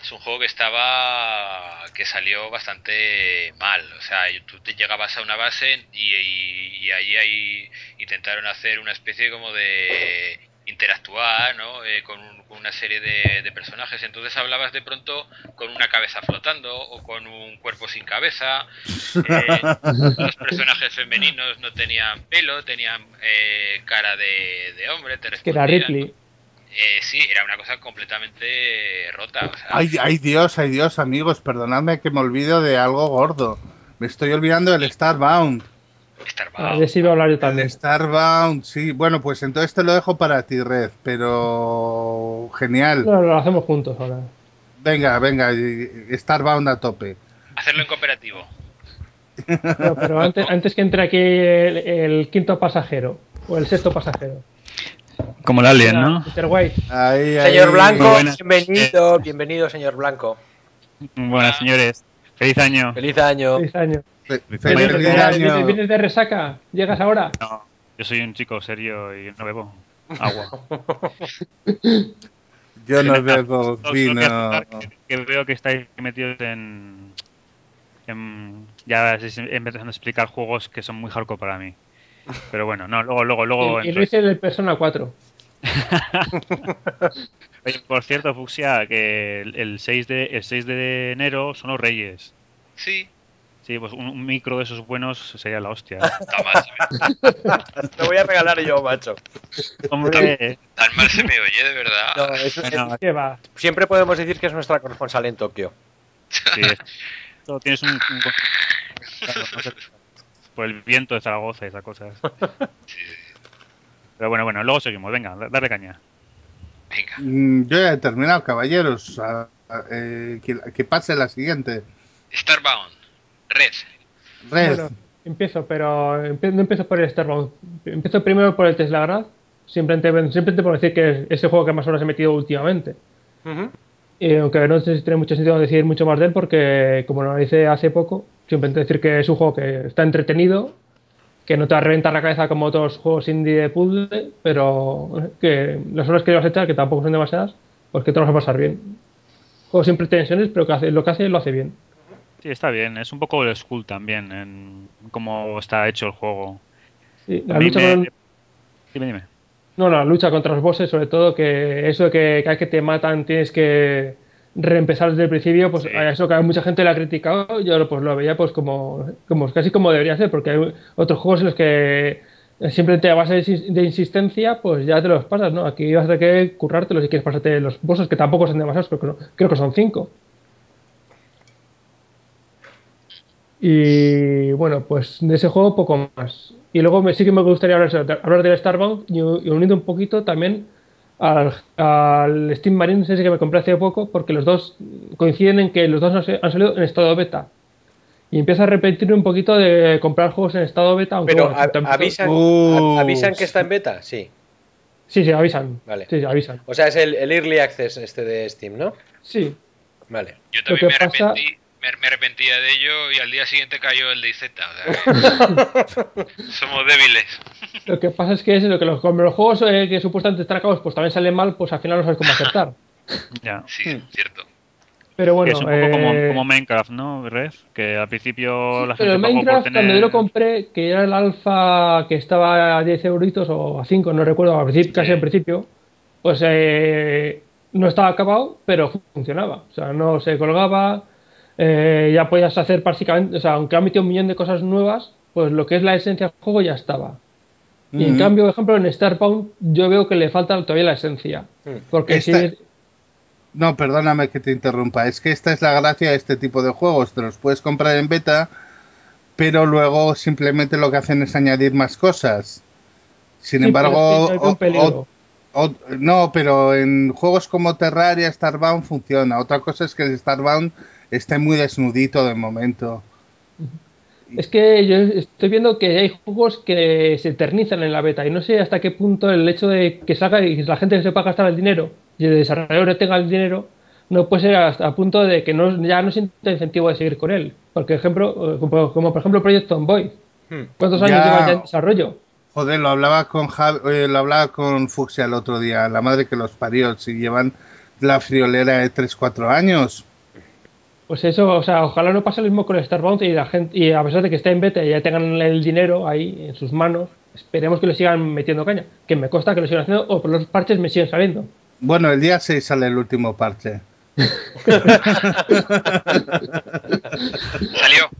es un juego que estaba que salió bastante mal, o sea, tú te llegabas a una base y, y, y ahí, ahí intentaron hacer una especie como de interactuar ¿no? Eh, con, un- con una serie de, de personajes. Entonces hablabas de pronto con una cabeza flotando o con un cuerpo sin cabeza. Eh, los personajes femeninos no tenían pelo, tenían eh, cara de, de hombre. Te Que era. Ripley. Eh, sí, era una cosa completamente rota. o sea, Ay, ay Dios, ay Dios, amigos, perdonadme que me olvido de algo gordo. Me estoy olvidando del Starbound. Starbound. Ah, de iba a hablar yo El también. Starbound, sí. Bueno, pues entonces te lo dejo para ti, Red, pero genial. No, lo hacemos juntos ahora. Venga, venga, Starbound a tope. Hacerlo en cooperativo. No, pero antes, antes que entre aquí el, el quinto pasajero o el sexto pasajero. Como el Alien, ¿no? Mr. White. Ahí, ahí. Señor Blanco, bienvenido, bienvenido, señor Blanco. Buenas, señores. Feliz año. Feliz año. Seis años. Fe- Feliz feliz ¿Vienes, feliz año. vienes- vienes de resaca? ¿Llegas ahora? No, yo soy un chico serio y no bebo agua. Yo no bebo vino. Que, que veo que estáis metidos en, en- Ya empezando a explicar juegos que son muy hardcore para mí. Pero bueno, no, luego, luego, luego. y, lo hice en el Persona 4. Oye, por cierto, Fuxia, que el, el 6 de, el 6 de enero son los Reyes. Sí, Sí, pues un, un micro de esos buenos sería la hostia. me, Lo voy a regalar yo, macho. Hombre, tan mal se me oye, de verdad. No, es- Bueno, ¿Qué va? siempre podemos decir que es nuestra corresponsal en Tokio. sí, es- esto tienes un, un- por el viento de Zaragoza y esas cosas. Pero bueno, bueno, luego seguimos. Venga, da- dale caña. Venga, Mm, Yo ya he terminado, caballeros. A- a- eh, que, que pase la siguiente. Starbound, Red. Red. Bueno, empiezo, pero no empiezo por el Starbound. Empiezo primero por el Tesla Grad. Simplemente, simplemente por decir que es el juego que más horas he metido últimamente. Y aunque no sé si tiene mucho sentido decir mucho más de él, porque como lo hice hace poco, simplemente decir que es un juego que está entretenido, que no te va a reventar la cabeza como otros juegos indie de puzzle, pero que las horas que vas a echar, que tampoco son demasiadas, pues que te lo vas a pasar bien. Juego sin pretensiones, pero que hace, lo que hace lo hace bien. Sí, está bien. Es un poco el school también en cómo está hecho el juego. Sí, la lucha me- con- Dime, dime. No, la lucha contra los bosses, sobre todo, que eso de que cada vez que te matan tienes que reempezar desde el principio, pues Sí. a eso que mucha gente le ha criticado, yo pues lo veía pues como, como casi como debería ser, porque hay otros juegos en los que simplemente a base de insis- de insistencia, pues ya te los pasas, ¿no? Aquí vas a tener que currártelos si quieres pasarte los bosses, que tampoco son demasiados, creo que, no- creo que son cinco. Y bueno, pues de ese juego poco más. Y luego me, sí que me gustaría hablar, hablar del Starbound y, y unido un poquito también al, al Steam Marines ese que me compré hace poco, porque los dos coinciden en que los dos han sa- han salido en estado beta. Y empiezo a repetir un poquito de comprar juegos en estado beta, aunque Pero bueno, a- tampoco- avisan, Uh. a- avisan que está en beta, sí. Sí, sí, avisan. Vale. Sí, sí, avisan. O sea, es el, el Early Access este de Steam, ¿no? Sí. Vale. Yo Lo también que me, pasa- arrepentí, me, me arrepentía de ello y al día siguiente cayó el de IZ. O sea que somos débiles. Lo que pasa es que es lo que los, como los juegos eh, que supuestamente están acabados pues también salen mal, pues al final no sabes cómo acertar. Ya. Sí, cierto. Pero bueno, es un poco como, eh, como Minecraft, ¿no, Red? Que al principio la Pero gente pagó por Minecraft, tener... cuando yo lo compré, que era el alfa que estaba a 10 euritos o a 5, no recuerdo, al principio, casi Sí. al principio, pues eh, no estaba acabado, pero funcionaba. O sea, no se colgaba, eh, ya podías hacer básicamente, o sea, aunque ha metido un millón de cosas nuevas, pues lo que es la esencia del juego ya estaba. Y en Mm. cambio, por ejemplo, en Starbound yo veo que le falta todavía la esencia. Mm. Porque Esta- si No, perdóname que te interrumpa. Es que esta es la gracia de este tipo de juegos. Te los puedes comprar en beta, pero luego simplemente lo que hacen es añadir más cosas. Sin sí, embargo, o- o- o- no, pero en juegos como Terraria, Starbound funciona. Otra cosa es que el Starbound esté muy desnudito de momento. Es que yo estoy viendo que hay juegos que se eternizan en la beta y no sé hasta qué punto el hecho de que salga y la gente se pueda gastar el dinero y el desarrollador tenga el dinero no puede ser hasta a punto de que no, ya no sienta incentivo de seguir con él. Porque, ejemplo, eh, como, como por ejemplo Project Tomboy. Hmm. ¿Cuántos años Ya. lleva ya en desarrollo? Joder, lo hablaba con Jav- eh, lo hablaba con Fuxia el otro día, la madre que los parió, si llevan la friolera de 3-4 años. Pues eso, o sea, ojalá no pase lo mismo con Starbound y la gente, y a pesar de que esté en beta y ya tengan el dinero ahí en sus manos, esperemos que le sigan metiendo caña. Que me consta que lo sigan haciendo o por los parches me siguen saliendo. Bueno, el día 6 sale el último parche. Salió.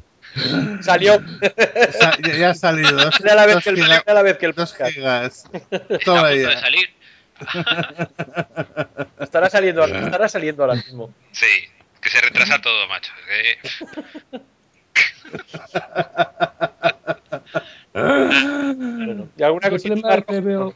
Salió. Sa- ya, ya ha salido. Dos, la vez dos que el, giga- la vez que el dos gigas. Toma ya. de salir. Estará saliendo, estará saliendo ahora mismo. Sí, que se retrasa todo, macho. Bueno, ¿Y alguna El cosita? problema que veo.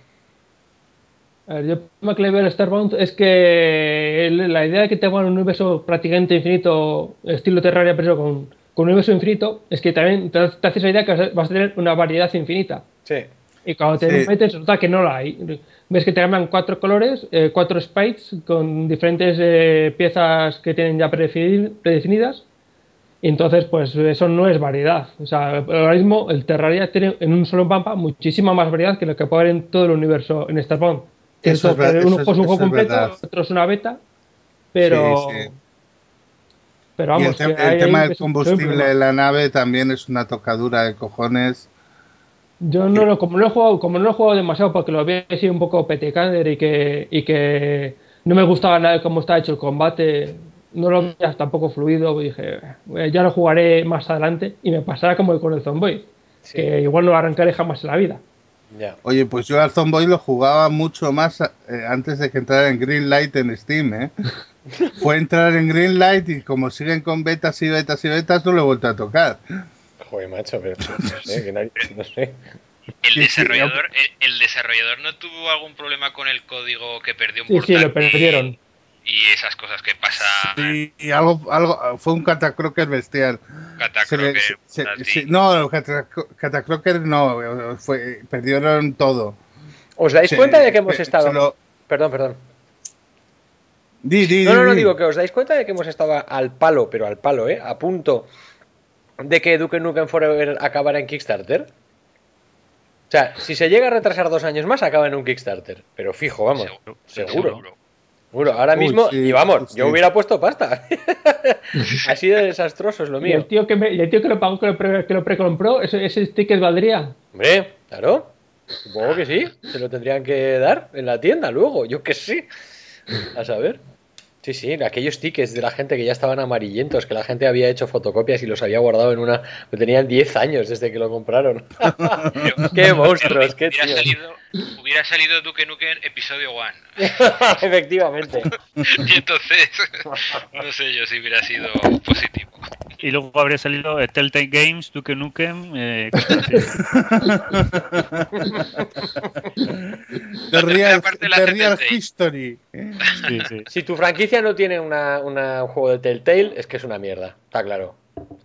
A ver, yo el problema que le veo al Starbound es que el- la idea de que tengan un universo prácticamente infinito, estilo Terraria, pero con, con un universo infinito, es que también te, te haces la idea que vas a- vas a tener una variedad infinita. Sí. Y cuando te Sí. metes, resulta que no la hay. Ves que te llaman cuatro colores, eh, cuatro sprites con diferentes eh, piezas que tienen ya predefini- predefinidas. Y entonces, pues eso no es variedad. O sea, ahora mismo el Terraria tiene en un solo mapa muchísima más variedad que lo que puede haber en todo el universo en Starbound. Eso es eso uno es- es un juego es completo, verdad. otro es una beta, pero. Sí, sí. Pero Y vamos, el, te- que el hay- tema del es es combustible de la nave también es una tocadura de cojones. Yo no lo, como no lo he jugado, como no lo he jugado demasiado porque lo veo así un poco petecander y que, y que no me gustaba nada cómo está hecho el combate, no lo veía tampoco fluido, dije, "Eh, ya lo jugaré más adelante y me pasará como con el Zomboid, Sí. que igual no lo arrancaré jamás en la vida. Ya. Oye, pues yo al Zomboid lo jugaba mucho más eh, antes de que entrara en Greenlight en Steam, ¿eh? Fue entrar en Greenlight y como siguen con betas y betas y betas, no lo he vuelto a tocar. Joder, macho, pero no sé, que nadie- no sé. El desarrollador, el, el desarrollador no tuvo algún problema con el código que perdió un Sí, sí, lo perdieron. Y, esas cosas que pasan. Y, y algo, algo, fue un catacroker bestial. Se le- Catacroker, se- no, Catacro- catacroker no, fue, perdieron todo. ¿Os dais Se- cuenta de que hemos se- estado... se lo- Perdón, perdón. Di, di, No, no, no, di. digo que os dais cuenta de que hemos estado al palo, pero al palo, ¿eh? A punto de que Duke Nukem Forever acabara en Kickstarter. O sea, si se llega a retrasar dos años más, acaba en un Kickstarter. Pero fijo, vamos. Seguro, Seguro. Seguro, ahora Uy, mismo, sí, y vamos, sí. yo hubiera puesto pasta. Así de desastroso es lo Y el mío. tío que, me- el tío que lo pagó, que lo, pre- que lo precompró, ese, ese ticket valdría. Hombre, claro. Supongo que sí. Se lo tendrían que dar en la tienda luego. Yo que sí. A saber. Sí, sí, aquellos tickets de la gente que ya estaban amarillentos, que la gente había hecho fotocopias y los había guardado en una. que Tenían 10 años desde que lo compraron. ¡Qué monstruos! ¡Qué hubiera, salido, hubiera salido Duke Nukem episodio 1. Efectivamente. Y entonces, no sé yo si hubiera sido positivo. Y luego habría salido eh, Telltale Games, Duke Nukem. eh, The Real, the real. History. sí, sí. Si tu franquicia no tiene una, una- un juego de Telltale, es que es una mierda. Está claro.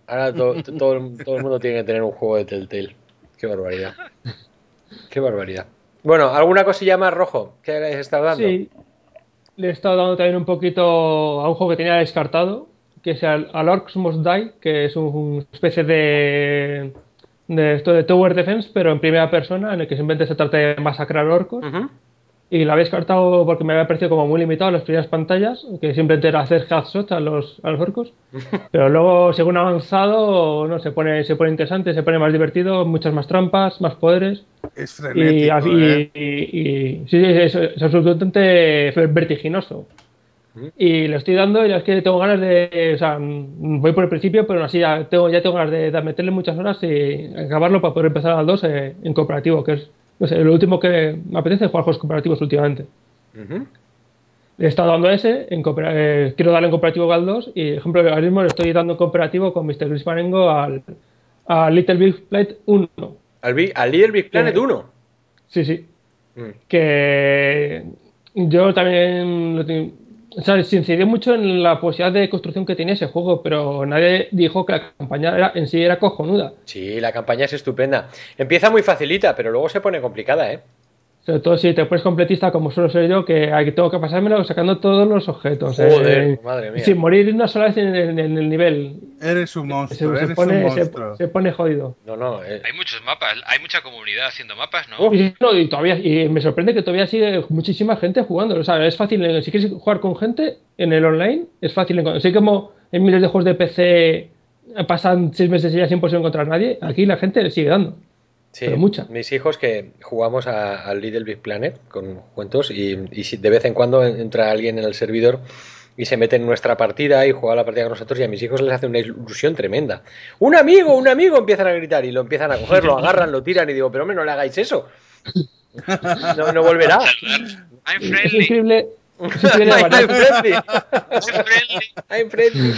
Ahora to- to- todo, el- todo el mundo tiene que tener un juego de Telltale. Qué barbaridad. Qué barbaridad. Bueno, ¿alguna cosilla más rojo que hayáis estado dando? Sí. Le he estado dando también un poquito a un juego que tenía descartado, que es al, al Orcs Must Die, que es un- una especie de, de esto de Tower Defense, pero en primera persona, en el que simplemente se trata de masacrar orcos. Ujú. Y lo había descartado porque me había parecido como muy limitado las primeras pantallas, que simplemente era hacer headshots a los, a los orcos. Pero luego, según ha avanzado, no se pone, se pone interesante, se pone más divertido, muchas más trampas, más poderes. Es y- ¿eh? y- y- sí, sí, es, es absolutamente vertiginoso. Y le estoy dando y es que tengo ganas de. O sea, mm, voy por el principio, pero aún así ya tengo, ya tengo ganas de, de meterle muchas horas y acabarlo para poder empezar al 2 eh, en cooperativo, que es no sé, lo último que me apetece es jugar juegos cooperativos últimamente. Le he estado dando ese, en eh, quiero darle en cooperativo al 2 y, por ejemplo, ahora mismo le estoy dando en cooperativo con Mr. Luis Marengo al, al Little Big Planet 1. Al, Big- al Little Big Planet Eh, 1. Sí, sí. Mm. que yo también lo te- o sea, se incidió mucho en la posibilidad de construcción que tenía ese juego, pero nadie dijo que la campaña era- en sí era cojonuda. Sí, la campaña es estupenda. Empieza muy facilita, pero luego se pone complicada, ¿eh? Sobre todo si te pones completista como suelo ser yo, que tengo que pasármelo sacando todos los objetos. Joder, eh, madre mía. Sin morir una sola vez en el, en el nivel. Eres un monstruo, se eres un pone, se- monstruo. se pone jodido. No, no. eh, Hay muchos mapas, hay mucha comunidad haciendo mapas, ¿no? Y, no, y todavía, y me sorprende que todavía sigue muchísima gente jugando. O sea, es fácil, eh, si quieres jugar con gente en el online, es fácil encontrar. Así como en miles de juegos de PC pasan seis meses y ya es imposible encontrar a nadie, aquí la gente le sigue dando. Sí, Pero mucha. mis hijos que jugamos a- al Little Big Planet con cuentos y, de vez en cuando entra alguien en el servidor y se mete en nuestra partida y juega la partida con nosotros y a mis hijos les hace una ilusión tremenda. ¡Un amigo, un amigo! Empiezan a gritar y lo empiezan a coger, lo agarran, lo tiran y digo, pero hombre, no le hagáis eso. No, no volverá. Es increíble. I'm friendly. I'm friendly. I'm friendly.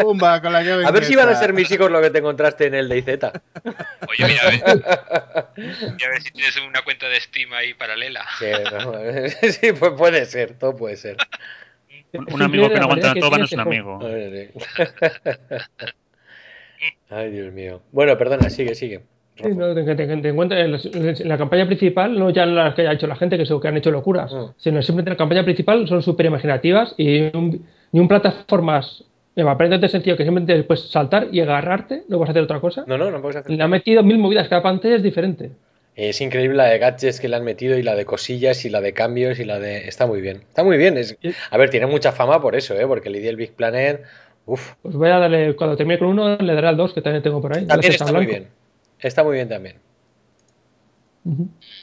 Pumba, con la llave A ver si van a ser mis hijos lo que te encontraste en el DayZ. Oye, mira, a ver, mira a ver si tienes una cuenta de Steam ahí paralela. Sí, no, sí, pues puede ser, todo puede ser. Un, amigo que no aguanta todo no es un amigo. Ay, Dios mío. Bueno, perdona, sigue, sigue. Sí, no, te, te- te- te encuentras en, la campaña principal, no ya en las que ha hecho la gente, que, se- que han hecho locuras, Mm. sino simplemente en la campaña principal son súper imaginativas y un, y un plataformas aparentemente sencillo que simplemente puedes saltar y agarrarte, no vas a hacer otra cosa. No, no, no puedes hacer. Le ha metido mil movidas, cada pantalla es diferente. Es increíble la de gadgets que le han metido y la de cosillas y la de cambios y la de... Está muy bien. Está muy bien. Es... A ver, tiene mucha fama por eso, ¿eh? Porque el Big Planet... Uf, Pues voy a darle, cuando termine con uno, le daré al dos, que también tengo por ahí. también está muy bien. Está muy bien también.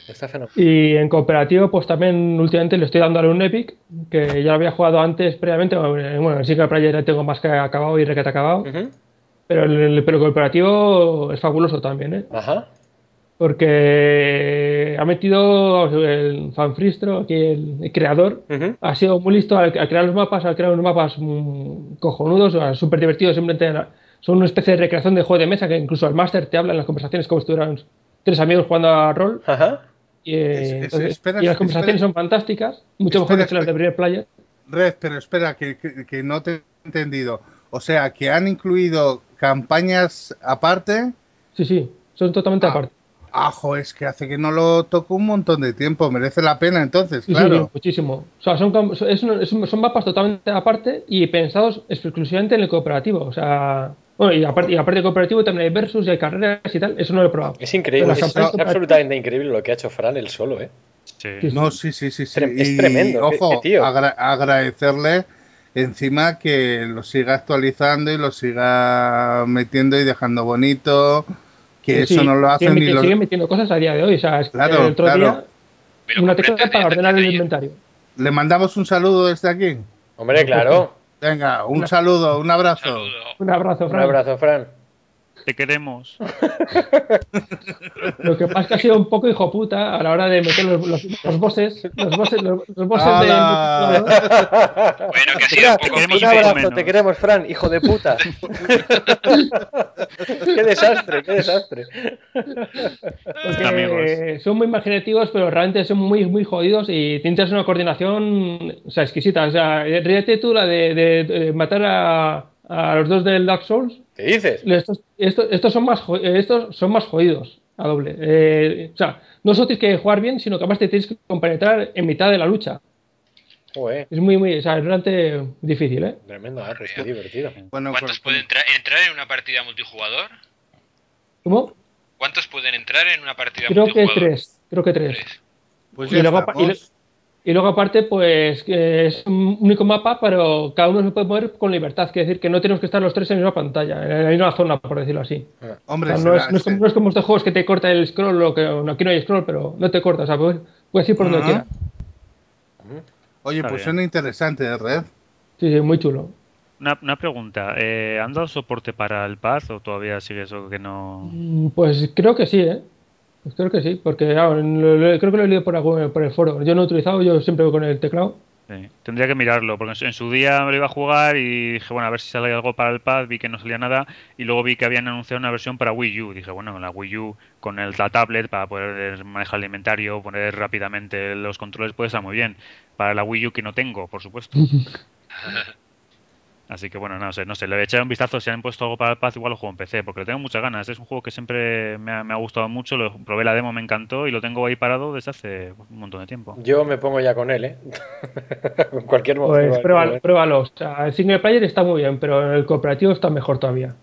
Está fenomenal. Y en cooperativo, pues también últimamente le estoy dando a un Epic, que ya lo había jugado antes previamente. Bueno, en Single Player ya tengo más que acabado y requete acabado. Ujú. Pero el, pero el cooperativo es fabuloso también, ¿eh? Ajá. Porque ha metido el Fanfristro, aquí el, el creador, ha sido muy listo al, al crear los mapas, al crear unos mapas mm, cojonudos, o sea, súper divertidos, simplemente son una especie de recreación de juego de mesa que incluso el máster te habla en las conversaciones como si estuvieran tres amigos jugando a rol. Ajá. Y, eh, Es- es- entonces- espera, y las conversaciones espera. son fantásticas, mucho mejor Espera, que las de primer player. Red, pero espera, que, que- que no te he entendido. O sea, que han incluido campañas aparte. Sí, sí, son totalmente Ah, aparte. Ajo, es que hace que no lo toco un montón de tiempo. Merece la pena entonces, Sí, sí, claro. muchísimo. O sea, son, es un- es un- son mapas totalmente aparte y pensados exclusivamente en el cooperativo. O sea, bueno, y aparte, y aparte del cooperativo también hay versus y hay carreras y tal. Eso no lo he probado. Es increíble. Es, absolutamente increíble lo que ha hecho Fran él solo, ¿eh? Sí. No, sí, sí, sí. sí. Tre- es tremendo, Ojo, qué tío. agra- agradecerle encima que lo siga actualizando y lo siga metiendo y dejando bonito. Que Sí, eso no lo hacen ni los. siguen metiendo cosas a día de hoy. O sea, es que Claro, el otro claro. día lo una tecla para de- ordenar el de inventario. Le mandamos un saludo desde aquí. Hombre, claro. Venga, un saludo, un abrazo. Saludo. Un abrazo, Un Fran. abrazo, Fran. Te queremos. Lo que pasa es que ha sido un poco hijo puta a la hora de meter los, los, los bosses, los bosses, los, los multijugador. Bueno, que ha sido un poco queremos un abrazo, menos. te queremos, Fran, hijo de puta. qué desastre, qué desastre. Amigos. son muy imaginativos, pero realmente son muy, muy jodidos y tienes una coordinación o sea, exquisita. O sea, ríete tú la de, de- de matar a, a los dos del Dark Souls. ¿Qué dices? Estos, estos, estos son más eh, estos son más jodidos a doble. Eh, o sea, no solo tienes que jugar bien, sino que además te tienes que compenetrar en mitad de la lucha. Joder, Es muy, muy, o sea, es realmente difícil, ¿eh? tremendo, ah, qué divertido. Bueno, ¿Cuántos pueden entrar, entrar en una partida multijugador? ¿Cómo? ¿Cuántos pueden entrar en una partida Creo que multijugador? tres. Creo que tres. Tres. Pues y luego- y Y luego aparte, pues es un único mapa, pero cada uno se puede mover con libertad. Quiere decir que no tenemos que estar los tres en la misma pantalla, en la misma zona, por decirlo así. O Hombre, sea, no, es, no es como, no es como estos juegos que te corta el scroll, o que no, aquí no hay scroll, pero no te corta, o sea, puedes, puedes ir por donde Ajá. quieras. Oye, Está pues bien. suena interesante, ¿eh, Red. Sí, sí, muy chulo. Una, una pregunta. Eh, ¿Han dado soporte para el Paz o todavía sigue eso que no...? Mm, Pues creo que sí, ¿eh? Pues creo que sí, porque ah, lo- creo que lo he leído por, el foro. Yo no he utilizado, yo siempre voy con el teclado. Sí, Tendría que mirarlo, porque en su, en su día me lo iba a jugar y dije, bueno, a ver si sale algo para el pad, vi que no salía nada y luego vi que habían anunciado una versión para Wii U. Dije, bueno, la Wii U con el, la tablet para poder manejar el inventario, poner rápidamente los controles puede estar muy bien. Para la Wii U que no tengo, por supuesto. Así que bueno, no sé, no sé, le voy a echar un vistazo si han puesto algo para el pad, igual lo juego en PC, porque le tengo muchas ganas. Es un juego que siempre me ha, me ha gustado mucho, lo probé la demo, me encantó y lo tengo ahí parado desde hace un montón de tiempo. Yo me pongo ya con él, ¿eh? con cualquier modo. Pues pruébalo, pruébalo. O sea, el single player está muy bien, pero el cooperativo está mejor todavía.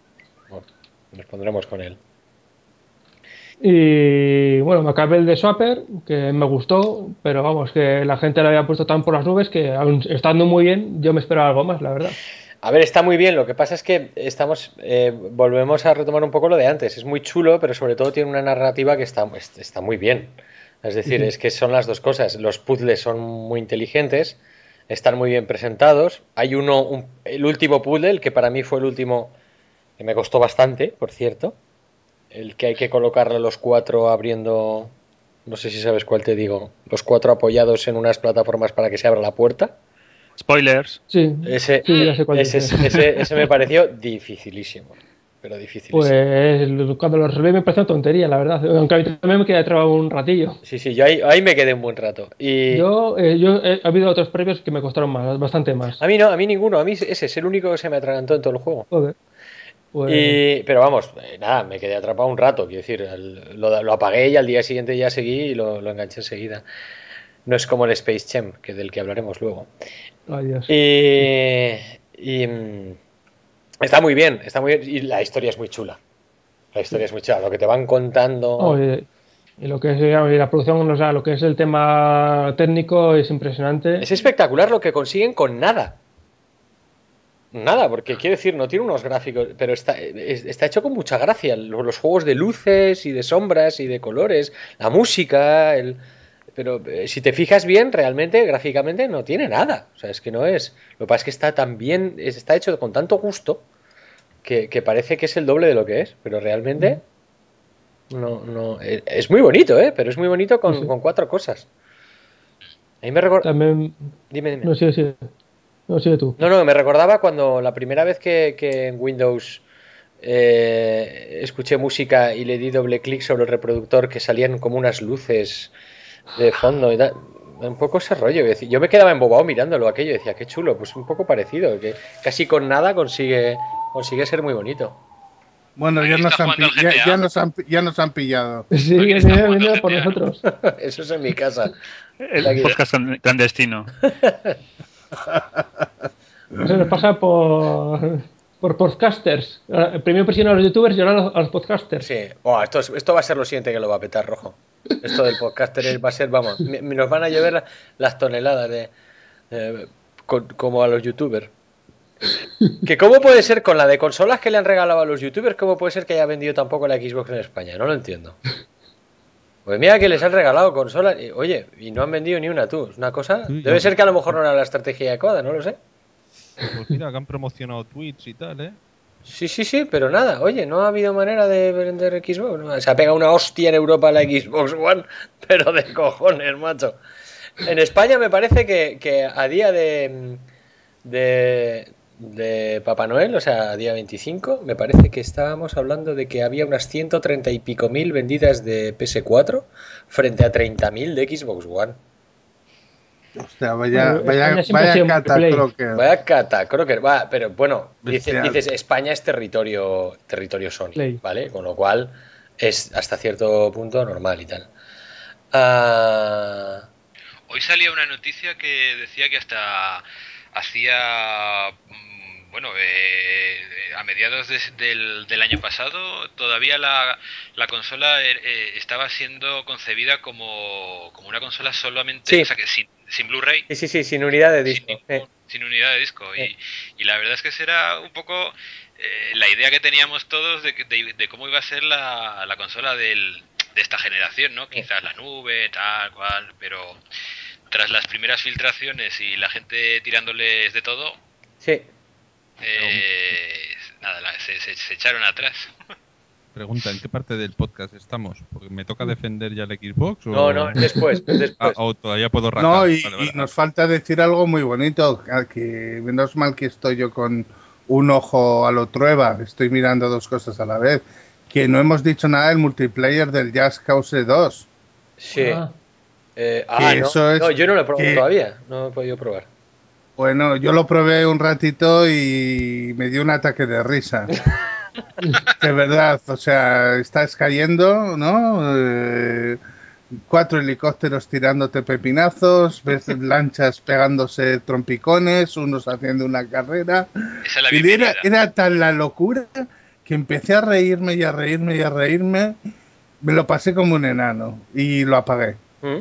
Nos pondremos con él. Y bueno, me acabé el de Swapper, que me gustó, pero vamos, que la gente le había puesto tan por las nubes que aun estando muy bien, yo me esperaba algo más, la verdad. A ver, está muy bien. Lo que pasa es que estamos, eh, volvemos a retomar un poco lo de antes. Es muy chulo, pero sobre todo tiene una narrativa que está, está muy bien. Es decir, es que son las dos cosas. Los puzzles son muy inteligentes, están muy bien presentados. Hay uno, un- el último puzzle, el que para mí fue el último, que me costó bastante, por cierto. El que hay que colocarle los cuatro abriendo, no sé si sabes cuál te digo, los cuatro apoyados en unas plataformas para que se abra la puerta. Spoilers. Sí, Ese, sí, ya sé cuál ese, ese- ese me pareció dificilísimo. Pero dificilísimo. Pues cuando lo resolví me pareció una tontería, la verdad. Aunque a mí también me quedé trabado un ratillo. Sí, sí, yo ahí, ahí me quedé un buen rato. Y Yo, eh, yo he, ha habido otros previos que me costaron más, bastante más. a mí no, a mí ninguno. A mí ese es el único que se me atragantó en todo el juego. Joder. Pues, Y, pero vamos, eh, nada, me quedé atrapado un rato. Quiero decir, el- lo, lo apagué y al día siguiente ya seguí y lo, lo enganché enseguida. No es como el Space Jam, que del que hablaremos luego. Ay, Dios. Y, y, mm, está muy bien, está muy bien. Y la historia es muy chula. La historia es muy chula. Lo que te van contando. Y, y lo que es la producción, o sea, lo que es el tema técnico es impresionante. Es espectacular lo que consiguen con nada. nada, porque quiero decir, no tiene unos gráficos, pero está, es- está hecho con mucha gracia. Los, los juegos de luces y de sombras y de colores, la música, el... pero eh, si te fijas bien, realmente, gráficamente no tiene nada. O sea, es que no es. Lo que pasa es que está tan bien, es- está hecho con tanto gusto que, que parece que es el doble de lo que es, pero realmente no, no, eh, es muy bonito, ¿eh? Pero es muy bonito con, Sí, sí. con cuatro cosas. A mí me recuerda. También. Dime, dime. No, sigue, sigue. No, sigue tú. No, no, me recordaba cuando la primera vez que, que en Windows eh, escuché música y le di doble clic sobre el reproductor que salían como unas luces de fondo y tal. Un poco ese rollo. Yo me quedaba embobado mirándolo aquello decía, qué chulo, pues un poco parecido, que casi con nada consigue, consigue ser muy bonito. Bueno, ya nos, han, ya, ya nos han, ya nos han pillado. Sí, que jugando venido por nosotros. Eso es en mi casa. El podcast clan- clandestino. Se nos pasa por, por podcasters. Primero presionan a los youtubers y ahora a los, podcasters. Sí, esto, es- esto va a ser lo siguiente que lo va a petar rojo. Esto del podcaster va a ser, vamos, me- me- nos van a llover la- las toneladas de, de- con- como a los youtubers. Que cómo puede ser con la de consolas que le han regalado a los youtubers, cómo puede ser que haya vendido tampoco la Xbox en España, no lo entiendo. Pues mira que les han regalado consolas, y, oye, y no han vendido ni una tú, es una cosa, debe ser que a lo mejor no era la estrategia adecuada, no lo sé. Pues mira, que han promocionado Twitch y tal, ¿eh? Sí, sí, sí, pero nada, oye, no ha habido manera de vender Xbox. ¿no? Se ha pegado una hostia en Europa la Xbox One, pero de cojones, macho. En España me parece que, que a día de, de, de Papá Noel, o sea, a día 25, me parece que estábamos hablando de que había unas 130 y pico mil vendidas de PS4 frente a 30.000 de Xbox One. Hostia, vaya, Bueno, vaya, vaya cata, que. Vaya cata, creo que va, pero bueno, dices España es territorio, territorio Sony, Play. ¿vale? Con lo cual es hasta cierto punto normal y tal. Ah, Hoy salía una noticia que decía que hasta hacía, mm, bueno, eh, a mediados de- del, del año pasado, todavía la, la consola eh, eh, estaba siendo concebida como, como una consola solamente, Sí. o sea, que sin, sin Blu-ray, sí, sí, sí, sin unidad de sin, disco. ningún- eh. sin unidad de disco. Y, y la verdad es que será un poco eh, la idea que teníamos todos de, de- de cómo iba a ser la, la consola del, de esta generación, ¿no? Quizás la nube, tal, cual, pero tras las primeras filtraciones y la gente tirándoles de todo, Sí. eh, nada, la- se, se- se echaron atrás. Pregunta, ¿en qué parte del podcast estamos? Porque me toca defender ya el Xbox o, No, no, después, Ah, o todavía puedo rajar. No, y, Vale, vale. y nos falta decir algo muy bonito, a que menos mal que estoy yo con un ojo a lo trueba, estoy mirando dos cosas a la vez, que no hemos dicho nada del multiplayer del Jazz House 2. Sí. Ah, Eh, ah, no, eso es no, yo no lo he probado que- todavía, no he podido probar. Bueno, yo lo probé un ratito y me dio un ataque de risa. de verdad, o sea, estás cayendo, ¿no? Eh, cuatro helicópteros tirándote pepinazos, ves lanchas pegándose trompicones, unos haciendo una carrera. Esa es la Y era, era tan la locura que empecé a reírme y a reírme y a reírme. Me lo pasé como un enano y lo apagué. ¿Mm?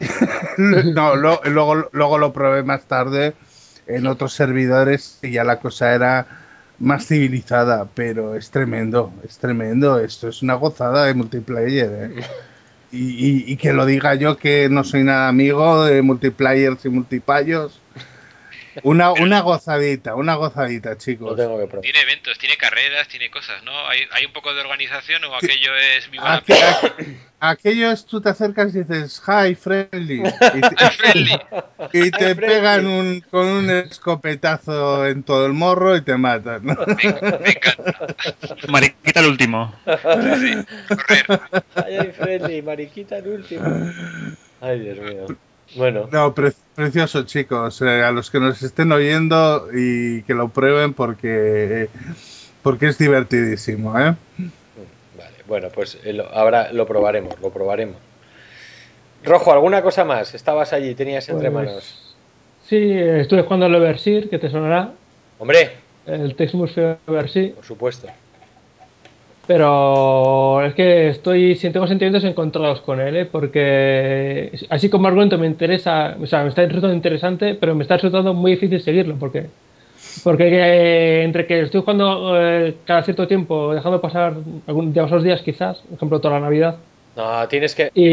No, lo- luego, luego lo probé más tarde en otros servidores y ya la cosa era más civilizada, pero es tremendo, es tremendo. Esto es una gozada de multiplayer. ¿eh? Y, y- y que lo diga yo que no soy nada amigo de multiplayers y multipayos. Una, una gozadita, una gozadita, chicos. tengo que probar. Tiene eventos, tiene carreras, tiene cosas, ¿no? ¿Hay, hay un poco de organización o aquello es viva Aqu- aqu- aquello es tú te acercas y dices, hi, friendly. Y te, friendly? y te Hi, friendly. pegan un, con un escopetazo en todo el morro y te matan. ¿no? Me, me encanta. Mariquita el último. Correr. Ay, ay, Freddy, mariquita el último. Ay, Dios mío. Bueno, No, pre- precioso, chicos. Eh, a los que nos estén oyendo y que lo prueben porque, porque es divertidísimo. ¿eh? vale, bueno, pues eh, lo, ahora lo probaremos, lo probaremos. Rojo, ¿alguna cosa más? Estabas allí, tenías entre Pues- manos. sí, estuve jugando al Overseer, que te sonará. Hombre, El Texmus Overseer. por supuesto. Pero es que estoy, tengo sentimientos encontrados con él, ¿eh? porque así como argumento me interesa, o sea, me está resultando interesante, pero me está resultando muy difícil seguirlo, porque Porque eh, entre que estoy jugando eh, cada cierto tiempo, dejando pasar algún día esos días quizás, por ejemplo toda la Navidad, No, tienes que. y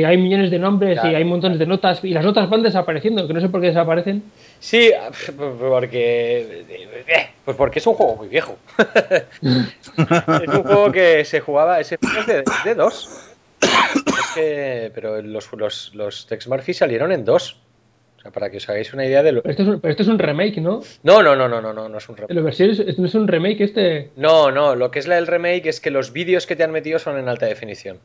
que- hay millones de nombres Claro, y hay montones de notas y las notas van desapareciendo, que no sé por qué desaparecen. Sí, porque. Pues porque es un juego muy viejo. es un juego que se jugaba. Ese es de, de dos. Es que. Pero los, los, los Tex Murphy salieron en dos. O sea, para que os hagáis una idea de lo. Pero esto es un, pero esto es un remake, ¿no? No, no, no, no, no, no, no es un remake. Overseer es, no es un remake este. No, no, lo que es la del remake es que los vídeos que te han metido son en alta definición.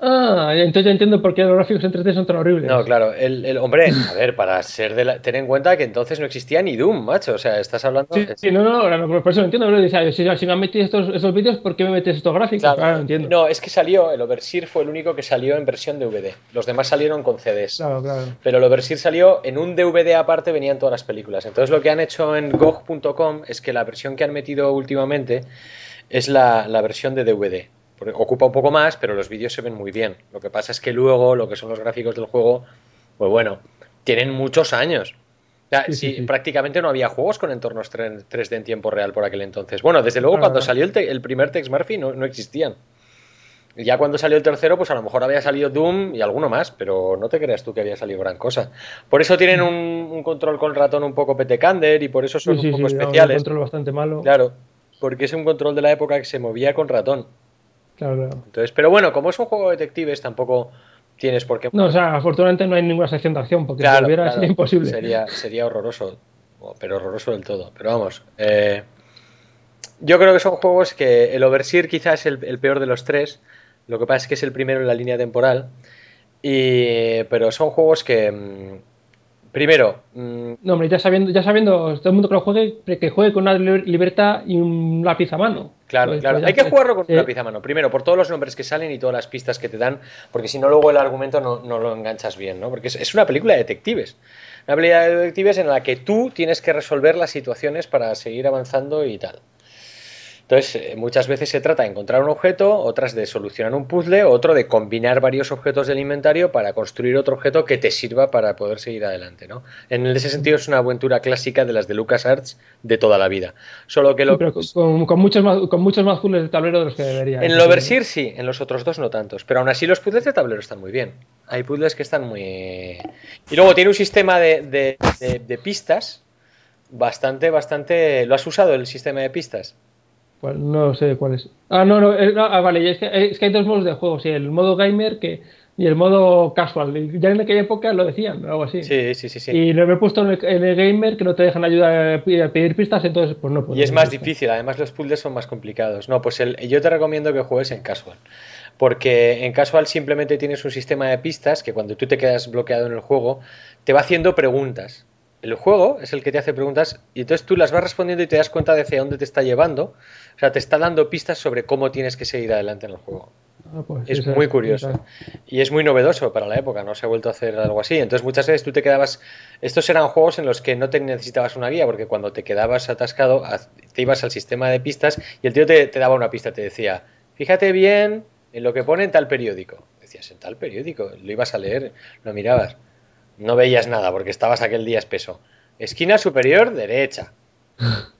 Ah, entonces ya entiendo por qué los gráficos en 3D son tan horribles. No, claro, el, el hombre, a ver, para ser de la, ten en cuenta que entonces no existía ni Doom, macho. O sea, estás hablando. Sí, sí, no, no, no, por eso lo entiendo. Pero dice, si, si me han metido estos, estos vídeos, ¿por qué me metes estos gráficos? Claro, Claro, entiendo. No, es que salió, el Overseer fue el único que salió en versión DVD. Los demás salieron con CDs. Claro, claro. Pero el Overseer salió en un DVD aparte, venían todas las películas. Entonces lo que han hecho en GOG.com es que la versión que han metido últimamente es la, la versión de DVD. Ocupa un poco más, pero los vídeos se ven muy bien. Lo que pasa es que luego, lo que son los gráficos del juego, pues bueno, tienen muchos años. O sea, Sí, sí, sí, sí. prácticamente no había juegos con entornos 3- 3D en tiempo real por aquel entonces. Bueno, desde luego Claro, cuando salió el, primer Tex Murphy no, no existían. Ya cuando salió el tercero, pues a lo mejor había salido Doom y alguno más, pero no te creas tú que había salido gran cosa. Por eso tienen un, un control con ratón un poco petecander y por eso son Sí, sí, un poco sí, no, un especiales. control bastante malo. Claro, porque es un control de la época que se movía con ratón. Claro, claro. Entonces, pero bueno, como es un juego de detectives, tampoco tienes por qué. No, o sea, afortunadamente no hay ninguna sección de acción, porque si hubiera claro, sería imposible. Sería, sería horroroso, pero horroroso del todo. Pero vamos, eh, yo creo que son juegos que el Overseer quizás es el, el peor de los tres. Lo que pasa es que es el primero en la línea temporal. Y, pero son juegos que, mm, primero, mm, No, hombre, ya sabiendo, ya sabiendo, todo el mundo que lo juegue, que juegue con una liber- libertad y un lápiz a mano. Claro, Pues, claro. pues Hay que jugarlo con Sí. una lápiz a mano. Primero, por todos los nombres que salen y todas las pistas que te dan, porque si no, luego el argumento no, no lo enganchas bien, ¿no? Porque es, es una película de detectives. Una película de detectives en la que tú tienes que resolver las situaciones para seguir avanzando y tal. Entonces, eh, muchas veces se trata de encontrar un objeto, otras de solucionar un puzzle, otro de combinar varios objetos del inventario para construir otro objeto que te sirva para poder seguir adelante, ¿no? En ese sentido es una aventura clásica de las de LucasArts de toda la vida. Solo que lo, pero con, muchos más, con muchos más puzzles de tablero de los que debería. en el Overseer sí, en los otros dos no tantos. Pero aún así los puzzles de tablero están muy bien. Hay puzzles que están muy... Y luego tiene un sistema de, de- de- de pistas bastante, bastante... ¿Lo has usado el sistema de pistas? ¿Cuál? No sé cuál es. Ah, no, no, eh, no, ah, vale, es que, es que hay dos modos de juego, sí, el modo gamer que, y el modo casual. Ya en aquella época lo decían, algo así. Sí, sí, sí, sí. Y lo he puesto en el, en el gamer que no te dejan ayudar a pi- a pedir pistas, entonces pues no puedo. Y es más difícil, además los puzzles son más complicados. No, pues el, yo te recomiendo que juegues en casual. Porque en casual simplemente tienes un sistema de pistas que cuando tú te quedas bloqueado en el juego, te va haciendo preguntas. El juego es el que te hace preguntas y entonces tú las vas respondiendo y te das cuenta de hacia dónde te está llevando. O sea, te está dando pistas sobre cómo tienes que seguir adelante en el juego. Ah, pues, Es muy curioso. Y es muy novedoso para la época, no se ha vuelto a hacer algo así. Entonces muchas veces tú te quedabas... Estos eran juegos en los que no te necesitabas una guía, porque cuando te quedabas atascado, te ibas al sistema de pistas y el tío te, te daba una pista, te decía, fíjate bien en lo que pone en tal periódico. Decías, en tal periódico, lo ibas a leer, lo mirabas. No veías nada porque estabas aquel día espeso. Esquina superior derecha.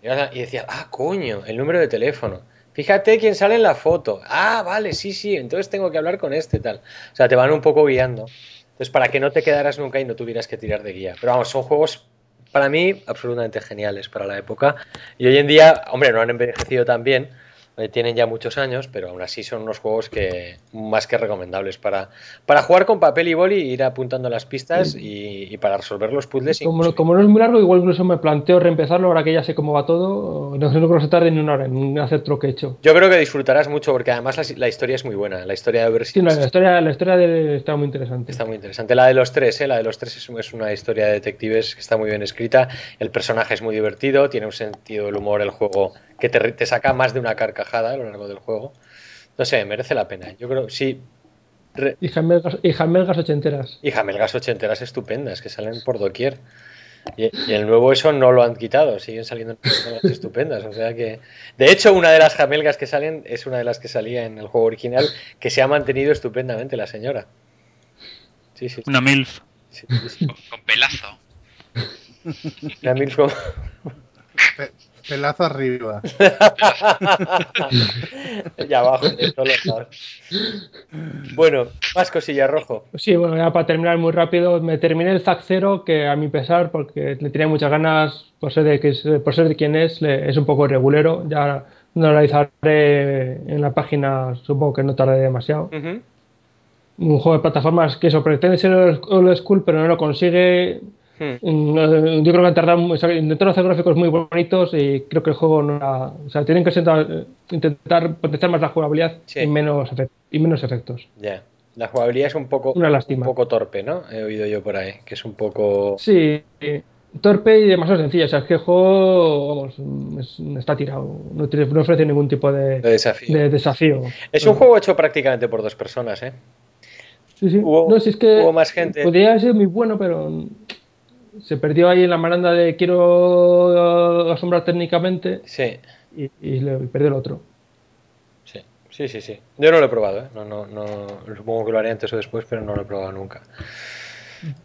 Y ibas a- y decías, ah, coño, el número de teléfono. Fíjate quién sale en la foto. Ah, vale, sí, sí, entonces tengo que hablar con este tal. O sea, te van un poco guiando. Entonces, para que no te quedaras nunca y no tuvieras que tirar de guía. Pero vamos, son juegos para mí absolutamente geniales para la época. Y hoy en día, hombre, no han envejecido tan bien. Eh, Tienen ya muchos años, pero aún así son unos juegos que más que recomendables para, para jugar con papel y boli, ir apuntando las pistas y, y para resolver los puzzles. Como, como no es muy largo, igual incluso me planteo reempezarlo ahora que ya sé cómo va todo. No, no creo que se tarde ni una hora en hacer troque hecho. Yo creo que disfrutarás mucho porque además la, la historia es muy buena. La historia de Sí, no, Overseas la historia, la historia de, está muy interesante. Está muy interesante. La de los tres, ¿eh? La de los tres es, es una historia de detectives que está muy bien escrita. El personaje es muy divertido, tiene un sentido del humor el juego que te, te saca más de una carcajada a lo largo del juego. No sé, merece la pena. Yo creo, sí. Re- Y jamelgas, y jamelgas ochenteras. y jamelgas ochenteras estupendas que salen por doquier. Y, y el nuevo eso no lo han quitado, siguen saliendo estupendas. O sea que. De hecho, una de las jamelgas que salen es una de las que salía en el juego original, que se ha mantenido estupendamente la señora. Sí, sí. Una MILF. sí, sí, sí. Con, con pelazo. La Milf con, pelazo arriba. y abajo, de todos los lados. Bueno, más cosillas rojo. Sí, bueno, ya para terminar muy rápido, me terminé el Zack Zero, que a mi pesar, porque le tenía muchas ganas, por ser de, que es- por ser de quien es, le- es un poco regulero. Ya lo analizaré en la página, supongo que no tarde demasiado. Un juego de plataformas que eso pretende ser old school, pero no lo consigue. Hmm. Mm, eh, Yo creo que han tardado, o sea, intentaron hacer gráficos muy bonitos y creo que el juego no era, o sea, tienen que sentar- intentar potenciar más la jugabilidad Sí. y, menos y menos efectos. Ya. La jugabilidad es un poco, Una lástima. un poco torpe, ¿no? He oído yo por ahí, que es un poco... Sí, torpe y demasiado sencilla. O sea, es que el juego, vamos, es- está tirado. No, ofrece ningún tipo de, de desafío. de desafío. Es un juego hecho prácticamente por dos personas, ¿eh? Sí, sí. Hubo- no, si es que hubo más gente. podría ser muy bueno, pero se perdió ahí en la maranda de quiero asombrar técnicamente Sí, y, y le perdió el otro. sí, sí, sí, sí. Yo no lo he probado, ¿eh? No, no, no, supongo que lo haré antes o después, pero no lo he probado nunca.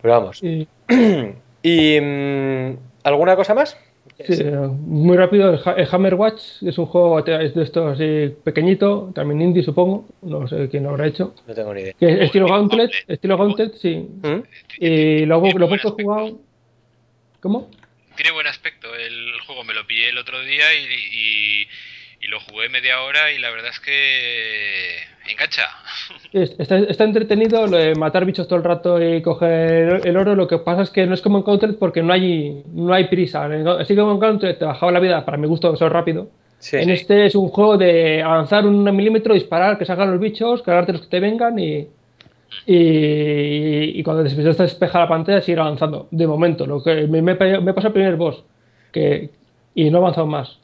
Pero vamos. Y, ¿Y mm, alguna cosa más? sí, muy rápido, el, Ha- el Hammer Watch es un juego es de estos así pequeñito, también indie supongo, no sé quién lo habrá hecho. No tengo ni idea. Que es estilo Gauntlet, estilo Gauntlet, sí. ¿Mm? Y lo buen poco que he jugado. ¿Cómo? Tiene buen aspecto el juego, me lo pillé el otro día y, y- y lo jugué media hora y la verdad es que engancha. Es- Está, está entretenido lo de matar bichos todo el rato y coger el oro. Lo que pasa es que no es como en Gauntlet porque no hay, no hay prisa. Así como en Gauntlet te bajaba la vida, para mi gusto, eso es rápido. Sí. En este es un juego de avanzar un milímetro, disparar, que salgan los bichos, cargarte los que te vengan y. Y, y cuando se despeja la pantalla, seguir avanzando. De momento, lo que me, me, me pasa el primer boss que, y no he avanzado más.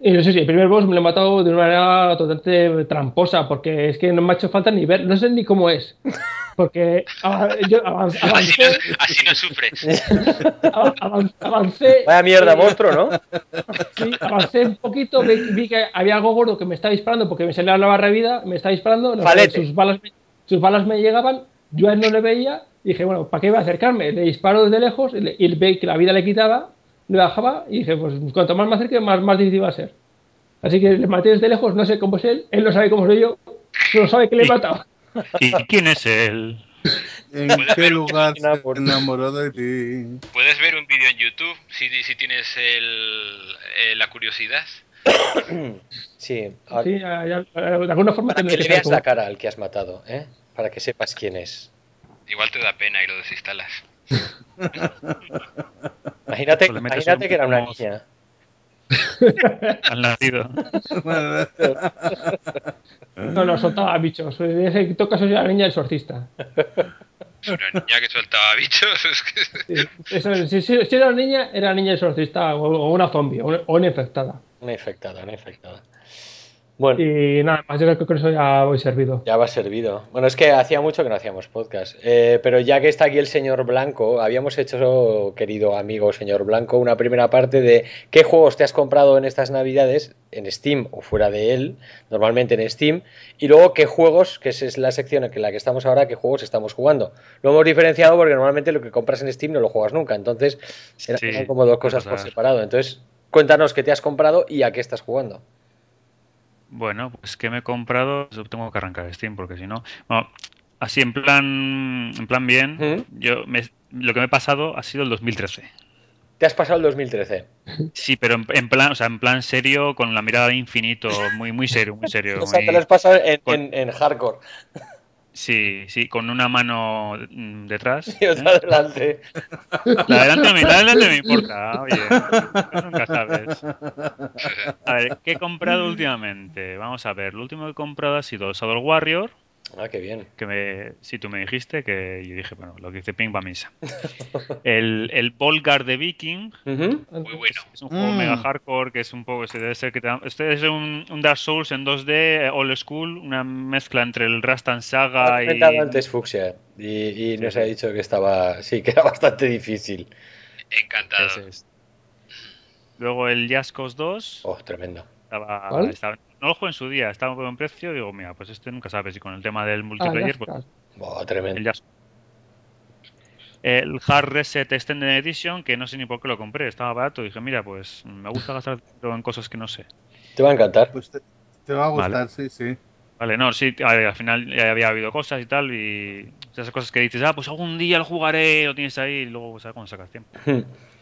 Y no sé si el primer boss me lo he matado de una manera totalmente tramposa, porque es que no me ha hecho falta ni ver, no sé ni cómo es. Porque yo avan- Así no, avancé, así no sufre. avan- avan- avancé. Vaya mierda, monstruo, ¿no? Sí, avancé un poquito, vi, vi que había algo gordo que me estaba disparando porque me salía la barra de vida, me estaba disparando, no sé, Falete. sus, balas, me- sus balas me llegaban, yo a él no le veía, y dije, bueno, ¿para qué voy a acercarme? Le disparo desde lejos y, le- y ve que la vida le quitaba, le bajaba, y dije, pues cuanto más me acerque, más, más difícil va a ser. Así que le maté desde lejos, no sé cómo es él, él no sabe cómo soy yo, solo sabe que le he matado. ¿Y quién es él? ¿En qué lugar se por- enamoró de ti? Puedes ver un vídeo en YouTube si, si tienes el, eh, la curiosidad. Sí. ahora- Sí, ya- ya- de alguna forma Para que le que saber veas la cara al que has matado, ¿eh? Para que sepas quién es. Igual te da pena y lo desinstalas. Imagínate, Pues le imagínate que era una niña. Al nacido. No, no, soltaba bichos. En ese caso soy la niña del sorcista. Una niña que soltaba bichos. es que- Sí, eso es, si, si- si era una niña, era niña exorcista o, o una zombie o una, o una infectada. Una infectada, una infectada. Bueno, Y nada más, yo creo que con eso ya voy servido. ya va servido. Bueno, es que hacía mucho que no hacíamos podcast. Eh, pero ya que está aquí el señor Blanco, habíamos hecho, querido amigo señor Blanco, una primera parte de qué juegos te has comprado en estas navidades, en Steam o fuera de él, normalmente en Steam, y luego qué juegos, que esa es la sección en la que estamos ahora, qué juegos estamos jugando. Lo hemos diferenciado porque normalmente lo que compras en Steam no lo juegas nunca, entonces eran Sí, como dos cosas por separado. Entonces, cuéntanos qué te has comprado y a qué estás jugando. Bueno, pues que me he comprado, eso tengo que arrancar Steam porque si no, bueno, así en plan, en plan bien, Ujú. yo me- lo que me he pasado ha sido el 2013. Te has pasado el 2013. Sí, pero en, en plan, o sea, en plan serio, con la mirada de infinito, muy, muy serio, muy serio. O sea, muy- te lo has pasado en, con- en- en hardcore Sí, sí, con una mano mm, detrás. y ¿eh? otra adelante. La delante, me, la delante me importa, oye, tú nunca sabes. A ver, ¿qué he comprado últimamente? Vamos a ver, lo último que he comprado ha sido Shadow Warrior, Ah, qué bien. que me, si tú me dijiste, que yo dije, bueno, lo que dice Ping va a misa. El, el Volgar de Viking, Ujú. Muy bueno. es un juego Mm. mega hardcore, que es un poco, este debe ser que te este es un, un Dark Souls en 2D, eh, old school, una mezcla entre el Rastan Saga y... antes Fuxia y, y nos ha dicho que estaba, sí, que era bastante difícil. Encantado. Es. Luego el Jaskos 2, Oh, tremendo. estaba, ¿Cuál? estaba- no lo juego en su día, estaba un buen precio, digo, mira, pues este nunca sabes, y con el tema del Ah, multiplayer, ya pues está. Oh, tremendo. el Hard Reset Extended Edition, que no sé ni por qué lo compré, estaba barato. Y dije, mira, pues me gusta gastar dinero en cosas que no sé. Te va a encantar. Pues te, te va a gustar, Vale. sí, sí. Vale, no, sí, a ver, al final ya había habido cosas y tal, y esas cosas que dices, ah, pues algún día lo jugaré, lo tienes ahí, y luego, pues, a ver cuando sacas tiempo.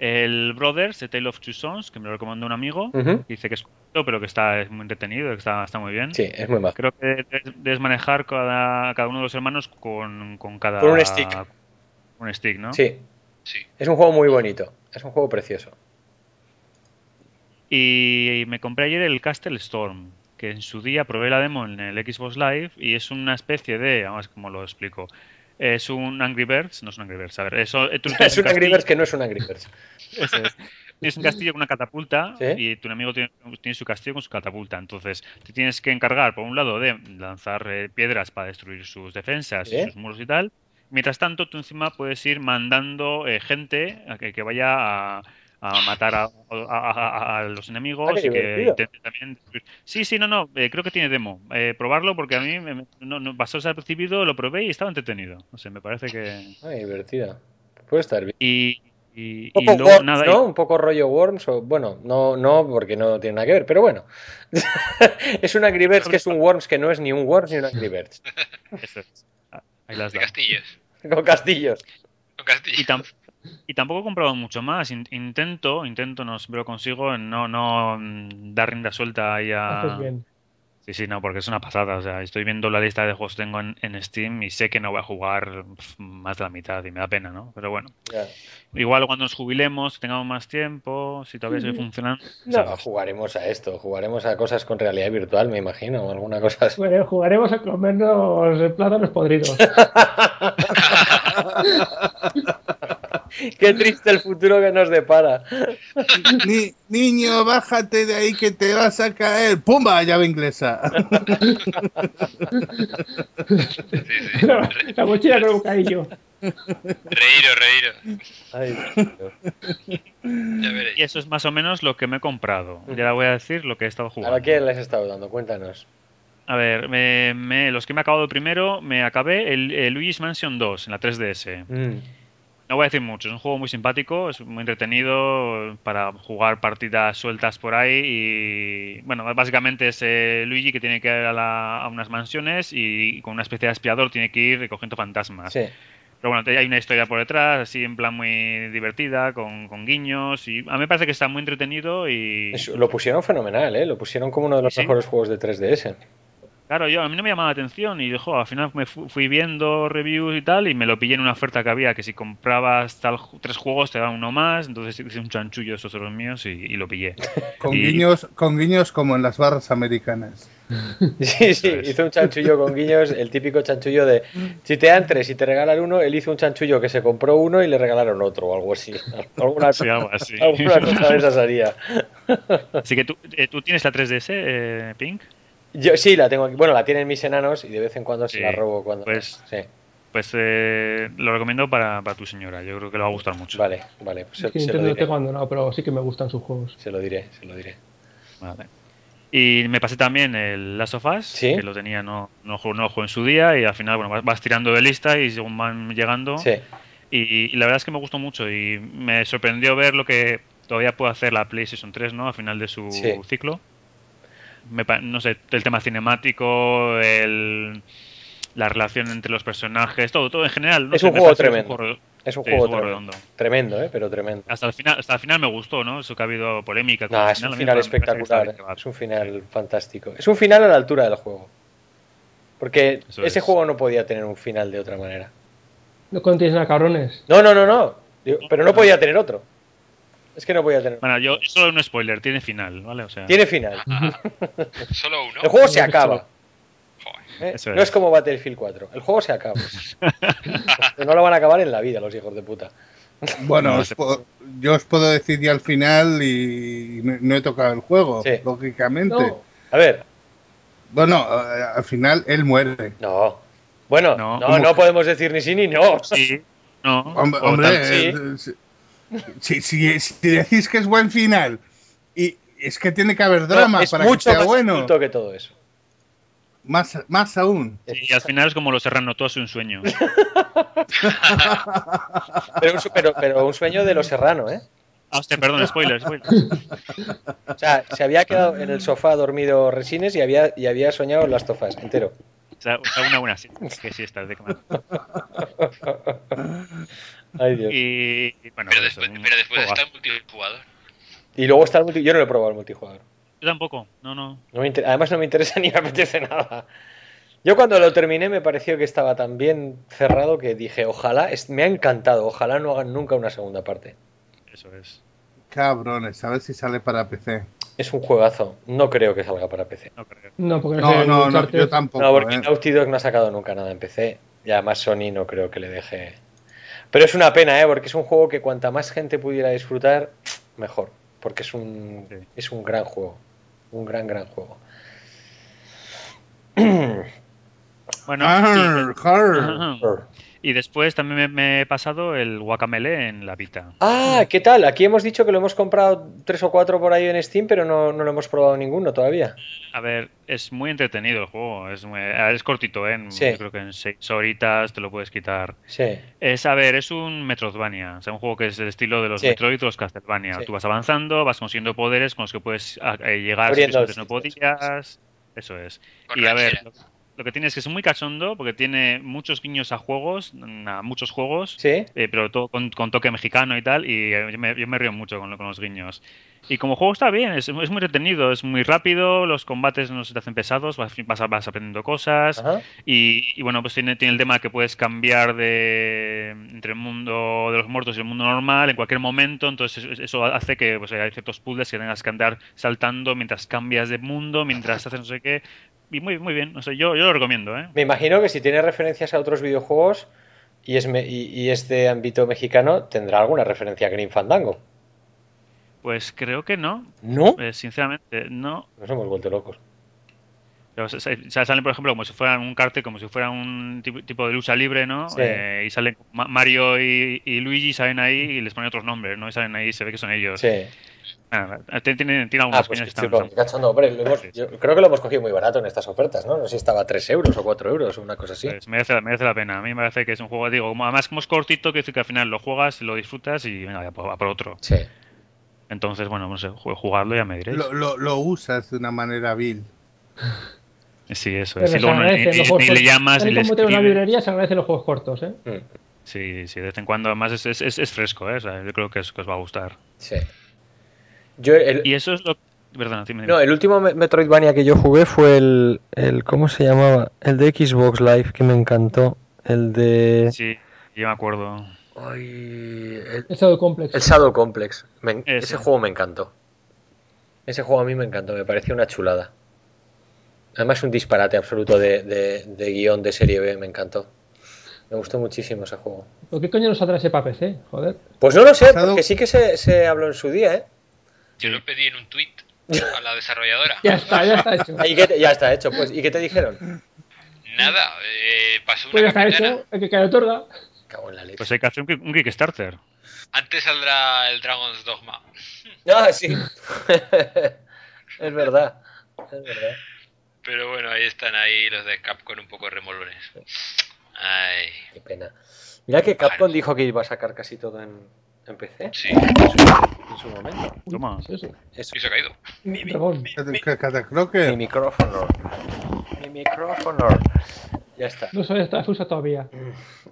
El Brothers, The Tale of Two Sons, que me lo recomendó un amigo, que dice que es corto, pero que está es muy entretenido, que está, está muy bien. Sí, es muy majo. Creo que debes- manejar cada, cada uno de los hermanos con, con cada... Con un stick. Un stick, ¿no? Sí, Sí. es un juego muy bonito. Es un juego precioso. Y me compré ayer el Castle Storm, que en su día probé la demo en el Xbox Live y es una especie de, vamos, ¿cómo lo explico? Es un Angry Birds, no es un Angry Birds, a ver, eso, tú tienes Es un Angry Birds que no es un Angry Birds. Eso es. Tienes un castillo con una catapulta ¿Sí? y tu enemigo tiene, tiene su castillo con su catapulta. Entonces, te tienes que encargar, por un lado, de lanzar eh, piedras para destruir sus defensas ¿Sí? y sus muros y tal. Mientras tanto, tú encima puedes ir mandando eh, gente a que, que vaya a, a matar a, a- a- a los enemigos Ah, y que intente también destruir. Sí, sí, no, no, eh, creo que tiene demo. Eh, probarlo porque a mí me, no, no, pasó desapercibido, lo probé y estaba entretenido. No sé, me parece que... Ay, divertida. Puede estar bien. Y, y, Un y poco luego Worms, nada... Un poco rollo Worms. O, bueno, no, no, porque no tiene nada que ver, pero bueno. es un Angry Birds que es un Worms que no es ni un Worms ni un Angry Birds. Eso es. Ah, Ahí las De da. castillos. Con castillos. Con castillos. Y, tam- y tampoco he comprado mucho más. In- intento, intento, no lo consigo, no, no mm, dar rienda suelta ahí a... Bien. Sí, sí, no, porque es una pasada. O sea, estoy viendo la lista de juegos que tengo en, en Steam y sé que no voy a jugar más de la mitad y me da pena, ¿no? Pero bueno, igual cuando nos jubilemos, tengamos más tiempo, si todavía sigue funcionando. No, jugaremos a esto. Jugaremos a cosas con realidad virtual, me imagino. o Alguna cosa así. Bueno, jugaremos a comernos plátanos podridos. Qué triste el futuro que nos depara. Ni- niño, bájate de ahí que te vas a caer. ¡Pumba! Llave inglesa. Sí, sí. la, la mochila con un bocadillo. Reíros, reíros. Ay. Ya veréis. Y eso es más o menos lo que me he comprado. Ya le voy a decir lo que he estado jugando. ¿Ahora qué les has estado dando? Cuéntanos. A ver, me- me- los que me he acabado primero, me acabé el, el Luigi's Mansion 2 en la 3DS. Mm. No voy a decir mucho, es un juego muy simpático, es muy entretenido para jugar partidas sueltas por ahí y bueno, básicamente es eh, Luigi que tiene que ir a, la- a unas mansiones y con una especie de aspirador tiene que ir recogiendo fantasmas. Sí. Pero bueno, hay una historia por detrás, así en plan muy divertida, con, con guiños y a mí me parece que está muy entretenido y lo pusieron fenomenal, ¿eh? Lo pusieron como uno de los Sí. mejores juegos de 3DS. Claro, yo a mí no me llamaba la atención y jo, al final me fu- fui viendo reviews y tal y me lo pillé en una oferta que había que si comprabas tal, tres juegos te daban uno más, entonces hice un chanchullo de esos otros míos y, y lo pillé. Con Y- guiños, con guiños como en las barras americanas. Sí, sí, es. hizo un chanchullo con guiños, el típico chanchullo de si te dan tres y te regalan uno, él hizo un chanchullo que se compró uno y le regalaron otro o algo así. Alguna, Sí, algo así. alguna cosa de esas haría. Así que tú, eh, tú tienes la 3DS, eh, Pink, Yo sí, la tengo aquí. Bueno, la tienen mis enanos y de vez en cuando se Sí, la robo cuando. pues- Sí, pues eh, lo recomiendo para, para tu señora, yo creo que le va a gustar mucho. vale, vale. Pues se, Es que se Nintendo lo diré. tengo abandonado, pero sí que me gustan sus juegos. Se lo diré, se lo diré. Vale. Y me pasé también el Last of Us, Sí. que lo tenía, no, no, juego, no juego en su día y al final bueno vas, vas tirando de lista y según van llegando. Sí, Y, y la verdad es que me gustó mucho y me sorprendió ver lo que todavía puede hacer la PlayStation 3, ¿no? Al final de su Sí. ciclo. Me no sé, el tema cinemático, el, la relación entre los personajes, todo, todo en general. no Es sé, un juego tremendo. juego- es un sí, juego es un juego tremendo. redondo. Tremendo, ¿eh? Pero tremendo. Hasta el final, hasta el final me gustó, ¿no? Eso que ha habido polémica. con No, el es un a final que está espectacular. llevado. Es un final fantástico. Es un final a la altura del juego. Porque Eso ese es. juego no podía tener un final de otra manera. No contiene nada cabrones. No, no, no, no. Digo, Pero no podía tener otro. Es que no podía tener. Bueno, yo, solo un spoiler, tiene final, ¿vale? O sea, Tiene final. Ah, Solo uno. El juego se acaba. Joder. ¿eh? Eso No es es. como Battlefield 4. El juego se acaba. no lo van a acabar en la vida los hijos de puta. Bueno, os yo os puedo decir ya al final y no, he tocado el juego, Sí. lógicamente. No, A ver, Bueno, eh, al final él muere. no. Bueno, No. no, podemos decir ni sí ni no. Sí, no. Hombre, tal- eh, si, si- si- decís que es buen final y es que tiene que haber drama No, es para que mucho sea más bueno. que todo eso. Más, más aún. Y al final es como los serrano, todo es un sueño. Pero un, pero, pero un sueño de los serrano, ¿eh? Ah, hostia, perdón, spoiler, spoiler. O sea, se había quedado en el sofá dormido Resines y había, y había soñado las tofas, entero. O sea, una buena sí, que sí está de comer. Ay, Dios. Y, y bueno, Pero pues eso, después, un pero después juegazo. está el multijugador. Y luego está el multi... Yo no lo he probado el multijugador. Yo tampoco, no, no. No me inter- Además no me interesa ni me apetece nada. Yo cuando lo terminé me pareció que estaba tan bien cerrado que dije, ojalá, es- me ha encantado, ojalá no hagan nunca una segunda parte. Eso es. Cabrones, a ver si sale para PC. Es un juegazo, no creo que salga para PC. No creo. No, porque No, no, yo tampoco. No, porque ¿eh? Naughty Dog no ha sacado nunca nada en PC. Y además Sony no creo que le deje. Pero es una pena, ¿eh? Porque es un juego que cuanta más gente pudiera disfrutar, mejor. Porque es un, Sí. es un gran juego. Un gran, gran juego. Bueno, Arr, arr. Y, después también me, me he pasado el Guacamele en la Vita. Ah, ¿qué tal? Aquí hemos dicho que lo hemos comprado tres o cuatro por ahí en Steam, pero no, no lo hemos probado ninguno todavía. A ver, es muy entretenido el juego. Es, muy- es cortito, ¿eh? Sí. Yo creo que en seis horitas te lo puedes quitar. Sí, Es, a ver, es un Metroidvania. O sea, un juego que es el estilo de los Sí. Metroid o los Castlevania. Sí. Tú vas avanzando, vas consiguiendo poderes con los que puedes eh, llegar a Abriendo sitios donde no podías. Eso es. Con Y a ver. Lo, que tiene es que es muy cachondo porque tiene muchos guiños a juegos, a muchos juegos. sí. Eh, pero todo con, con toque mexicano y tal, y yo me, yo me río mucho con, con los guiños. Y como juego está bien, es, es muy entretenido, es muy rápido, los combates no se te hacen pesados, vas, vas, vas aprendiendo cosas, y, y bueno, pues tiene, tiene el tema que puedes cambiar de entre el mundo de los muertos y el mundo normal en cualquier momento, entonces eso, hace que pues, hay ciertos puzzles que tengas que andar saltando mientras cambias de mundo, mientras haces no sé qué, y muy, muy bien, o sea, yo, yo lo recomiendo, ¿eh? Me imagino que si tiene referencias a otros videojuegos y es, me- y, y es de ámbito mexicano, tendrá alguna referencia a Green Fandango. Pues creo que no, ¿No? eh, sinceramente, no. Nos hemos vuelto locos. Pero, o sea, salen, por ejemplo, como si fuera un cartel, como si fuera un tipo, tipo de lucha libre, ¿no? Sí. Eh, y salen Ma- Mario y, y Luigi salen ahí y les ponen otros nombres, ¿no? Y salen ahí y se ve que son ellos. Sí. Ah, tiene, tiene, tiene Ah, algunas pues que están- con- cachondo, hombre. lo hemos- yo creo que lo hemos cogido muy barato en estas ofertas, ¿no? No sé si estaba a 3 euros o 4 euros o una cosa así. pues, merece, la- merece la pena. A mí me parece que es un juego, digo, como, además como es cortito, que decir que al final lo juegas, lo disfrutas y venga, ya, pues, por otro. Sí. Entonces, bueno, no sé, ju- jugarlo ya me diréis. Lo, lo, lo usas de una manera vil. Sí, eso es. Y luego ni, le llamas ni y le como una librería, se agradecen los juegos cortos, ¿eh? Mm, Sí, sí, de vez en cuando además es, es, es- es fresco, ¿eh? O sea, yo creo que os, que os va a gustar. sí. Yo, el, Y eso es lo... Perdona, dime, dime. no, el último Me- Metroidvania que yo jugué fue el, el. ¿Cómo se llamaba? El de Xbox Live, que me encantó. El de. Sí, yo me acuerdo. Ay, el, El Shadow Complex. el Shadow Complex. Me Ese. ese juego me encantó. Ese juego a mí me encantó, me pareció una chulada. Además, un disparate absoluto de, de, de guion de serie B, me encantó. Me gustó muchísimo ese juego. ¿Por qué coño no saldrá ese para PC? Joder. Pues no lo sé, porque sí que se, se habló en su día, ¿eh? Yo lo pedí en un tweet a la desarrolladora. Ya está, ya está hecho. ¿Y qué te- ya está hecho, pues. ¿Y qué te dijeron? Nada, eh, pasó una Pues ya está hecho. El que cae otorga. Cago en la leche. Pues hay que hacer un, kick- un Kickstarter. Antes saldrá el Dragon's Dogma. Ah, sí. es verdad. Es verdad. Pero bueno, ahí están ahí los de Capcom un poco remolones. Ay, Qué pena. Mira que Capcom dijo que iba a sacar casi todo en, en PC sí, en su momento. Toma. Y se ha caído. Dragón. Creo que Mi micrófono. Mi micrófono. Ya está. No se usa todavía.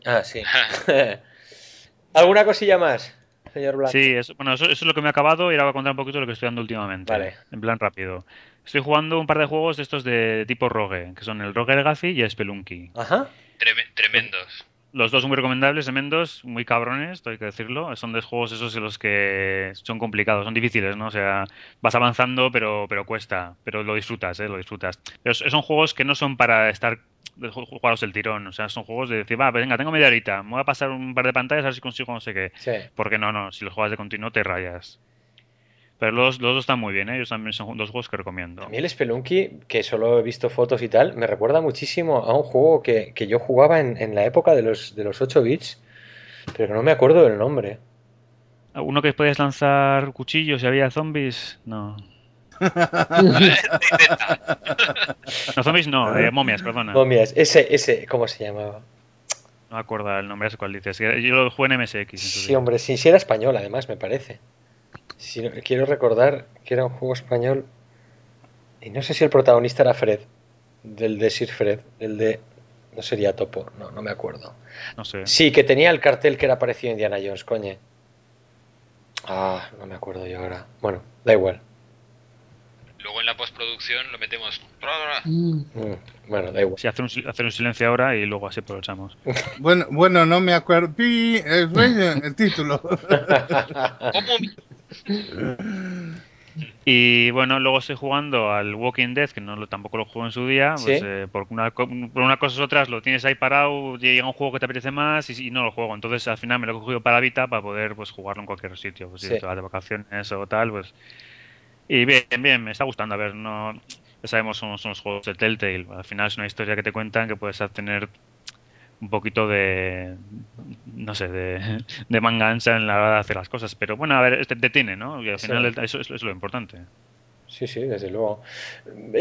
Ah, sí. ¿Alguna cosilla más, señor Blanco? Sí, eso, bueno, eso, eso es lo que me ha acabado y ahora voy a contar un poquito lo que estoy dando últimamente. Vale. En plan rápido. Estoy jugando un par de juegos de estos de tipo Rogue, que son el Rogue Legacy y el Spelunky. Ajá. Treme- tremendos. Los dos muy recomendables de Mendos, muy cabrones, hay que decirlo. Son de juegos esos en los que son complicados, son difíciles, ¿no? O sea, vas avanzando, pero, pero cuesta, pero lo disfrutas, ¿eh? Lo disfrutas. Pero son juegos que no son para estar de ju- jugados el tirón, o sea, son juegos de decir, va, venga, tengo media horita, me voy a pasar un par de pantallas a ver si consigo no sé qué. Sí. Porque no, no, si los juegas de continuo te rayas. Pero los, los dos están muy bien, ¿eh? Ellos también son dos juegos que recomiendo. A mí el Spelunky, que solo he visto fotos y tal, me recuerda muchísimo a un juego que, que yo jugaba en, en la época de los, de los 8 bits, pero que no me acuerdo del nombre. ¿Uno que podías lanzar cuchillos y había zombies? No. No, zombies no, eh, momias, perdona. Momias, ese, ese, ¿cómo se llamaba? No me acuerdo el nombre, es cuál dices. Yo lo jugué en MSX. Sí, hombre, sí, sí era español, además, me parece. Sí, quiero recordar que era un juego español. Y no sé si el protagonista era Fred, del de Sir Fred, el de. No sería Topo, no, no me acuerdo. No sé. Sí, que tenía el cartel que era parecido a Indiana Jones, coño. Ah, no me acuerdo yo ahora. Bueno, da igual. Luego en la postproducción lo metemos. Mm. Bueno, da igual. Sí, hacer un, sil- hacer un silencio ahora y luego así aprovechamos. Bueno, bueno, no me acuerdo. Pi, el, rey- el título. ¿Cómo? Y bueno, luego estoy jugando al Walking Dead, que no lo, tampoco lo juego en su día. Pues, ¿Sí? eh, por, una, por una cosa u otras lo tienes ahí parado, llega un juego que te apetece más y, y no lo juego. Entonces al final me lo he cogido para Vita para poder pues jugarlo en cualquier sitio. Pues si Sí. te vas de vacaciones o tal, pues. Y bien, bien, me está gustando. A ver, no. Ya sabemos, son, son los juegos de Telltale. Al final es una historia que te cuentan que puedes tener un poquito de no sé de, de manga ancha en la hora de hacer las cosas pero bueno a ver este te tiene no y al final eso es, es lo importante Sí, sí, desde luego.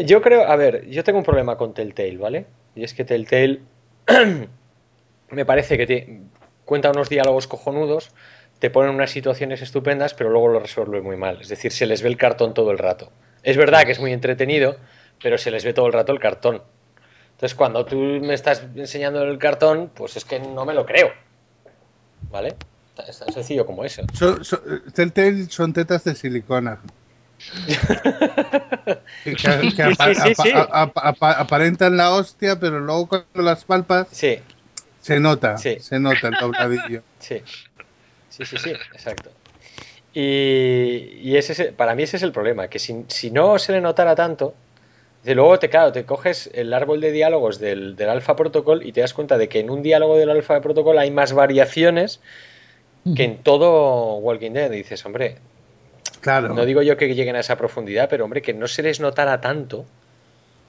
Yo creo, a ver, yo tengo un problema con Telltale, ¿vale? Y es que Telltale me parece que te cuenta unos diálogos cojonudos, te ponen unas situaciones estupendas, pero luego lo resuelve muy mal. Es decir, se les ve el cartón todo el rato. Es verdad que es muy entretenido, pero se les ve todo el rato el cartón. Entonces, cuando tú me estás enseñando el cartón, pues es que no me lo creo. ¿Vale? Es tan sencillo como eso. Son, son, Telltale son tetas de silicona. que, aparentan la hostia, pero luego cuando las palpas Sí, se nota, Sí. se nota el dobladillo. Sí, sí, sí, sí, exacto. Y, y ese es, para mí ese es el problema, que si, si no se le notara tanto, de luego te, claro, te coges el árbol de diálogos del, del Alpha Protocol y te das cuenta de que en un diálogo del Alpha Protocol hay más variaciones que en todo Walking Dead. Y dices, hombre, Claro. no digo yo que lleguen a esa profundidad, pero hombre, que no se les notara tanto.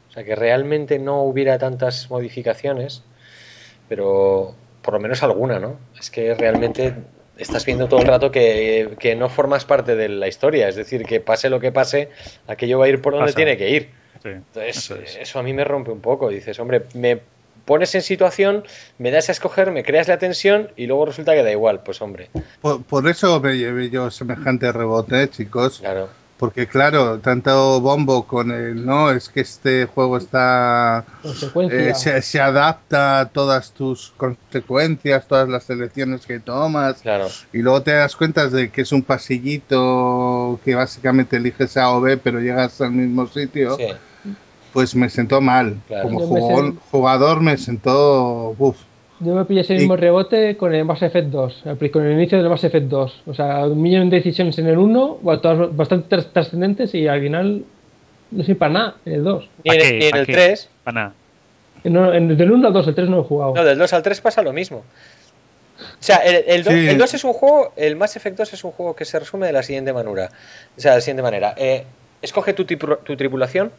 O sea, que realmente no hubiera tantas modificaciones, pero por lo menos alguna, ¿no? Es que realmente estás viendo todo el rato que, que no formas parte de la historia, es decir, que pase lo que pase, aquello va a ir por donde Pasa. tiene que ir. sí Entonces, eso es. eso a mí me rompe un poco. Dices, hombre, me pones en situación, me das a escoger, me creas la tensión y luego resulta que da igual. Pues hombre, Por, por eso me llevé yo semejante rebote, chicos. claro. Porque claro, tanto bombo con el, no, es que este juego está Consecuencia. eh, se, se adapta a todas tus consecuencias, todas las elecciones que tomas, Claro, y luego te das cuenta de que es un pasillito que básicamente eliges A o B, pero llegas al mismo sitio, sí. pues me sentó mal. Claro. Como jugador me sentó, uf, Yo me pillé ese Y- mismo rebote con el Mass Effect 2, el- con el inicio del Mass Effect 2. O sea, un millón de decisiones en el 1, bueno, todas bastante tras- trascendentes y al final no sirve para nada en el 2. Y en, ¿Pa' el- qué? 3, Para nada. No, en- del 1 al 2, el 3 no lo he jugado. no, del 2 al 3 pasa lo mismo. O sea, el, el, do- Sí. el 2 es un juego, el Mass Effect 2 es un juego que se resume de la siguiente manera. O sea, de la siguiente manera. Eh, escoge tu, tu tripulación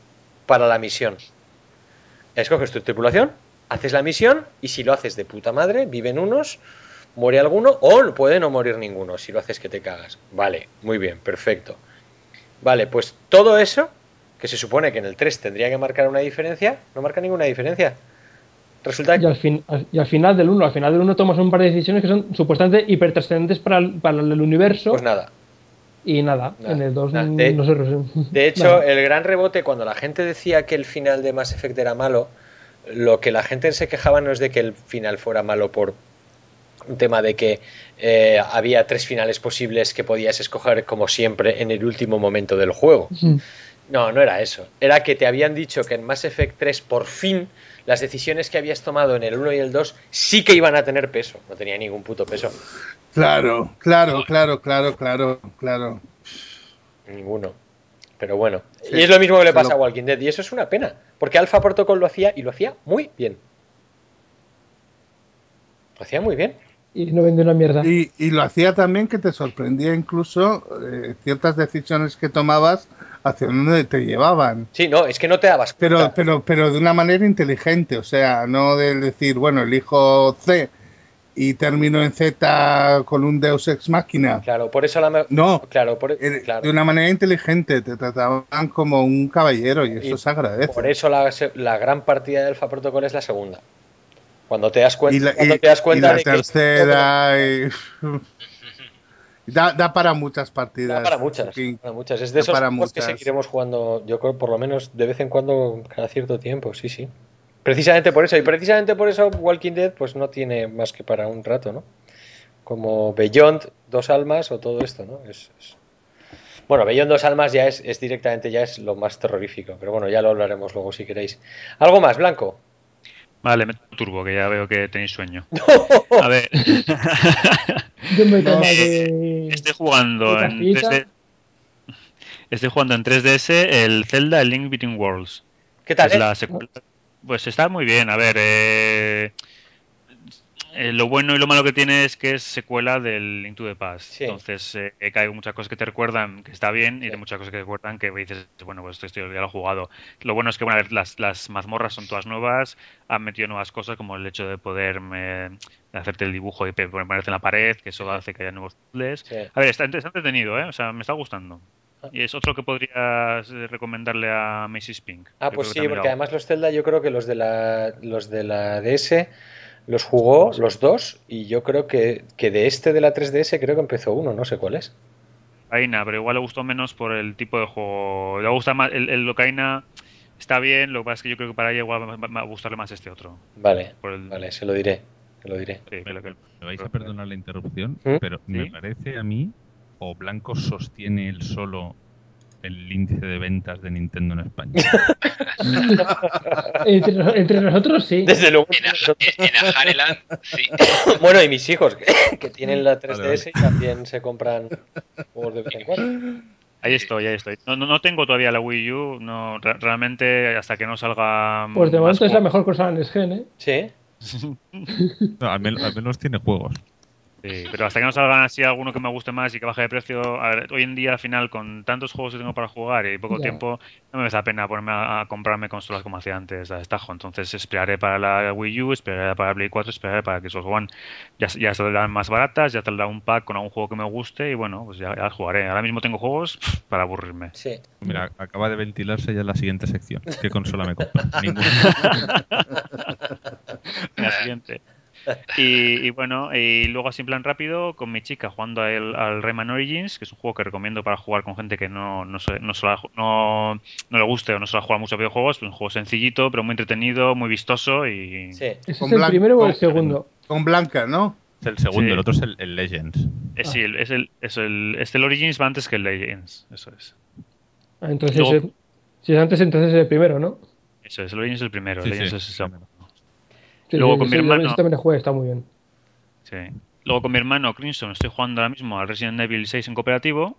para la misión. Escoges tu tripulación, haces la misión y si lo haces de puta madre, viven unos, muere alguno o puede no morir ninguno si lo haces que te cagas. Vale, muy bien, perfecto. Vale, pues todo eso, que se supone que en el 3 tendría que marcar una diferencia, no marca ninguna diferencia. Resulta Y al, fin, al- y al final del 1, al final del 1 tomas un par de decisiones que son supuestamente hipertrascendentes para el, para el universo pues nada. y nada, Nada, en el 2 nada. De- no se resuelve. De hecho, Nada. el gran rebote, cuando la gente decía que el final de Mass Effect era malo, lo que la gente se quejaba no es de que el final fuera malo por un tema de que eh, había tres finales posibles que podías escoger como siempre en el último momento del juego. No, no era eso. Era que te habían dicho que en Mass Effect 3 por fin las decisiones que habías tomado en el 1 y el 2 sí que iban a tener peso. No tenía ningún puto peso. claro, claro, claro, claro, claro, claro. Ninguno. Pero bueno. Sí, y es lo mismo que le pasa lo- a Walking Dead. Y eso es una pena. Porque Alpha Protocol lo hacía y lo hacía muy bien. Lo hacía muy bien. Y no vende una mierda. Y, y lo hacía también que te sorprendía incluso eh, ciertas decisiones que tomabas hacia dónde te llevaban. Sí, no, es que no te dabas cuenta. Pero, pero, pero de una manera inteligente, o sea, no de decir, bueno, elijo C y termino en Z con un Deus Ex Máquina. Claro, por eso la... No, Claro, por, eh, claro. de una manera inteligente, te trataban como un caballero y eso se agradece. Por eso la, la gran partida de Alpha Protocol es la segunda. Cuando te das cuenta, y la, cuando y- te das y cuenta la de que tercera y- da, da para muchas partidas. Da para muchas, King. para muchas. Es de Da esos para que seguiremos jugando, yo creo, por lo menos de vez en cuando, cada cierto tiempo, sí, sí. Precisamente por eso, y precisamente por eso Walking Dead pues no tiene más que para un rato, ¿no? Como Beyond, Dos Almas o todo esto, ¿no? Es, es- Bueno, Beyond Dos Almas ya es, es directamente ya es lo más terrorífico, pero bueno, ya lo hablaremos luego si queréis. ¿Algo más, Blanco? Vale, meto turbo, que ya veo que tenéis sueño. A ver, Yo me No, tomo eh, de... estoy jugando ¿Qué en pastillita? 3D. Estoy jugando en 3DS el Zelda El Link Between Worlds. ¿Qué tal? Es eh? la secuela. Pues está muy bien, a ver. eh, eh, lo bueno y lo malo que tiene es que es secuela del Link to the Past. Sí. Entonces, eh, que hay muchas cosas que te recuerdan que está bien y de muchas cosas que te recuerdan que dices, bueno, pues esto, ya lo he jugado. Lo bueno es que, bueno, a ver, las, las mazmorras son todas nuevas, han metido nuevas cosas como el hecho de poder eh, hacerte el dibujo y ponerte en la pared, que eso hace que haya nuevos puzzles. Sí. A ver, está, está entretenido, ¿eh? O sea, me está gustando. Y es otro que podrías eh, recomendarle a Macy's Pink. Ah, pues sí, porque lo- además los Zelda yo creo que los de la, los de la DS los jugó los dos y yo creo que, que de este de la 3DS creo que empezó uno, no sé cuál es. Ocarina, pero igual le gustó menos por el tipo de juego. Le gusta más el, el Ocarina está bien, lo que pasa es que yo creo que para ella igual va, a gustarle más este otro. Vale, Por el, vale, se lo diré, se lo diré. sí, creo que- Me vais a perdonar la interrupción, ¿Mm? pero me Sí. parece a mí, o Blanco sostiene él solo el índice de ventas de Nintendo en España. Entre, nos- entre nosotros sí. Desde luego. En, en sí. Bueno, y mis hijos que, que tienen la 3DS Vale, y también se compran juegos de vez en cuando. Ahí estoy, ahí estoy. No, no, no tengo todavía la Wii U, no, re- realmente hasta que no salga. Pues de momento es la mejor cosa en Sgen, ¿eh? Sí, No, al, men- al menos tiene juegos. Sí, pero hasta que no salgan así alguno que me guste más y que baje de precio, a ver, hoy en día al final con tantos juegos que tengo para jugar y poco tiempo, no me da pena ponerme a, a comprarme consolas como hacía antes a destajo. Entonces esperaré para la Wii U, esperaré para la Play 4, esperaré para Xbox One. Ya, ya saldrán más baratas, ya saldrá un pack con algún juego que me guste y bueno, pues ya, ya jugaré. Ahora mismo tengo juegos para aburrirme. sí. Mira, acaba de ventilarse ya la siguiente sección. ¿Qué consola me compro? Ninguna. la siguiente. Y, y bueno, y luego así en plan rápido, con mi chica jugando al, al Rayman Origins, que es un juego que recomiendo para jugar con gente que no, no, se- no, no, no le guste o no suele jugar muchos videojuegos, es un juego sencillito, pero muy entretenido, muy vistoso y... Sí, ¿Ese Con es el primero o el segundo? Con Blanca, ¿no? Es el segundo, Sí. el otro es el, el Legends. Es, sí, el- es el, es el, este el Origins va antes que el Legends, eso es. Ah, entonces, Luego- eh, si es antes, entonces es el primero, ¿no? Eso es, el Origins es el primero, Sí, el Legends sí, es el segundo. Sí, Luego sí, con mi hermano- ese también está muy bien. Sí. Luego con mi hermano Crimson estoy jugando ahora mismo al Resident Evil 6 en cooperativo,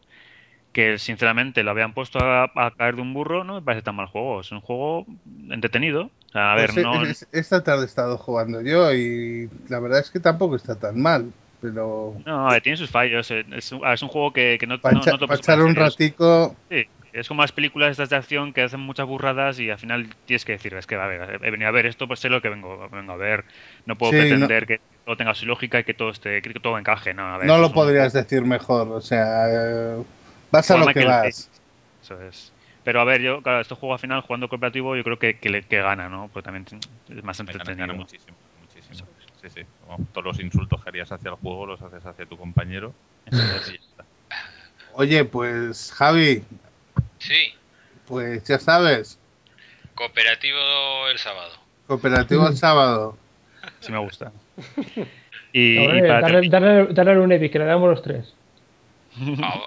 que sinceramente lo habían puesto a, a caer de un burro, no me parece tan mal juego. Es un juego entretenido. O sea, a ver, Pues, no... es- esta tarde he estado jugando yo y la verdad es que tampoco está tan mal. Pero No, a ver, tiene sus fallos. eh, Es un, es juego que, que no, para no, no te puedes echar un ratico, Sí, es como las películas estas de acción que hacen muchas burradas y al final tienes que decir, es que a ver, he venido a ver esto, pues sé lo que vengo, vengo a ver. No puedo Sí, pretender que todo tenga su lógica y que todo esté, que todo encaje, ¿no? A ver, no lo un podrías decir mejor. O sea, eh, vas a lo que vas. Eso es. Pero a ver, yo, claro, este juego al final, jugando cooperativo, yo creo que, que, gana, ¿no? Pues también es más gana, entretenido. gana muchísimo, muchísimo. Sí, sí. Como todos los insultos que harías hacia el juego los haces hacia tu compañero. Oye, pues Javi, Sí, pues ya sabes, cooperativo el sábado. cooperativo el sábado. Sí me gusta. Y, y para darle, darle, darle un Epic, que le damos los tres. Ah,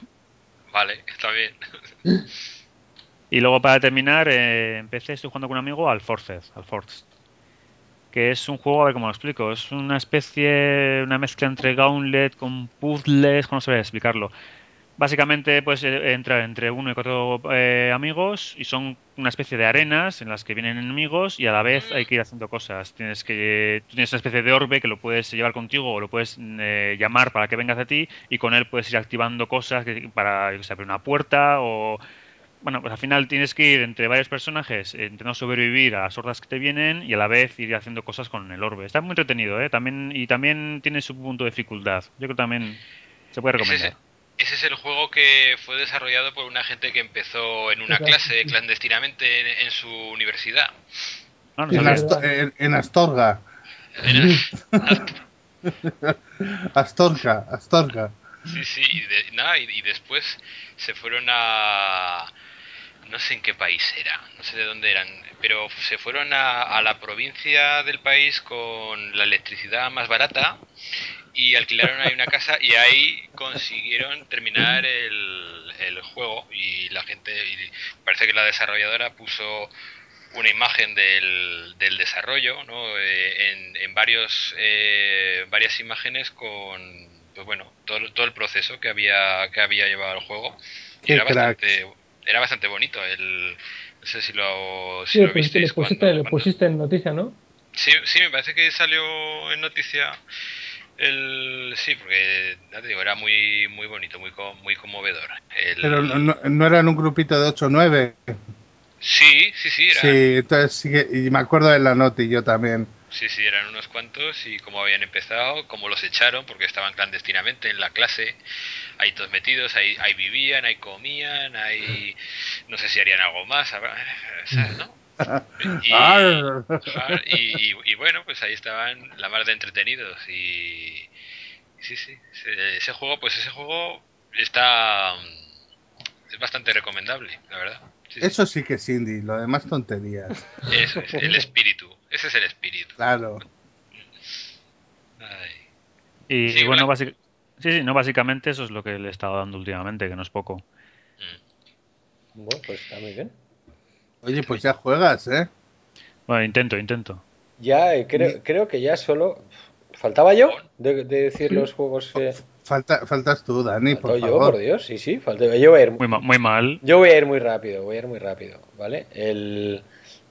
vale, está bien. Y luego para terminar, eh, empecé, estoy jugando con un amigo al Forced, al Forced. Que es un juego, a ver cómo lo explico, es una especie, una mezcla entre Gauntlet con puzzles, ¿cómo se puede explicarlo? Básicamente, pues eh, entrar entre uno y cuatro eh, amigos y son una especie de arenas en las que vienen enemigos y a la vez hay que ir haciendo cosas. Tienes que tienes una especie de orbe que lo puedes llevar contigo o lo puedes eh, llamar para que venga hacia ti y con él puedes ir activando cosas que- para qué sé, abrir una puerta o bueno, pues al final tienes que ir entre varios personajes, eh, intentando sobrevivir a las hordas que te vienen y a la vez ir haciendo cosas con el orbe. Está muy entretenido, ¿eh? También, y también tiene su punto de dificultad. Yo creo que también se puede recomendar. Ese es el juego que fue desarrollado por una gente que empezó en una Exacto. clase clandestinamente en, en su universidad. Ah, no En, sabía. Asto- en- en Astorga. Astorga, Astorga. Sí, sí, y, de- nada, y, y después se fueron a... No sé en qué país era, no sé de dónde eran, pero se fueron a, a la provincia del país con la electricidad más barata y alquilaron ahí una casa y ahí consiguieron terminar el, el juego y la gente, y parece que la desarrolladora puso una imagen del, del desarrollo, ¿no? Eh, en, en varios, eh, varias imágenes con, pues bueno, todo, todo el proceso que había, que había llevado el juego. Y era cracks. bastante, era bastante bonito. El, no sé si lo, si Sí, lo pusiste, visteis lo pusiste, cuando- lo cuando- pusiste en noticia, ¿no? Sí, sí, me parece que salió en noticia el sí, porque ya te digo, era muy muy bonito, muy muy conmovedor. El- Pero no, no- eran un grupito de 8 o 9. sí, sí, sí, eran, Sí, entonces sí que- y me acuerdo de la nota y yo también. sí, sí, eran unos cuantos y cómo habían empezado, cómo los echaron porque estaban clandestinamente en la clase, ahí todos metidos, ahí, ahí vivían, ahí comían, ahí no sé si harían algo más, ¿sabes, no? Y, Arr. Y, y- y bueno, pues ahí estaban la mar de entretenidos y sí, sí, ese, ese juego, pues ese juego está es bastante recomendable, la verdad. Sí. Eso sí que es indie, lo demás tonterías. Eso es, el espíritu, ese es el espíritu. Claro. Ay. Y, Sí, bueno, sí, sí, no, básicamente eso es lo que le he estado dando últimamente, que no es poco. Mm. Bueno, pues está muy bien. Oye, pues ya juegas, ¿eh? Bueno, intento, intento. Ya, eh, creo, creo que ya solo. ¿Faltaba yo de, de decir los juegos que. Falta, faltas tú, Dani, por yo, favor. por Dios, sí, sí, falté. Yo voy a ir Muy, ma- muy mal. Yo voy a ir muy rápido, voy a ir muy rápido, ¿vale? El,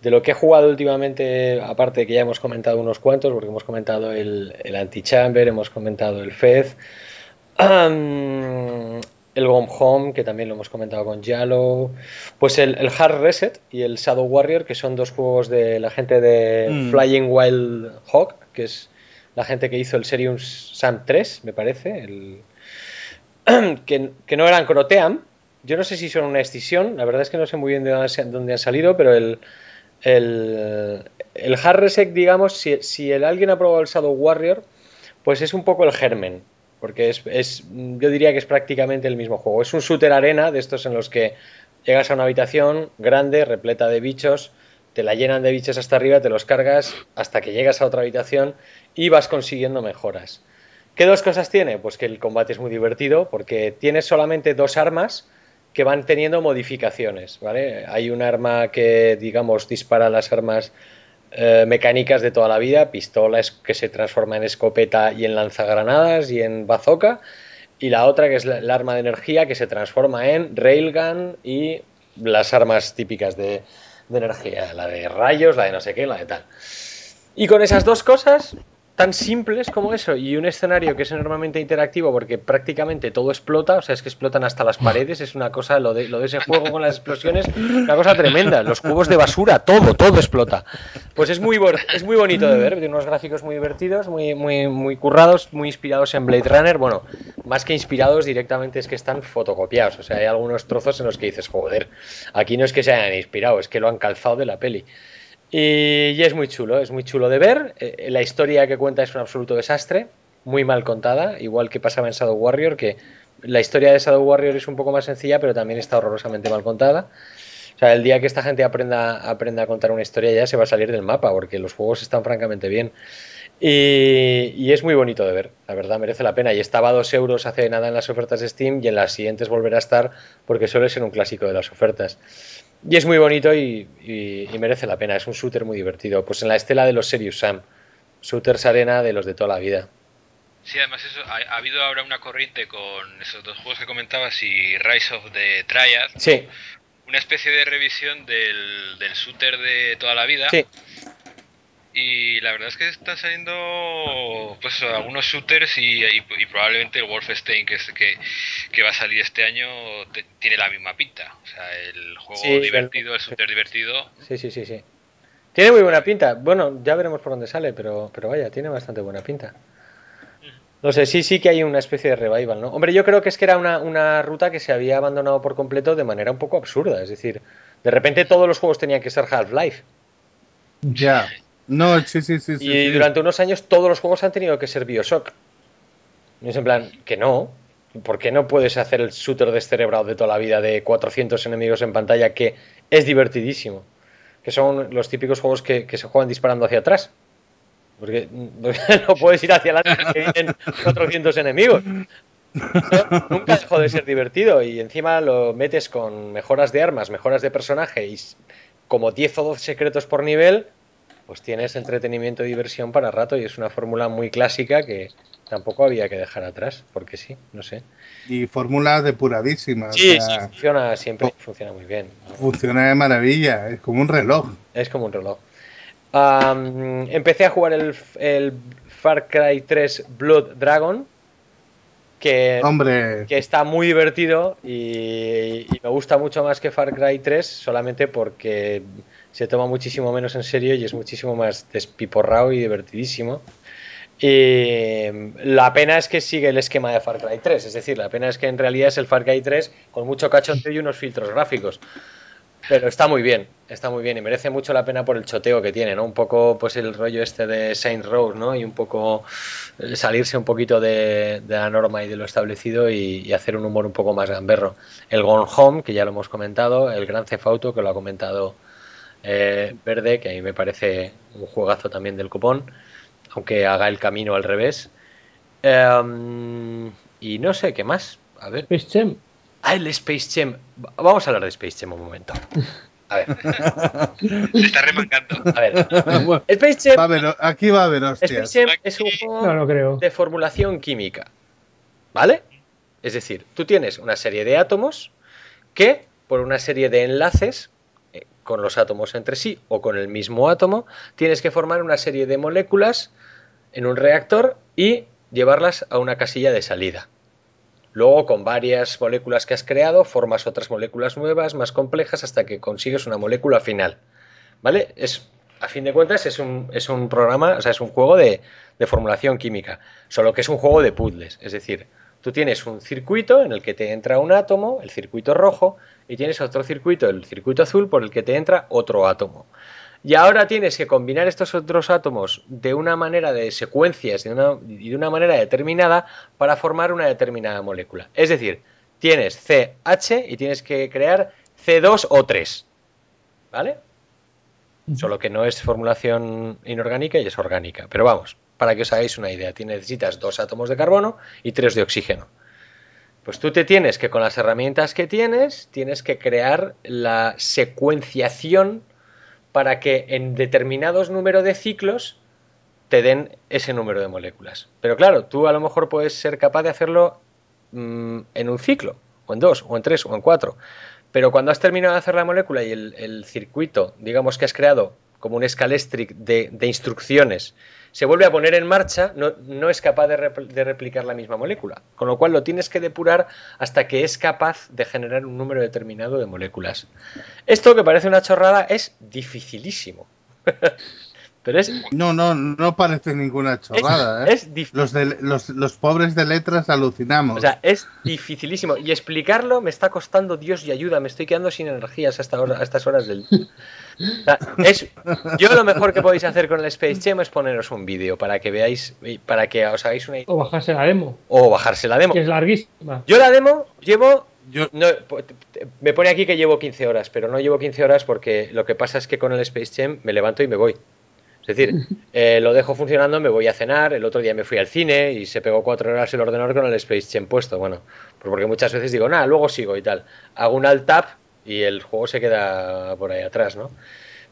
de lo que he jugado últimamente, aparte de que ya hemos comentado unos cuantos, porque hemos comentado el, el Antichamber, hemos comentado el Fez, am, el Gone Home, que también lo hemos comentado con Yalo, pues el, el Hard Reset y el Shadow Warrior, que son dos juegos de la gente de Mm. Flying Wild Hawk, que es la gente que hizo el Serious Sam 3, me parece, el, que, que no eran Croteam. Yo no sé si son una escisión, la verdad es que no sé muy bien de dónde, se- dónde han salido, pero el, el, el Hard Reset, digamos, si, si el, alguien ha probado el Shadow Warrior, pues es un poco el germen, porque es, es, yo diría que es prácticamente el mismo juego. Es un shooter arena de estos en los que llegas a una habitación grande, repleta de bichos, te la llenan de bichos hasta arriba, te los cargas hasta que llegas a otra habitación y vas consiguiendo mejoras. ¿Qué dos cosas tiene? Pues que el combate es muy divertido porque tienes solamente dos armas que van teniendo modificaciones, ¿vale? Hay un arma que, digamos, dispara las armas eh, mecánicas de toda la vida, pistola que se transforma en escopeta y en lanzagranadas y en bazooka, y la otra que es el arma de energía que se transforma en railgun y las armas típicas de, de energía, la de rayos, la de no sé qué, la de tal. Y con esas dos cosas, tan simples como eso, y un escenario que es enormemente interactivo porque prácticamente todo explota, o sea, es que explotan hasta las paredes, es una cosa, lo de, lo de ese juego con las explosiones, una cosa tremenda, los cubos de basura, todo, todo explota. Pues es muy, es muy bonito de ver, tiene unos gráficos muy divertidos, muy, muy, muy currados, muy inspirados en Blade Runner, bueno, más que inspirados directamente es que están fotocopiados, o sea, hay algunos trozos en los que dices, joder, aquí no es que se hayan inspirado, es que lo han calzado de la peli. Y, es muy chulo, es muy chulo de ver. Eh, la historia que cuenta es un absoluto desastre, muy mal contada, igual que pasaba en Shadow Warrior, que la historia de Shadow Warrior es un poco más sencilla, pero también está horrorosamente mal contada. O sea, el día que esta gente aprenda, aprenda a contar una historia ya se va a salir del mapa, porque los juegos están francamente bien. Y, y es muy bonito de ver, la verdad merece la pena. Y estaba a dos euros hace nada en las ofertas de Steam y en las siguientes volverá a estar porque suele ser un clásico de las ofertas. Y es muy bonito y, y- y merece la pena. Es un shooter muy divertido. Pues en la estela de los Serious Sam. Shooters arena de los de toda la vida. Sí, además eso, ha, ha habido ahora una corriente con esos dos juegos que comentabas y Rise of the Triad, Sí, una especie de revisión del, del shooter de toda la vida, sí. Y la verdad es que están saliendo pues algunos shooters y, y- y probablemente el Wolfenstein que, es- que, que va a salir este año te- tiene la misma pinta. O sea, el juego Sí, divertido, el- el shooter divertido. Sí, sí, sí, sí. Tiene muy buena pinta. Bueno, ya veremos por dónde sale, pero, pero vaya, tiene bastante buena pinta. No sé, sí, sí que hay una especie de revival, ¿no? Hombre, yo creo que es que era una, una ruta que se había abandonado por completo de manera un poco absurda. Es decir, de repente todos los juegos tenían que ser Half-Life. Ya. No, sí, sí, sí. Y sí. durante unos años todos los juegos han tenido que ser Bioshock. Y es en plan, que no. ¿Por qué no puedes hacer el shooter descerebrado de toda la vida de 400 enemigos en pantalla que es divertidísimo? Que son los típicos juegos que, que se juegan disparando hacia atrás. Porque no puedes ir hacia adelante que vienen 400 enemigos. Nunca dejó de ser divertido y encima lo metes con mejoras de armas, mejoras de personaje y como 10 o 12 secretos por nivel, pues tienes entretenimiento y diversión para rato y es una fórmula muy clásica que tampoco había que dejar atrás, porque sí, no sé. Y fórmula depuradísima. o Sí, funciona siempre, funciona muy bien. Funciona de maravilla. Es como un reloj. Es como un reloj. Empecé a jugar el, el Far Cry 3 Blood Dragon, que, Hombre, que está muy divertido y, y me gusta mucho más que Far Cry 3 solamente porque se toma muchísimo menos en serio y es muchísimo más despiporrado y divertidísimo. Y la pena es que sigue el esquema de Far Cry 3, es decir, la pena es que en realidad es el Far Cry 3 con mucho cachondeo y unos filtros gráficos. Pero está muy bien, está muy bien y merece mucho la pena por el choteo que tiene, ¿no? Un poco pues el rollo este de Saint Rose, ¿no? Y un poco eh, salirse un poquito de, la norma y de lo establecido y, y hacer un humor un poco más gamberro. El Gone Home, que ya lo hemos comentado, el Gran Theft Auto, que lo ha comentado eh, Verde, que a mí me parece un juegazo también del copón, aunque haga el camino al revés. Em, y no sé, ¿qué más? A ver. Space Jam. Ah, el Space Jam. Vamos a hablar de Space Jam un momento. A ver, Se está remangando. a ver. bueno, Space va a haber- aquí va a haber hostias. Space Jam es un juego No, no creo. de formulación química. ¿Vale? Es decir, tú tienes una serie de átomos que, por una serie de enlaces con los átomos entre sí o con el mismo átomo, tienes que formar una serie de moléculas en un reactor y llevarlas a una casilla de salida. Luego, con varias moléculas que has creado, formas otras moléculas nuevas, más complejas, hasta que consigues una molécula final. ¿Vale? Es, a fin de cuentas, es un, es un programa, o sea, es un juego de, de formulación química, solo que es un juego de puzzles. Es decir, tú tienes un circuito en el que te entra un átomo, el circuito rojo, y tienes otro circuito, el circuito azul, por el que te entra otro átomo. Y ahora tienes que combinar estos otros átomos de una manera de secuencias de una- y de una manera determinada para formar una determinada molécula. Es decir, tienes CH y tienes que crear C2 o 3. ¿Vale? Solo que no es formulación inorgánica y es orgánica. Pero vamos, para que os hagáis una idea, necesitas dos átomos de carbono y tres de oxígeno. Pues tú te tienes que con las herramientas que tienes, tienes que crear la secuenciación para que en determinados números de ciclos te den ese número de moléculas. Pero claro, tú a lo mejor puedes ser capaz de hacerlo mm, en un ciclo, o en dos, o en tres, o en cuatro. Pero cuando has terminado de hacer la molécula y el, circuito, digamos que has creado como un scalestric de, de instrucciones, se vuelve a poner en marcha, no, no es capaz de, repl- de replicar la misma molécula. Con lo cual lo tienes que depurar hasta que es capaz de generar un número determinado de moléculas. Esto que parece una chorrada es dificilísimo. Pero es, No, no, no parece ninguna chorrada, ¿eh? es Los, de, los, los pobres de letras alucinamos. O sea, es dificilísimo. Y explicarlo me está costando Dios y ayuda. Me estoy quedando sin energías hasta ahora- a estas horas del es, yo lo mejor que podéis hacer con el Space Jam es poneros un vídeo para que veáis, para que os hagáis una idea. O bajarse la demo, O bajarse la demo. que es larguísima. Yo la demo llevo. Yo- no, me pone aquí que llevo 15 horas, pero no llevo 15 horas porque lo que pasa es que con el Space Jam me levanto y me voy. Es decir, eh, lo dejo funcionando, me voy a cenar, el otro día me fui al cine y se pegó cuatro horas el ordenador con el Space Jam puesto. Bueno, pues porque muchas veces digo, nada, luego sigo y tal. Hago un alt tab y el juego se queda por ahí atrás, ¿no?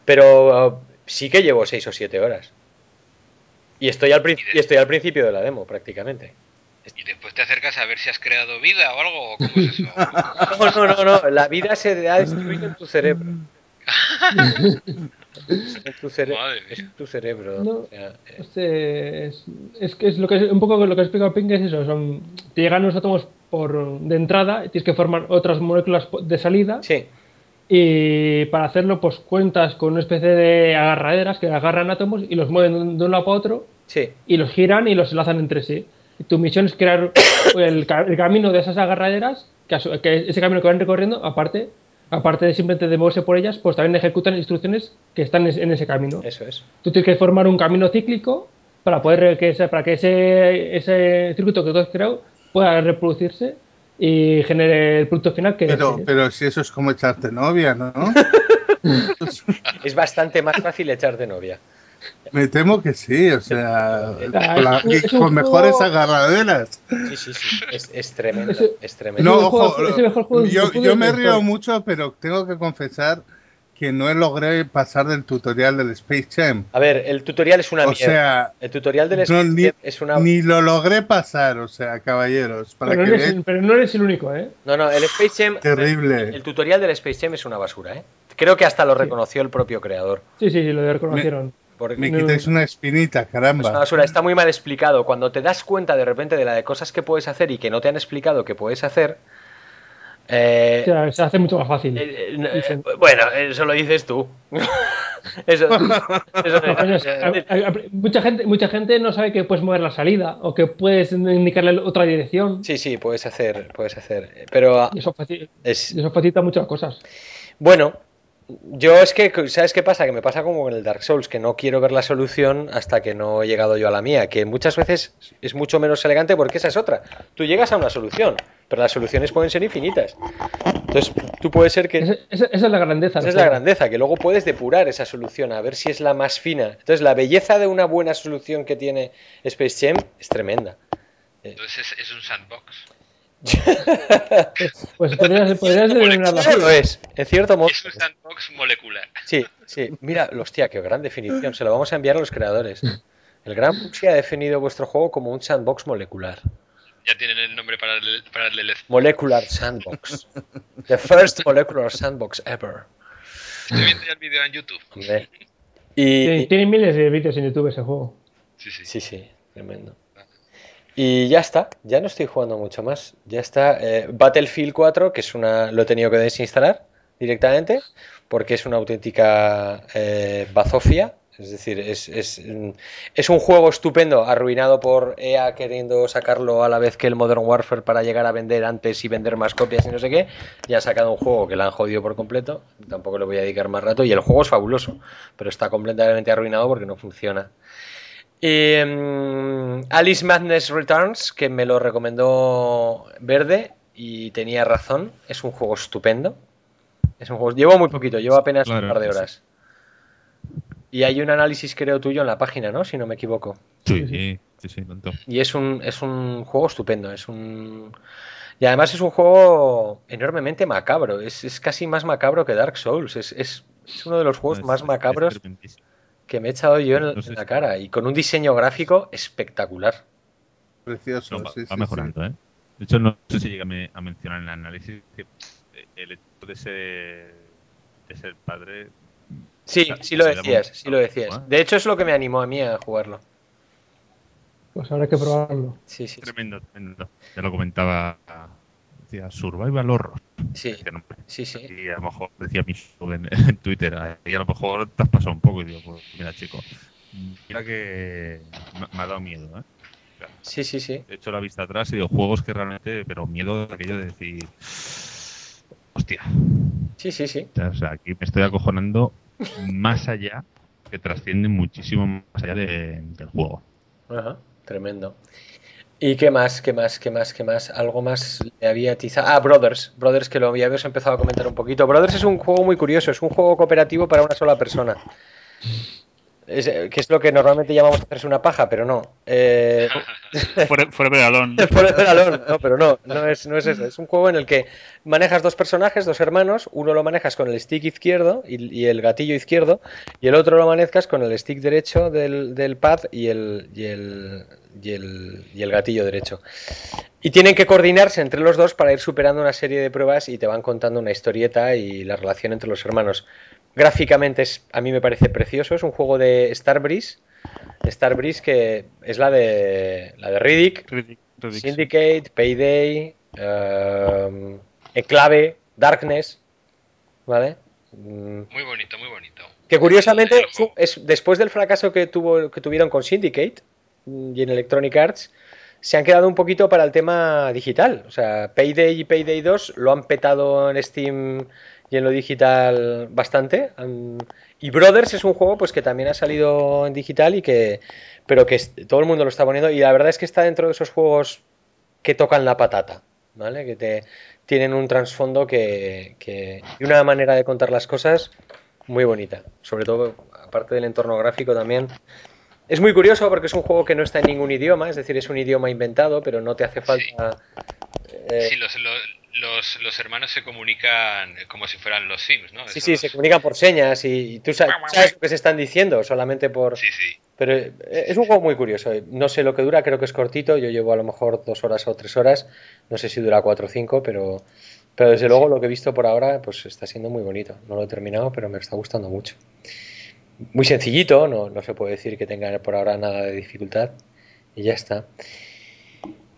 Pero uh, sí que llevo 6 o 7 horas. Y estoy, al, y estoy al principio de la demo, prácticamente. Y después te acercas a ver si has creado vida o algo. ¿o ¿Cómo es eso? No, no, no, no, la vida se ha destruido en tu cerebro. en tu, cere- es tu cerebro. No. o sea, eh, Este es, es que es lo que un poco lo que ha explicado Pink es eso, son te llegan los átomos por de entrada tienes que formar otras moléculas de salida sí, y para hacerlo pues cuentas con una especie de agarraderas que agarran átomos y los mueven de un- lado para otro sí. y los giran y los enlazan entre sí. Y tu misión es crear el, ca- el camino de esas agarraderas, que, a ese camino que van recorriendo, aparte, aparte de simplemente de moverse por ellas, pues también ejecutan instrucciones que están en, en ese camino. Eso es. Tú tienes que formar un camino cíclico para poder que ese, para que ese, ese circuito que tú has creado pueda reproducirse y genere el producto final que Pero, pero si eso es como echarte novia, ¿no? Es bastante más fácil echarte novia. Me temo que sí, o sea, Ah, con, la- mejores agarraderas. Sí, sí, sí. Es, es tremendo. Es tremendo. No, ojo, yo, yo me río mucho, pero tengo que confesar que no logré pasar del tutorial del Space Jam. A ver, el tutorial es una O mierda. sea, el tutorial del no, Space ni, Jam es una. ni lo logré pasar, o sea, caballeros, para pero, que no eres, veáis, el- pero no eres el único, ¿eh? No, no, el Space Jam. terrible. El tutorial del Space Jam es una basura, ¿eh? Creo que hasta lo reconoció el propio creador. Sí, sí, sí, lo reconocieron. Porque Me no. quitáis una espinita, es una caramba. basura, está muy mal explicado. Cuando te das cuenta de repente de la de cosas que puedes hacer y que no te han explicado que puedes hacer. Eh, O sea, se hace mucho más fácil. eh, eh, bueno, eso lo dices tú. eso, eso- No, coño, a- a- a- mucha gente mucha gente no sabe que puedes mover la salida o que puedes indicarle otra dirección Sí, sí, puedes hacer, puedes hacer. Pero ah, y eso, es, eso facilita muchas cosas Bueno, yo es que, ¿sabes qué pasa? Que me pasa como con el Dark Souls, que no quiero ver la solución hasta que no he llegado yo a la mía, que muchas veces es mucho menos elegante porque esa es otra. Tú llegas a una solución, pero las soluciones pueden ser infinitas. Entonces, tú puedes ser que... Esa, esa- esa es la grandeza Esa es la grandeza, que luego puedes depurar esa solución a ver si es la más fina. Entonces, la belleza de una buena solución que tiene Space Jam es tremenda. Entonces es, es un sandbox. pues, pues podrías, podrías denominarla Eso lo es, en cierto modo. Es un sandbox molecular. Sí, sí. Mira, hostia, qué gran definición. Se lo vamos a enviar a los creadores. El Gran Puxi ha definido vuestro juego como un sandbox molecular. Ya tienen el nombre para el, para el DLC. Molecular Sandbox. The first molecular sandbox ever. Estoy viendo ya el vídeo en YouTube. Y, tiene miles de vídeos en YouTube ese juego Sí, sí. Sí, sí, tremendo. Y ya está, ya no estoy jugando mucho más. Ya está. eh, Battlefield 4, que es una. lo he tenido que desinstalar directamente, porque es una auténtica eh, bazofia. Es decir, es, es, mm, es un juego estupendo, arruinado por EA queriendo sacarlo a la vez que el Modern Warfare para llegar a vender antes y vender más copias y no sé qué. Ya ha sacado un juego que la han jodido por completo. Tampoco le voy a dedicar más rato. Y el juego es fabuloso, pero está completamente arruinado porque no funciona. Y, mm, Alice Madness Returns, que me lo recomendó Verde y tenía razón, es un juego estupendo. Es un juego, llevo muy poquito, llevo apenas un par de horas. Y hay un análisis, creo, tuyo en la página, ¿no? Si no me equivoco. Sí, sí, sí, sí, tanto. Y es un, es un juego estupendo, es un... Y además es un juego enormemente macabro, es, es casi más macabro que Dark Souls, es, es, es uno de los juegos Es- más macabros que me he echado yo en, No sé en la cara y con un diseño gráfico espectacular. Precioso, No, va, sí, va sí, mejorando, ¿eh? De hecho, no sé si llega a me- a mencionar en el análisis que el hecho de ser, de ser padre. Sí, sea, sí lo decías, sí lo decías. De hecho es lo que me animó a mí a jugarlo. pues habrá que probarlo Sí, sí. Tremendo, tremendo. Ya lo comentaba. Decía Survival Horror. Sí, sí, sí. Y a lo mejor decía mi en, en Twitter. Y a lo mejor te has pasado un poco. Y digo, pues mira, chico. Mira que me, me ha dado miedo, ¿eh? Sí, sí, sí. He hecho la vista atrás y digo, juegos que realmente. Pero miedo de aquello de decir. Hostia. Sí, sí, sí. O sea, aquí me estoy acojonando más allá. Que trasciende muchísimo más allá de- del juego. Ajá, tremendo. ¿Y qué más? ¿Qué más? ¿Qué más? ¿Qué más? Algo más le había atizado. Ah, Brothers. Brothers que lo habíamos empezado a comentar un poquito. Brothers es un juego muy curioso. Es un juego cooperativo para una sola persona. Es, eh, que es lo que normalmente llamamos hacerse una paja, pero no. Eh, Fore- Forever Alone. Balón, no, pero no, no es, no es eso. Es un juego en el que manejas dos personajes, dos hermanos. Uno lo manejas con el stick izquierdo y, y el gatillo izquierdo, y el otro lo manejas con el stick derecho del, del pad y el, y, el, y, el, y el gatillo derecho. Y tienen que coordinarse entre los dos para ir superando una serie de pruebas y te van contando una historieta y la relación entre los hermanos. Gráficamente es, a mí me parece precioso. Es un juego de Starbreeze. Starbreeze que es la de la de Riddick, Riddick, Riddick, sí. Syndicate, Payday, eh, Enclave, Darkness, ¿vale? Mm, Muy bonito, muy bonito. Que curiosamente es después del fracaso que tuvo que tuvieron con Syndicate mm, y en Electronic Arts se han quedado un poquito para el tema digital. O sea, Payday y Payday 2 lo han petado en Steam y en lo digital bastante. Y Brothers es un juego pues que también ha salido en digital y que pero que todo el mundo lo está poniendo y la verdad es que está dentro de esos juegos que tocan la patata, ¿vale? Que te tienen un trasfondo que, que- y una manera de contar las cosas muy bonita. Sobre todo, aparte del entorno gráfico también. Es muy curioso porque es un juego que no está en ningún idioma, es decir, es un idioma inventado, pero no te hace falta. eh, Sí, los, los, los, los hermanos se comunican como si fueran los Sims, ¿no? sí, Esos- sí, se comunican por señas y, y tú sa- sabes lo que se están diciendo solamente por. Sí, sí. Pero eh, es un juego muy curioso. No sé lo que dura, creo que es cortito. Yo llevo a lo mejor dos horas o tres horas. No sé si dura cuatro o cinco, pero, pero desde luego lo que he visto por ahora pues está siendo muy bonito. No lo he terminado, pero me está gustando mucho. Muy sencillito, no, no se puede decir que tenga por ahora nada de dificultad. Y ya está.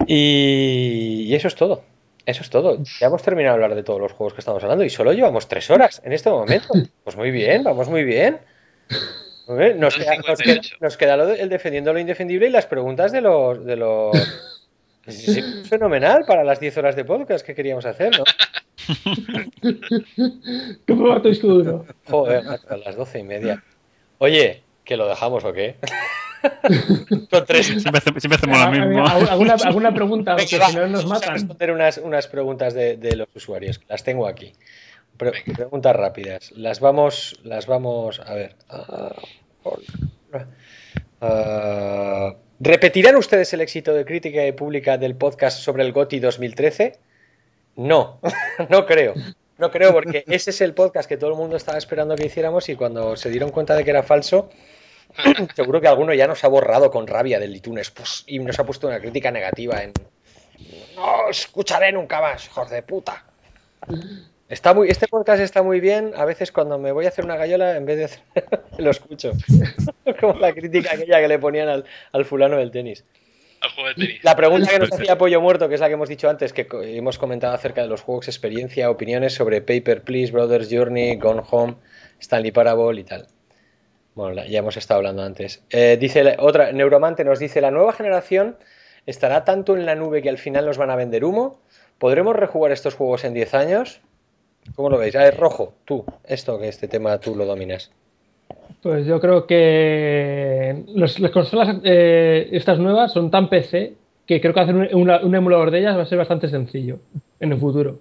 Y, y eso es todo. Eso es todo. Ya hemos terminado de hablar de todos los juegos que estamos hablando y solo llevamos tres horas en este momento. Pues muy bien, vamos muy bien. Muy bien. Nos, queda, nos, queda, 58. nos queda lo de- el defendiendo lo indefendible y las preguntas de los... De los... Sí, sí, es fenomenal para las 10 horas de podcast que queríamos hacer, ¿no? ¿Cómo va tu escudo? Joder, hasta las doce y media. Oye, ¿que lo dejamos o qué? Con tres. Siempre, hace- siempre hacemos lo mismo. ¿Alguna, alguna pregunta? Porque Venga, si no nos vamos a responder unas, unas preguntas de, de los usuarios. Las tengo aquí. Pre- Venga. preguntas rápidas. Las vamos, las vamos a ver. Hola. Ah, ¿Repetirán ustedes el éxito de crítica y pública del podcast sobre el GOTI 2013? No, no creo. No creo porque ese es el podcast que todo el mundo estaba esperando que hiciéramos y cuando se dieron cuenta de que era falso, seguro que alguno ya nos ha borrado con rabia del iTunes pues, y nos ha puesto una crítica negativa en... No escucharé nunca más, hijos de puta. Está muy, este podcast está muy bien. A veces cuando me voy a hacer una gallola, en vez de hacer, lo escucho. Como la crítica aquella que le ponían al, al fulano del tenis. Al juego de tenis. La pregunta que nos hacía Pollo Muerto, que es la que hemos dicho antes, que hemos comentado acerca de los juegos, experiencia, opiniones sobre Paper Please, Brothers Journey, Gone Home, Stanley Parable y tal. Bueno, ya hemos estado hablando antes. Eh, dice la- otra, Neuromante nos dice, la nueva generación estará tanto en la nube que al final nos van a vender humo. ¿Podremos rejugar estos juegos en 10 años? ¿Cómo lo veis? A ver, Rojo, tú, esto que este tema tú lo dominas. Pues yo creo que las consolas eh, estas nuevas son tan PC que creo que hacer un emulador de ellas va a ser bastante sencillo en el futuro.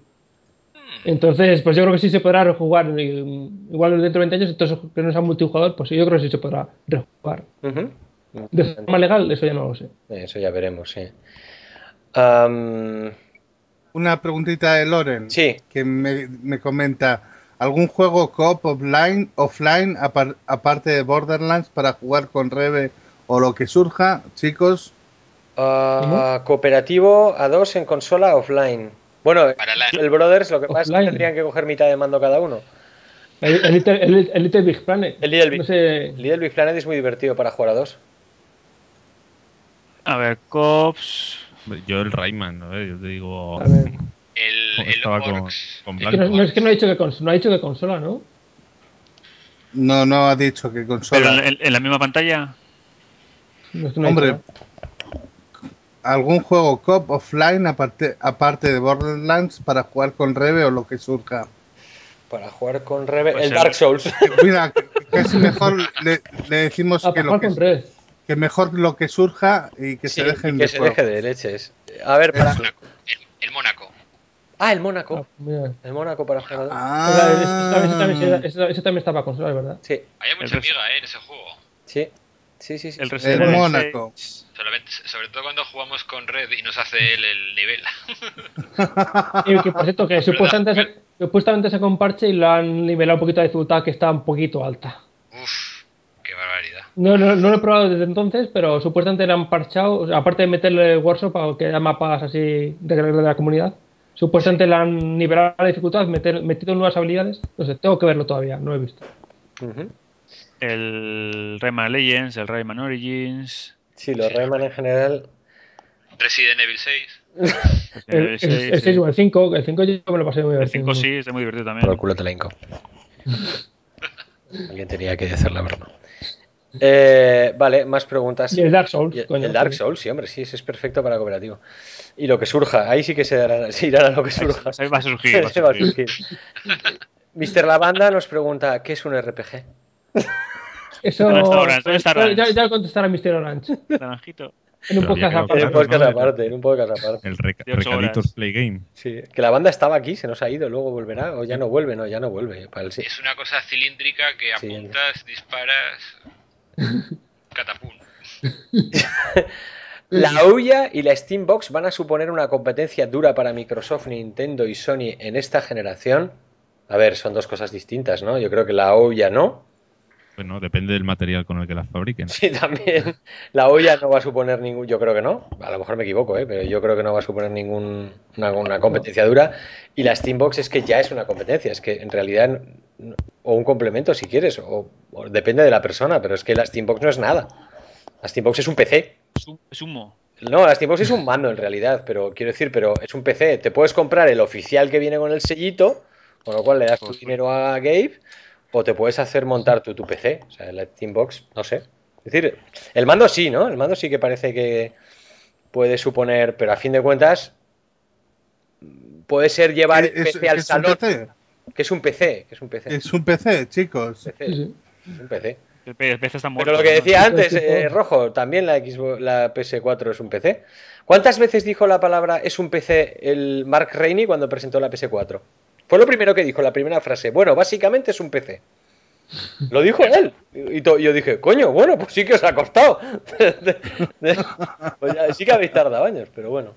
Entonces, pues yo creo que sí se podrá rejugar. eh, Igual dentro de 20 años, entonces que no sea multijugador, pues sí, yo creo que sí se podrá rejugar. Ujú. De forma legal, eso ya no lo sé. Eso ya veremos, sí. Una preguntita de Loren. sí, que me, me comenta algún juego coop offline, offline apar- aparte de Borderlands para jugar con Rebe o lo que surja, chicos. Ah, cooperativo a dos en consola offline. Bueno, Para la- el Brothers lo que pasa es que tendrían que coger mitad de mando cada uno. El, el Little, el- el Little Big Planet. El Little Big- No sé. El Little Big Planet es muy divertido para jugar a dos. A ver, Cops. Yo el Rayman, ¿no? Yo te digo. A ver. el, el Estaba con, con Es que no, es que no ha dicho que, cons- no ha dicho que consola, ¿no? No, no ha dicho que Pero consola. en, en la misma pantalla. No es que no ha Hombre, algún juego coop offline aparte, aparte de Borderlands para jugar con Rebe o lo que surja. Para jugar con Rebe. Pues el Dark Souls. Mira, casi mejor le, le decimos que, Ah, lo que, mejor lo que surja y que Sí, se dejen que de se juego. deje de leches. A ver, para. El, el Mónaco. Ah, el Ah, Mónaco. mira. El Mónaco para jugar ese, Ah, también- ese también, ese- también está para verdad. Sí, Hay mucha amiga, ¿eh? En ese juego. sí. Sí, sí, sí. El el Mónaco. 6. Solamente- sobre todo cuando jugamos con Red y nos hace él el nivel. Y que por cierto, que supuestamente, sa- supuestamente sacó un parche y lo han nivelado un poquito de dificultad que está un poquito alta. Uf, qué barbaridad. No, no, no lo he probado desde entonces, pero supuestamente le han parchado, o sea, aparte de meterle el workshop para que haya mapas así de, de la comunidad, supuestamente le han nivelado la dificultad, meter- metido nuevas habilidades. No sé, tengo que verlo todavía, no lo he visto. Ujú. El Rayman Legends, el Rayman Origins, Sí, los Rayman en general. Resident Evil 6. El, el, sí, el sí. 6 o el 5, el 5 yo me lo pasé muy bien. el 5 sí, es muy divertido Por el también. culo te la hinco. Alguien tenía que decir la verdad. Eh, vale, más preguntas. Y el Dark Souls, el, coño. el Dark Souls, sí, hombre, sí, ese es perfecto para cooperativo. Y lo que surja, ahí sí que se, dará, se irá a lo que surja. Ahí va a surgir, va a Se va a surgir. surgir. Mr. Lavanda nos pregunta, ¿qué es un RPG? Eso. ¿Dónde está Orange? ¿Dónde está ya, Orange? ya, ya contestará Mr. Orange. Naranjito. En un podcast que En aparte. un podcast aparte, en un podcast aparte. El reca- recaditos. Play Game. Sí, que la banda estaba aquí, se nos ha ido, luego volverá, o ya no vuelve, no, ya no vuelve. Para el sí. Es una cosa cilíndrica que Sí. apuntas, disparas. Catapum. La Ouya y la Steambox van a suponer una competencia dura para Microsoft, Nintendo y Sony en esta generación. A ver, son dos cosas distintas, ¿no? Yo creo que la Ouya no. Bueno, depende del material con el que las fabriquen. Sí, también. La olla no va a suponer ningún. Yo creo que no. A lo mejor me equivoco, ¿eh? pero yo creo que no va a suponer ningún una, competencia dura. Y la Steambox es que ya es una competencia. Es que en realidad. O un complemento si quieres. O, o depende de la persona. Pero es que la Steambox no es nada. La Steambox es un PC. Es hum- Es humo. No, la Steambox es un mando en realidad. Pero quiero decir, pero es un PC. Te puedes comprar el oficial que viene con el sellito. Con lo cual le das tu Pues dinero a Gabe. O te puedes hacer montar tu, tu PC. O sea, la Steambox, no sé. Es decir, el mando sí, ¿no? El mando sí que parece que puede suponer, pero a fin de cuentas puede ser llevar el Es- PC al es un salón, PC. que es un PC, que es un PC, Es un PC, chicos. PC, Sí, es un PC. El está muerto. Pero lo que ¿no? decía antes, eh. Rojo, también la Xbox, la PS4 es un PC. ¿Cuántas veces dijo la palabra es un PC el Mark Rainey cuando presentó la PS4? Fue lo primero que dijo, la primera frase. Bueno, básicamente es un PC. Lo dijo él. Y yo dije, coño, bueno, pues sí que os ha costado. Pues ya, sí que habéis tardado años, pero bueno.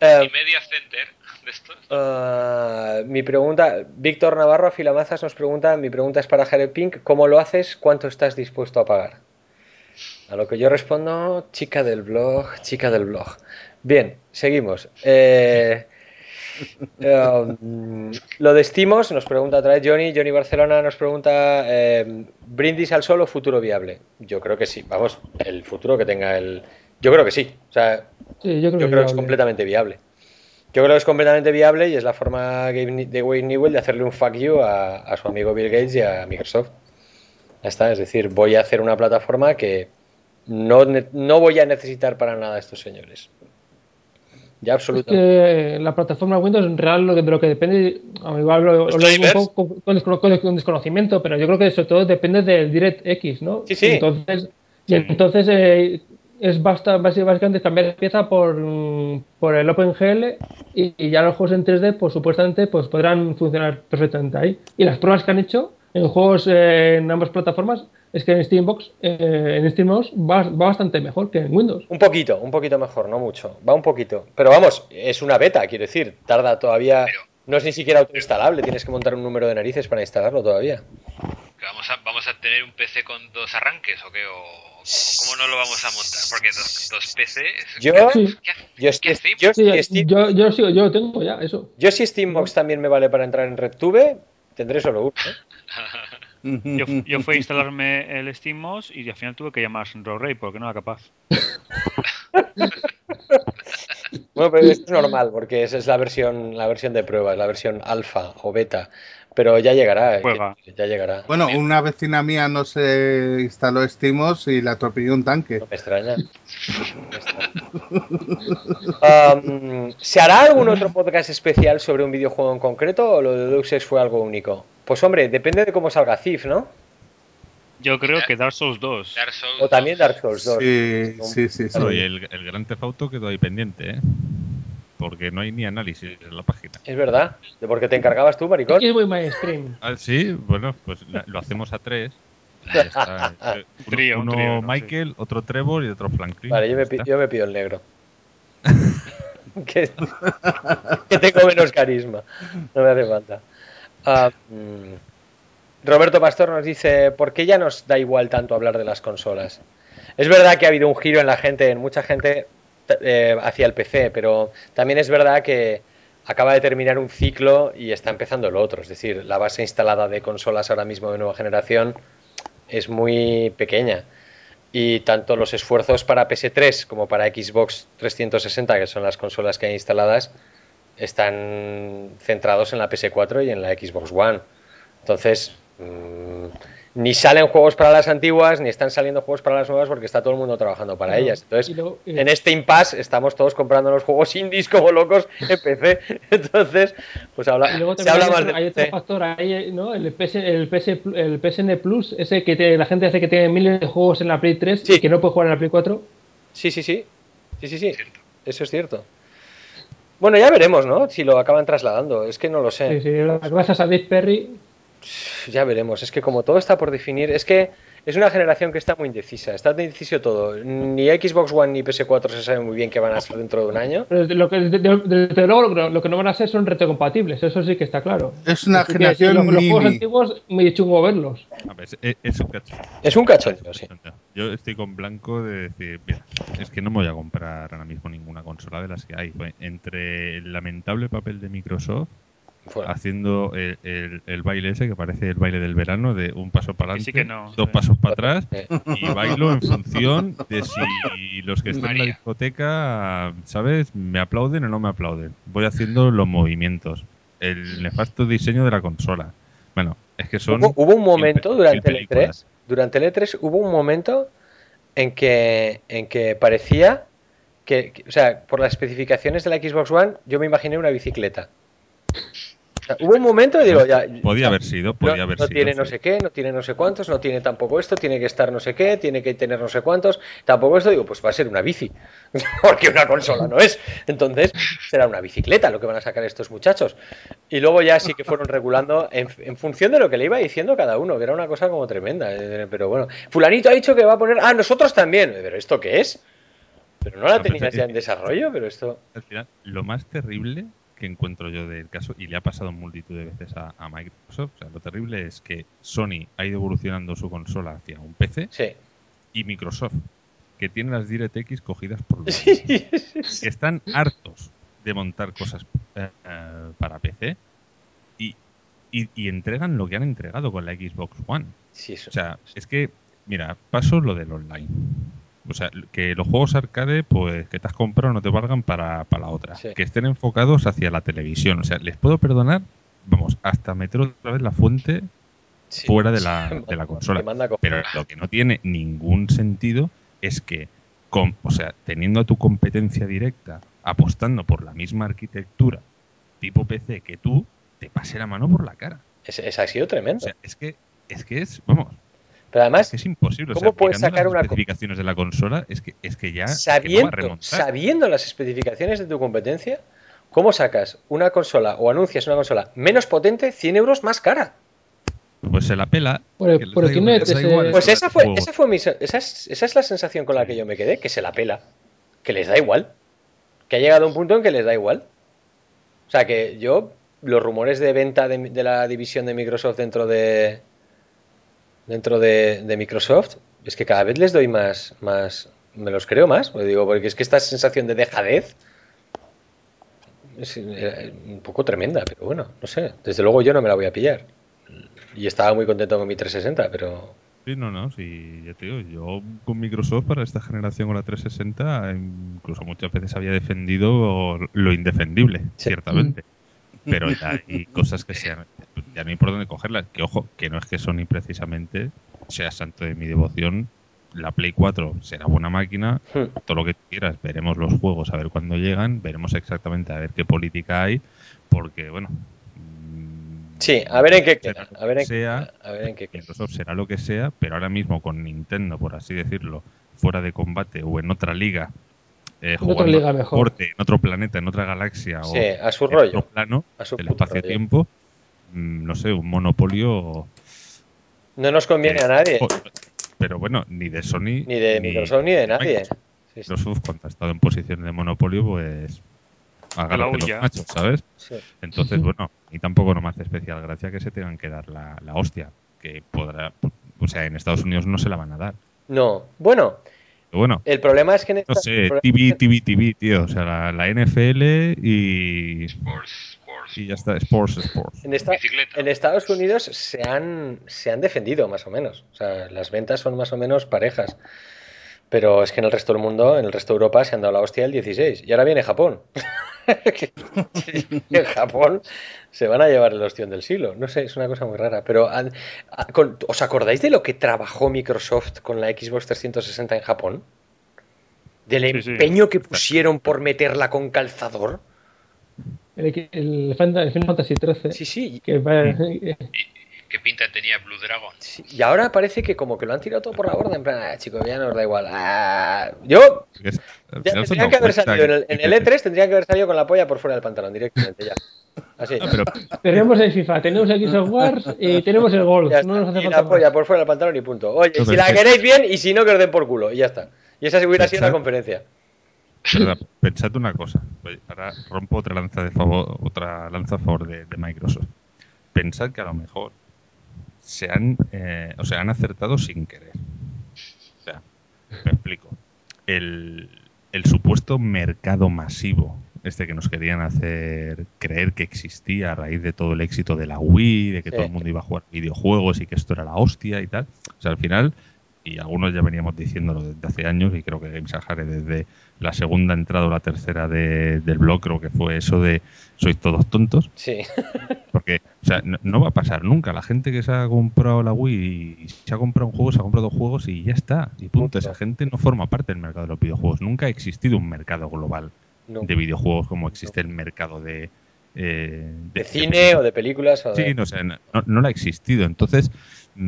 Eh, Y Media Center de estos. Ah, mi pregunta, Víctor Navarro a Filamazas nos pregunta, mi pregunta es para Jared Pink, ¿cómo lo haces? ¿Cuánto estás dispuesto a pagar? A lo que yo respondo, chica del blog, chica del blog. Bien, seguimos. Eh, mm, lo de Steamos nos pregunta otra vez Johnny, Johnny Barcelona nos pregunta, eh, ¿brindis al sol o futuro viable? Yo creo que sí, vamos, el futuro que tenga el... Yo creo que sí, o sea, Sí, yo creo, yo que creo que es completamente viable. Yo creo que es completamente viable y es la forma de Wayne Newell de hacerle un fuck you a, a su amigo Bill Gates y a Microsoft. Ya está, es decir, voy a hacer una plataforma que no, no voy a necesitar para nada a estos señores. Ya Es absolutamente. que la plataforma Windows en real lo que, de lo que depende, a igual lo, lo digo un poco con, descono- con- con desconocimiento, pero yo creo que sobre todo depende del DirectX, ¿no? Sí, sí. Entonces, y entonces eh, es basta, básicamente cambiar pieza por, mm, por el OpenGL y, y ya los juegos en 3D, pues supuestamente pues podrán funcionar perfectamente ahí. Y las pruebas que han hecho en juegos eh, en ambas plataformas es que en Steambox, eh, en Steambox va, va bastante mejor que en Windows. Un poquito, un poquito mejor, no mucho. Va un poquito. Pero vamos, es una beta, quiero decir. Tarda todavía. No es ni siquiera autoinstalable. Tienes que montar un número de narices para instalarlo todavía. ¿Que ¿Vamos a, ¿Vamos a tener un PC con dos arranques o qué? ¿O cómo no lo vamos a montar? Porque dos, dos PCs. Yo, Sí. ¿Qué, hace- yo, Sí, yo, yo, sí, yo tengo ya, eso. Yo si Steambox también me vale para entrar en RedTube, tendré solo uno. ¿eh? Yo, yo fui a instalarme el SteamOS y al final tuve que llamar a Rey porque no era capaz. Bueno, pero es normal, porque esa es la versión, la versión de prueba, la versión alfa o beta. Pero ya llegará, eh, ya llegará. Bueno, una vecina mía no se instaló Steamos y le atropelló un tanque. No me extraña. No me extraña. Um, ¿Se hará algún otro podcast especial sobre un videojuego en concreto o lo de Deus Ex fue algo único? Pues hombre, depende de cómo salga Thief, ¿no? Yo creo que Dark Souls 2. Dark Souls O también Dark Souls 2. Sí, sí, sí. sí. Claro, y el, el Gran Theft Auto quedó ahí pendiente, ¿eh? Porque no hay ni análisis en la página. Es verdad. ¿De por qué te encargabas tú, maricón? Es muy mainstream. Ah, sí, bueno, pues la- lo hacemos a tres. Está. Eh, Un trío, un uno trío, ¿no? Michael, otro Trevor y otro Franklin. Vale, yo me, yo me pido el negro. que, que tengo menos carisma. No me hace falta. Ah, mm, Roberto Pastor nos dice, ¿por qué ya nos da igual tanto hablar de las consolas? Es verdad que ha habido un giro en la gente, en mucha gente eh, hacia el PC, pero también es verdad que acaba de terminar un ciclo y está empezando el otro. Es decir, la base instalada de consolas ahora mismo de nueva generación es muy pequeña. Y tanto los esfuerzos para PS3 como para Xbox 360, que son las consolas que hay instaladas, están centrados en la PS4 y en la Xbox One. Entonces, mm, ni salen juegos para las antiguas, ni están saliendo juegos para las nuevas porque está todo el mundo trabajando para No, ellas. Entonces, eh, en este impasse estamos todos comprando los juegos indies como locos en PC. Entonces, pues habla, Y luego se también habla hay, más otro, de hay otro factor ahí, ¿no? El, PS, el, PS, el PSN Plus, ese que te- la gente hace que tiene miles de juegos en la Play 3 Sí. y que no puede jugar en la Play 4. Sí, sí, sí. Sí, sí, sí. Eso es cierto. Bueno, ya veremos, ¿no? Si lo acaban trasladando. Es que no lo sé. Sí, sí, gracias a Dave Perry. Ya veremos. Es que como todo está por definir, es que es una generación que está muy indecisa. Está indeciso todo. Ni Xbox One ni PS4 se sabe muy bien qué van a ser dentro de un año. Pero desde- Lo que, desde, desde luego lo que, lo que no van a ser son retrocompatibles, eso sí que está claro. Es una Así que generación los, los juegos antiguos, muy chungo verlos. A ver, es, es un cacho. Es un cachondeo, sí. Yo estoy con Blanco de decir, mira, es que no me voy a comprar ahora mismo ninguna consola de las que hay. Entre el lamentable papel de Microsoft Fuera. haciendo el, el- el baile ese que parece el baile del verano de un paso para sí adelante, que no, dos sí. pasos para atrás Eh, y bailo en función de si los que están en la discoteca, ¿sabes? Me aplauden o no me aplauden. Voy haciendo los movimientos. El nefasto diseño de la consola. Bueno, es que son... Hubo, hubo un momento mil durante el E3, películas. durante el E3 hubo un momento en que, en que parecía que, que- o sea, por las especificaciones de la Xbox One, yo me imaginé una bicicleta. Sea, hubo un momento y digo, ya. Podía haber sido, no, podía haber no sido. tiene no sé qué, no tiene no sé cuántos, no tiene tampoco esto, tiene que estar no sé qué, tiene que tener no sé cuántos, tampoco esto, digo, pues va a ser una bici, porque una consola no es. Entonces, será una bicicleta lo que van a sacar estos muchachos. Y luego ya sí que fueron regulando en, en función de lo que le iba diciendo cada uno, que era una cosa como tremenda. eh, Pero bueno, fulanito ha dicho que va a poner, ah, nosotros también. Pero ¿esto qué es? Pero no la No, tenías ya en desarrollo, pero esto... Al final, lo más terrible que encuentro yo del caso, y le ha pasado multitud de veces a, a Microsoft, o sea, lo terrible es que Sony ha ido evolucionando su consola hacia un PC Sí. y Microsoft, que tiene las DirectX cogidas por los Sí, que están hartos de montar cosas eh, eh, para PC y, y- y entregan lo que han entregado con la Xbox One. sí, eso. O sea, es que, mira, paso lo del online. O sea, que los juegos arcade, pues que te has comprado no te valgan para, para la otra. Sí. Que estén enfocados hacia la televisión. O sea, les puedo perdonar, vamos, hasta meter otra vez la fuente Sí. fuera de la, Sí, de la consola. Pero lo que no tiene ningún sentido es que, con, o sea, teniendo a tu competencia directa, apostando por la misma arquitectura tipo PC que tú, te pase la mano por la cara. Es- esa ha sido tremendo. O sea, es que es, que es vamos, Pero además, es imposible. ¿cómo o sea, puedes sacar las una co- especificaciones de la consola? Es que, es que ya es que no va a sabiendo, sabiendo las especificaciones de tu competencia, ¿cómo sacas una consola o anuncias una consola menos potente 100 euros más cara? Pues se la pela. Que igual, Pues sobre esa fue, esa fue mi, esa es, esa es la sensación con la que yo me quedé, que se la pela, que les da igual, que ha llegado a un punto en que les da igual. O sea que yo, los rumores de venta de, de la división de Microsoft dentro de dentro de, de Microsoft, es que cada vez les doy más, más, me los creo más, porque digo, porque es que esta sensación de dejadez es eh, un poco tremenda, pero bueno, no sé, desde luego yo no me la voy a pillar. Y estaba muy contento con mi 360, pero Sí, no, no, sí, ya te digo, yo con Microsoft para esta generación con la 360 incluso muchas veces había defendido lo indefendible, Sí. ciertamente. Pero ya hay cosas que sean, ya no hay por dónde cogerlas. Que ojo, que no es que Sony precisamente sea santo de mi devoción. La Play 4 será buena máquina, hmm, todo lo que quieras. Veremos los juegos a ver cuándo llegan, veremos exactamente a ver qué política hay, porque bueno. mm, Sí, a ver en qué queda. A ver en, sea, a ver en qué queda. Microsoft será lo que sea, pero ahora mismo con Nintendo, por así decirlo, fuera de combate o en otra liga, eh, En otra jugando liga a mejor. deporte, en otro planeta, en otra galaxia Sí, o a su en rollo. otro plano A su del espacio-tiempo, no sé, un monopolio. No nos conviene eh, a nadie, o- pero bueno, ni de Sony ni de Microsoft ni de nadie. Microsoft. Sí, sí, Microsoft, cuando ha estado en posición de monopolio, pues agárrate los machos, ¿sabes? sí. Entonces, bueno, y tampoco no me hace especial gracia que se tengan que dar la, la hostia, que podrá, o sea, en Estados Unidos no se la van a dar. No, bueno, bueno, El problema es que en no esta- sé, el problema TV, TV, TV, tío. O sea, la, la NFL y, sports. Y ya está, Sports, Sports. en, esta- Bicicleta. en Estados Unidos se han, se han defendido más o menos. O sea, las ventas son más o menos parejas. Pero es que en el resto del mundo, en el resto de Europa, se han dado la hostia el 16. Y ahora viene Japón. En Japón se van a llevar el ostión del siglo. No sé, es una cosa muy rara. Pero, ¿os acordáis de lo que trabajó Microsoft con la Xbox 360 en Japón? Del Sí, sí. empeño que pusieron por meterla con calzador. El, el, Final Fantasy XIII. Sí, sí. Que va- ¿Qué pinta tenía Blue Dragon? Sí, Y ahora parece que como que lo han tirado todo por la borda, en plan, ah, chicos, ya nos da igual. Ah, yo, es- ya han que haber salido en el, cuenta en el que- E3, tendrían que haber salido con la polla por fuera del pantalón directamente, ya. Así. Ah, pero tenemos el FIFA, tenemos el Gears of War y tenemos el Golf. Ya No nos hace y falta la polla más. por fuera del pantalón y punto. Oye, No, si la queréis bien y si no, que os den por culo. Y ya está. Y esa hubiera sido la conferencia. Pensad una cosa. Ahora rompo otra lanza de favor, otra lanza a favor de, de Microsoft. Pensad que a lo mejor se han, eh, o sea, han acertado sin querer. O sea, me explico. El, el supuesto mercado masivo, este que nos querían hacer creer que existía a raíz de todo el éxito de la Wii, de que Sí. todo el mundo iba a jugar videojuegos y que esto era la hostia y tal. O sea, al final, y algunos ya veníamos diciéndolo desde hace años, y creo que Games Sahara desde la segunda entrada o la tercera de- del blog, creo que fue eso de sois todos tontos. Sí. Porque, o sea, no, no va a pasar nunca. La gente que se ha comprado la Wii y se ha comprado un juego, se ha comprado dos juegos y ya está. Y punto. Esa gente no forma parte del mercado de los videojuegos. Nunca ha existido un mercado global No. de videojuegos como existe el mercado de... eh, De cine o de películas. O de... Sí, no, sé, no, no ha existido. Entonces,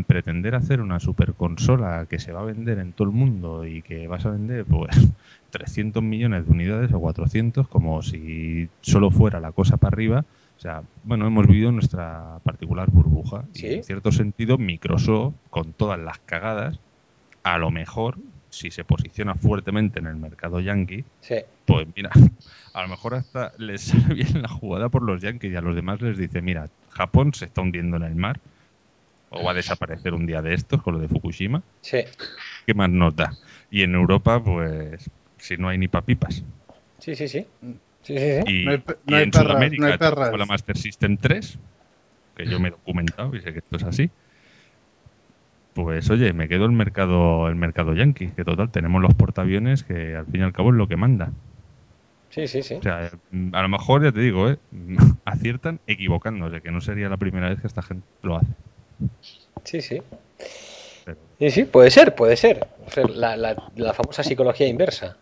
pretender hacer una super consola que se va a vender en todo el mundo y que vas a vender, pues, 300 millones de unidades o 400, como si solo fuera la cosa para arriba. O sea, bueno, hemos vivido nuestra particular burbuja. Sí. Y en cierto sentido, Microsoft, con todas las cagadas, a lo mejor, si se posiciona fuertemente en el mercado yankee, Sí. pues mira, a lo mejor hasta les sale bien la jugada por los Yankees y a los demás les dice, mira, Japón se está hundiendo en el mar o va a desaparecer un día de estos con lo de Fukushima. Sí. ¿Qué más nos da? Y en Europa, pues, si no hay ni papipas. Sí, sí, sí. Sí, sí, sí. Y, No hay y en perras, Sudamérica no hay perras. la Master System 3, que yo me he documentado y sé que esto es así. Pues oye, me quedo el mercado, el mercado yankee, que total tenemos los portaaviones que al fin y al cabo es lo que manda. Sí, sí, sí. O sea, mm, a lo mejor, ya te digo, ¿eh? aciertan equivocándose, que no sería la primera vez que esta gente lo hace. Sí, sí. Sí, sí, puede ser, puede ser. La, la- la famosa psicología inversa.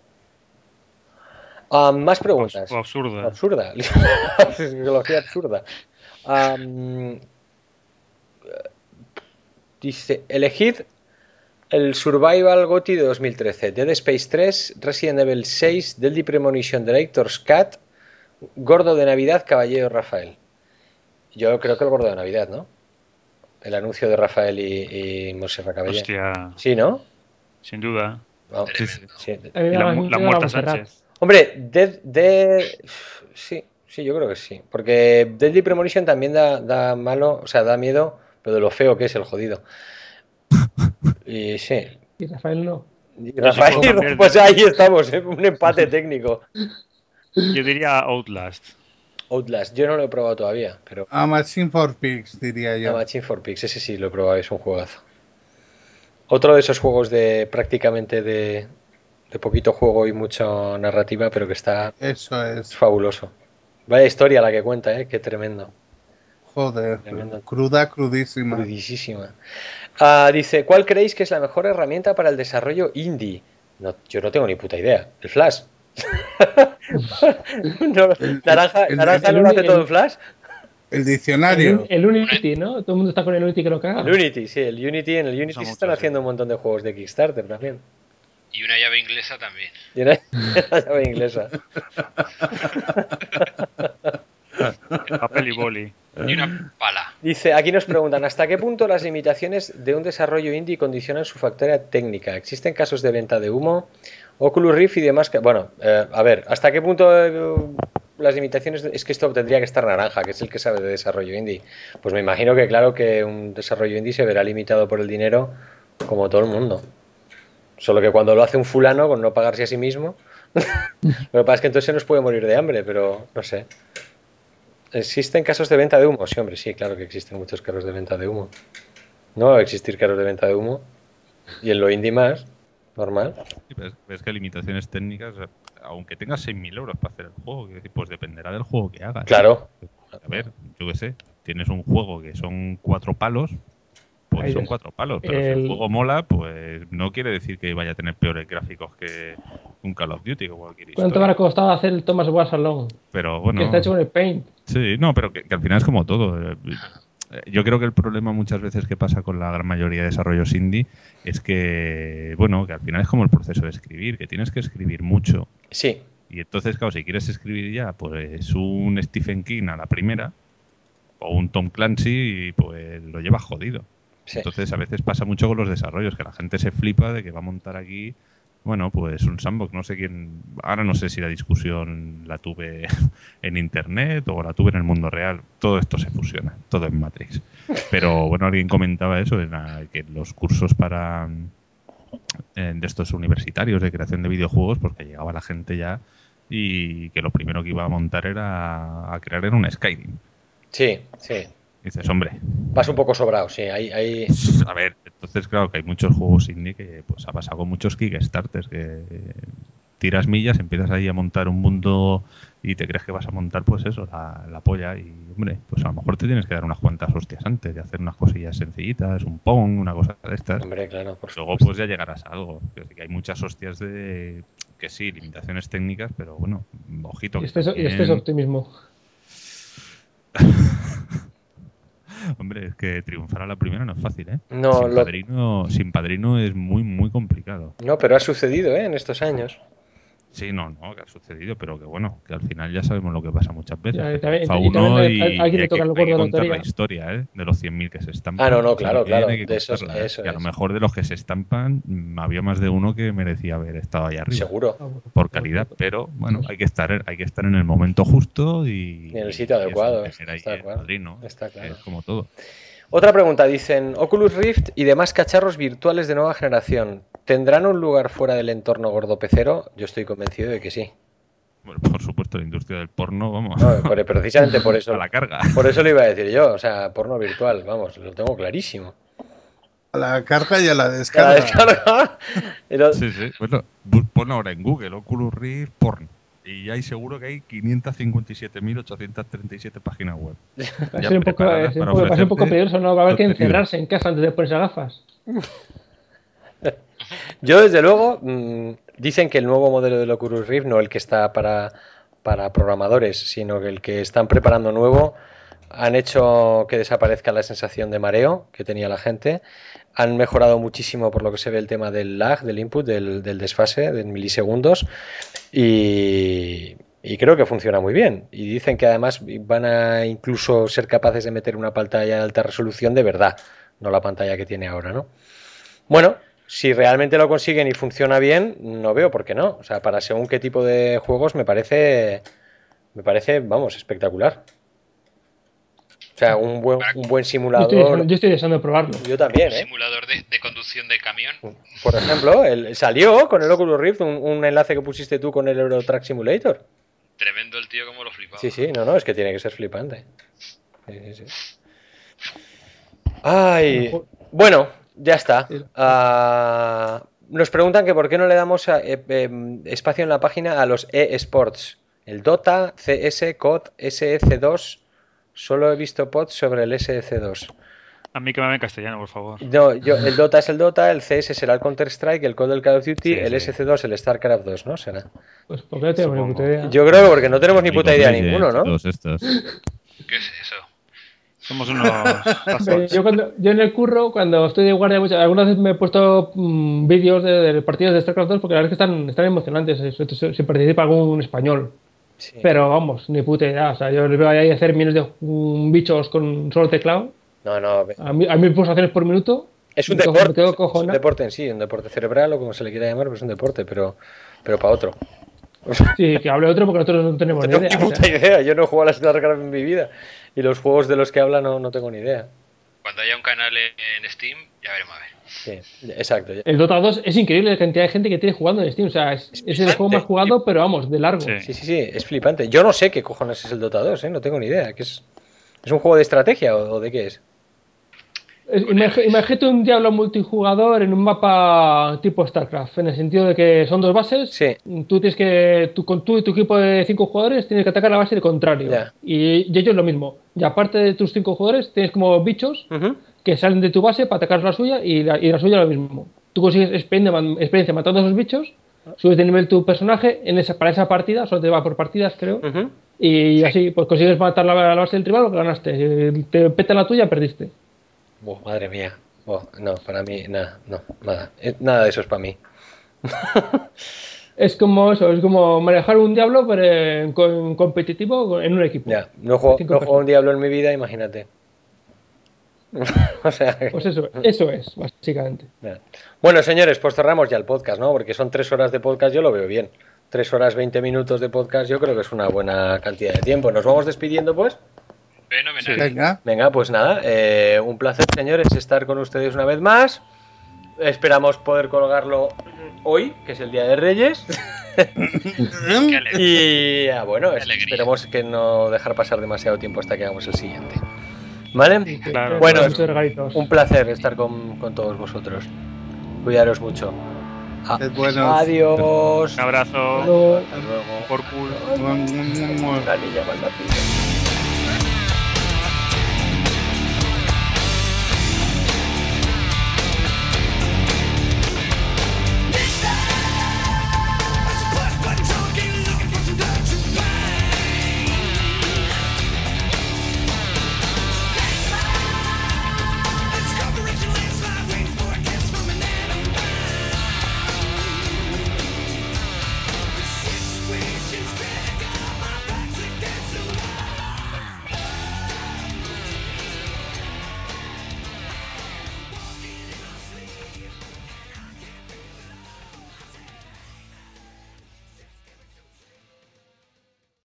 Más preguntas. O absurda. Absurda. Psicología absurda. Dice, elegid el Survival GOTY de 2013, Dead Space 3, Resident Evil 6, Deadly Premonition, Director's Cat, Gordo de Navidad, Caballero Rafael. Yo creo que el Gordo de Navidad, ¿no? El anuncio de Rafael y, y Montserrat Caballé. Hostia, Sí, ¿no? sin duda. Sí, sí. la, la muerta. Sánchez. Hombre, Dead, Dead- Sí, sí, yo creo que sí. Porque Deadly Premonition también da, da malo, o sea, da miedo, pero de lo feo que es el jodido. Y sí. Y Rafael no. Y Rafael, pues ahí estamos, ¿eh? un empate técnico. Yo diría Outlast. Outlast, yo no lo he probado todavía, pero A Machine for Pigs, diría yo. Machine for Pigs, ese sí lo he probado, es un juegazo. Otro de esos juegos de prácticamente de, de poquito juego y mucha narrativa, pero que está Eso es es. fabuloso. Vaya historia la que cuenta, ¿eh? Qué tremendo. Joder. Tremendo. Cruda, crudísima. Crudísima. Ah, dice, ¿cuál creéis que es la mejor herramienta para el desarrollo indie? No, yo no tengo ni puta idea. ¿El Flash? No, ¿Naranja, el- naranja el no lo hace todo en Flash? El diccionario. el Unity, ¿no? Todo el mundo está con el Unity que lo caga. El Unity, sí, el Unity. En el Unity se están haciendo un montón de juegos de Kickstarter también. Y una llave inglesa también. Y una- la llave inglesa. Papel y boli. Y una pala. Dice, aquí nos preguntan, ¿hasta qué punto las limitaciones de un desarrollo indie condicionan su factoría técnica? ¿Existen casos de venta de humo? Oculus Rift y demás. que- Bueno, eh, a ver, ¿hasta qué punto eh, las limitaciones? Es que esto tendría que estar naranja, que es el que sabe de desarrollo indie. Pues me imagino que claro que un desarrollo indie se verá limitado por el dinero como todo el mundo. Solo que cuando lo hace un fulano con no pagarse a sí mismo, lo que pasa es que entonces nos puede morir de hambre, pero no sé. ¿Existen casos de venta de humo? Sí, hombre, sí, claro que existen muchos casos de venta de humo. No va a existir casos de venta de humo. Y en lo indie más, normal. Ves, ves que limitaciones técnicas, eh, aunque tengas 6.000 euros para hacer el juego, pues dependerá del juego que hagas. Claro. A ver, yo qué sé, tienes un juego que son cuatro palos, pues Ahí son ves. cuatro palos. Pero si El- el juego mola, pues no quiere decir que vaya a tener peores gráficos que un Call of Duty o cualquier ¿Cuánto me historia. ha costado hacer el Thomas War Salon? Pero Que bueno, está hecho con el Paint. sí, no, pero que, que al final es como todo. Eh, Yo creo que el problema muchas veces que pasa con la gran mayoría de desarrollos indie es que, bueno, que al final es como el proceso de escribir, que tienes que escribir mucho Sí, Y entonces, claro, si quieres escribir ya, pues un Stephen King a la primera, o un Tom Clancy, pues lo llevas jodido. sí. Entonces, a veces pasa mucho con los desarrollos, que la gente se flipa de que va a montar aquí, bueno, pues un sandbox. No sé quién, ahora no sé si la discusión la tuve en internet o la tuve en el mundo real. Todo esto se fusiona, todo en Matrix. Pero bueno, alguien comentaba eso, en la- que los cursos para eh, de estos universitarios de creación de videojuegos, porque llegaba la gente ya y que lo primero que iba a montar era a crear era un Skyrim. Sí, sí. dices, hombre, Vas un poco sobrado, sí. Hay, hay... a ver, entonces claro que hay muchos juegos indie que pues ha pasado con muchos Kickstarters que tiras millas, empiezas ahí a montar un mundo y te crees que vas a montar pues eso, la, la polla y hombre, pues a lo mejor te tienes que dar unas cuantas hostias antes de hacer unas cosillas sencillitas, un pong, una cosa de estas. Hombre, claro, por Luego supuesto. pues ya llegarás a algo. Que hay muchas hostias de que sí, limitaciones técnicas, pero bueno, ojito. Y que este, es, y este es optimismo. Hombre, es que triunfar a la primera no es fácil, ¿eh? No, sin, lo- padrino, sin padrino es muy, muy complicado. No, pero ha sucedido, ¿eh? En estos años. Sí, no, no, que ha sucedido, pero que bueno, que al final ya sabemos lo que pasa muchas veces. Ya, también- triunfa y y, hay- que, hay que contar la historia, ¿eh? De los 100.000 que se estampan. Ah, no, no, claro, claro, que de esos- ¿eh? eso Que a lo es. mejor de los que se estampan mm, había más de uno que merecía haber estado ahí arriba. Seguro. por calidad, pero bueno, hay que estar, hay que estar en el momento justo y, Y en el sitio adecuado, ahí está claro. padrino, Está claro. es como todo. Otra pregunta, dicen, Oculus Rift y demás cacharros virtuales de nueva generación, ¿tendrán un lugar fuera del entorno gordo pecero? Yo estoy convencido de que sí. Bueno, por supuesto, la industria del porno, vamos, No, por- precisamente por eso. a la carga. Por eso lo iba a decir yo, o sea, porno virtual, vamos, lo tengo clarísimo. A la carga y a la la descarga. descarga. y lo- Sí, sí. Bueno, bu- pon ahora en Google Oculus Rift porn y hay seguro que hay 557.837 páginas web. Va a Ya ser un poco, es un para poco- va a ser un poco ofrecerte peligroso, ¿no? Va a haber que encerrarse en casa antes de ponerse gafas. Yo, desde luego, mm, dicen que el nuevo modelo del Oculus Rift, no el que está para, para programadores, sino que el que están preparando nuevo, han hecho que desaparezca la sensación de mareo que tenía la gente. Han mejorado muchísimo por lo que se ve el tema del lag, del input, del, desfase de milisegundos. Y, y creo que funciona muy bien. Y dicen que además van a incluso ser capaces de meter una pantalla de alta resolución de verdad, no la pantalla que tiene ahora, ¿no? Bueno, si realmente lo consiguen y funciona bien, no veo por qué no. O sea, para según qué tipo de juegos me parece, me parece, vamos, espectacular. O sea, un buen, un buen Yo estoy, simulador. yo estoy deseando probarlo. Yo también, ¿eh? Simulador de, de conducción de camión. Por ejemplo, el- salió con el Oculus Rift un, un enlace que pusiste tú con el Euro Truck Simulator. Tremendo el tío como lo flipaba. Sí, sí, no, no, es que tiene que ser flipante. Sí, sí, sí. Ay, bueno, ya está. Ah, nos preguntan que por qué no le damos a- eh, em, espacio en la página a los eSports. El Dota, CS, COD, SEC2. Solo he visto pods sobre el SEC2. A mí que me hable en castellano, por favor. No, yo, el Dota es el Dota, el CS será el Counter-Strike, el COD el Call of Duty, Sí, el sí. SC2 el StarCraft 2, ¿no? Será. Pues porque no tengo ni Supongo. puta idea. Yo creo que porque no tenemos ni puta idea ninguno, ¿no? Todos estos. ¿Qué es eso? Somos unos... Yo, cuando, yo en el curro, cuando estoy de guardia, muchas, algunas veces me he puesto mm, vídeos de, de partidos de StarCraft 2 porque la verdad es que están, están emocionantes. eh, Si participa algún español. Sí. Pero vamos, ni puta idea. O sea, yo les veo ahí hacer millones de bichos con solo teclado. No, no, A, mil, a mil pulsaciones por minuto. Es un deporte, me quedo es un deporte en sí, un deporte cerebral o como se le quiera llamar, pero es un deporte, pero, pero para otro. Sí, que hable otro porque nosotros no tenemos No ni tengo idea. ni o sea. puta idea, yo no he jugado a la StarCraft en mi vida y los juegos de los que habla no, no tengo ni idea. Cuando cuando haya un canal en Steam, ya veremos a ver. Sí, exacto. El Dota 2 es increíble la cantidad de gente que tiene jugando en Steam. O sea, es, es el juego más jugado, pero vamos, de largo. Sí. Sí, sí, sí, es flipante. Yo no sé qué cojones es el Dota 2, ¿eh? no tengo ni idea. ¿Qué es? ¿Es un juego de estrategia o, o de qué es? Es- imag- Imagínate un diablo multijugador en un mapa tipo StarCraft, en el sentido de que son dos bases. Sí. Tú tienes que, tú, con tú y tu equipo de cinco jugadores tienes que atacar la base del contrario. Ya. Y, y ellos lo mismo. Y aparte de tus cinco jugadores, tienes como bichos Ujú. Que salen de tu base para atacar la suya y la, y la suya lo mismo. Tú consigues experiencia, matando a esos bichos, subes de nivel tu personaje, en esa, para esa partida, solo te va por partidas, creo. Y así, pues consigues matar la, la base del rival, ganaste. Eh, Te peta la tuya, perdiste. Buah, madre mía. No, para mí, nada, no, nada. Eh, Nada de eso es para mí. Es como eso, es como manejar un diablo pero en, co- en competitivo en un equipo. Ya, no jugado un diablo en mi vida, imagínate. o sea, Pues eso, eso es, básicamente. Bueno, señores, pues cerramos ya el podcast, ¿no? Porque son tres horas de podcast, yo lo veo bien. Tres horas, veinte minutos de podcast, yo creo que es una buena cantidad de tiempo. ¿Nos vamos despidiendo, pues? Fenomenal. Venga. Venga, pues nada, eh, un placer, señores, estar con ustedes una vez más. Esperamos poder colgarlo hoy, que es el Día de Reyes. Y ya, bueno, esperemos que no dejar pasar demasiado tiempo hasta que hagamos el siguiente. ¿Vale? Claro. Bueno. Un placer estar con, con todos vosotros. Cuidaros mucho. A- Sed buenos. Adiós. Un abrazo. Hasta luego. Por culo.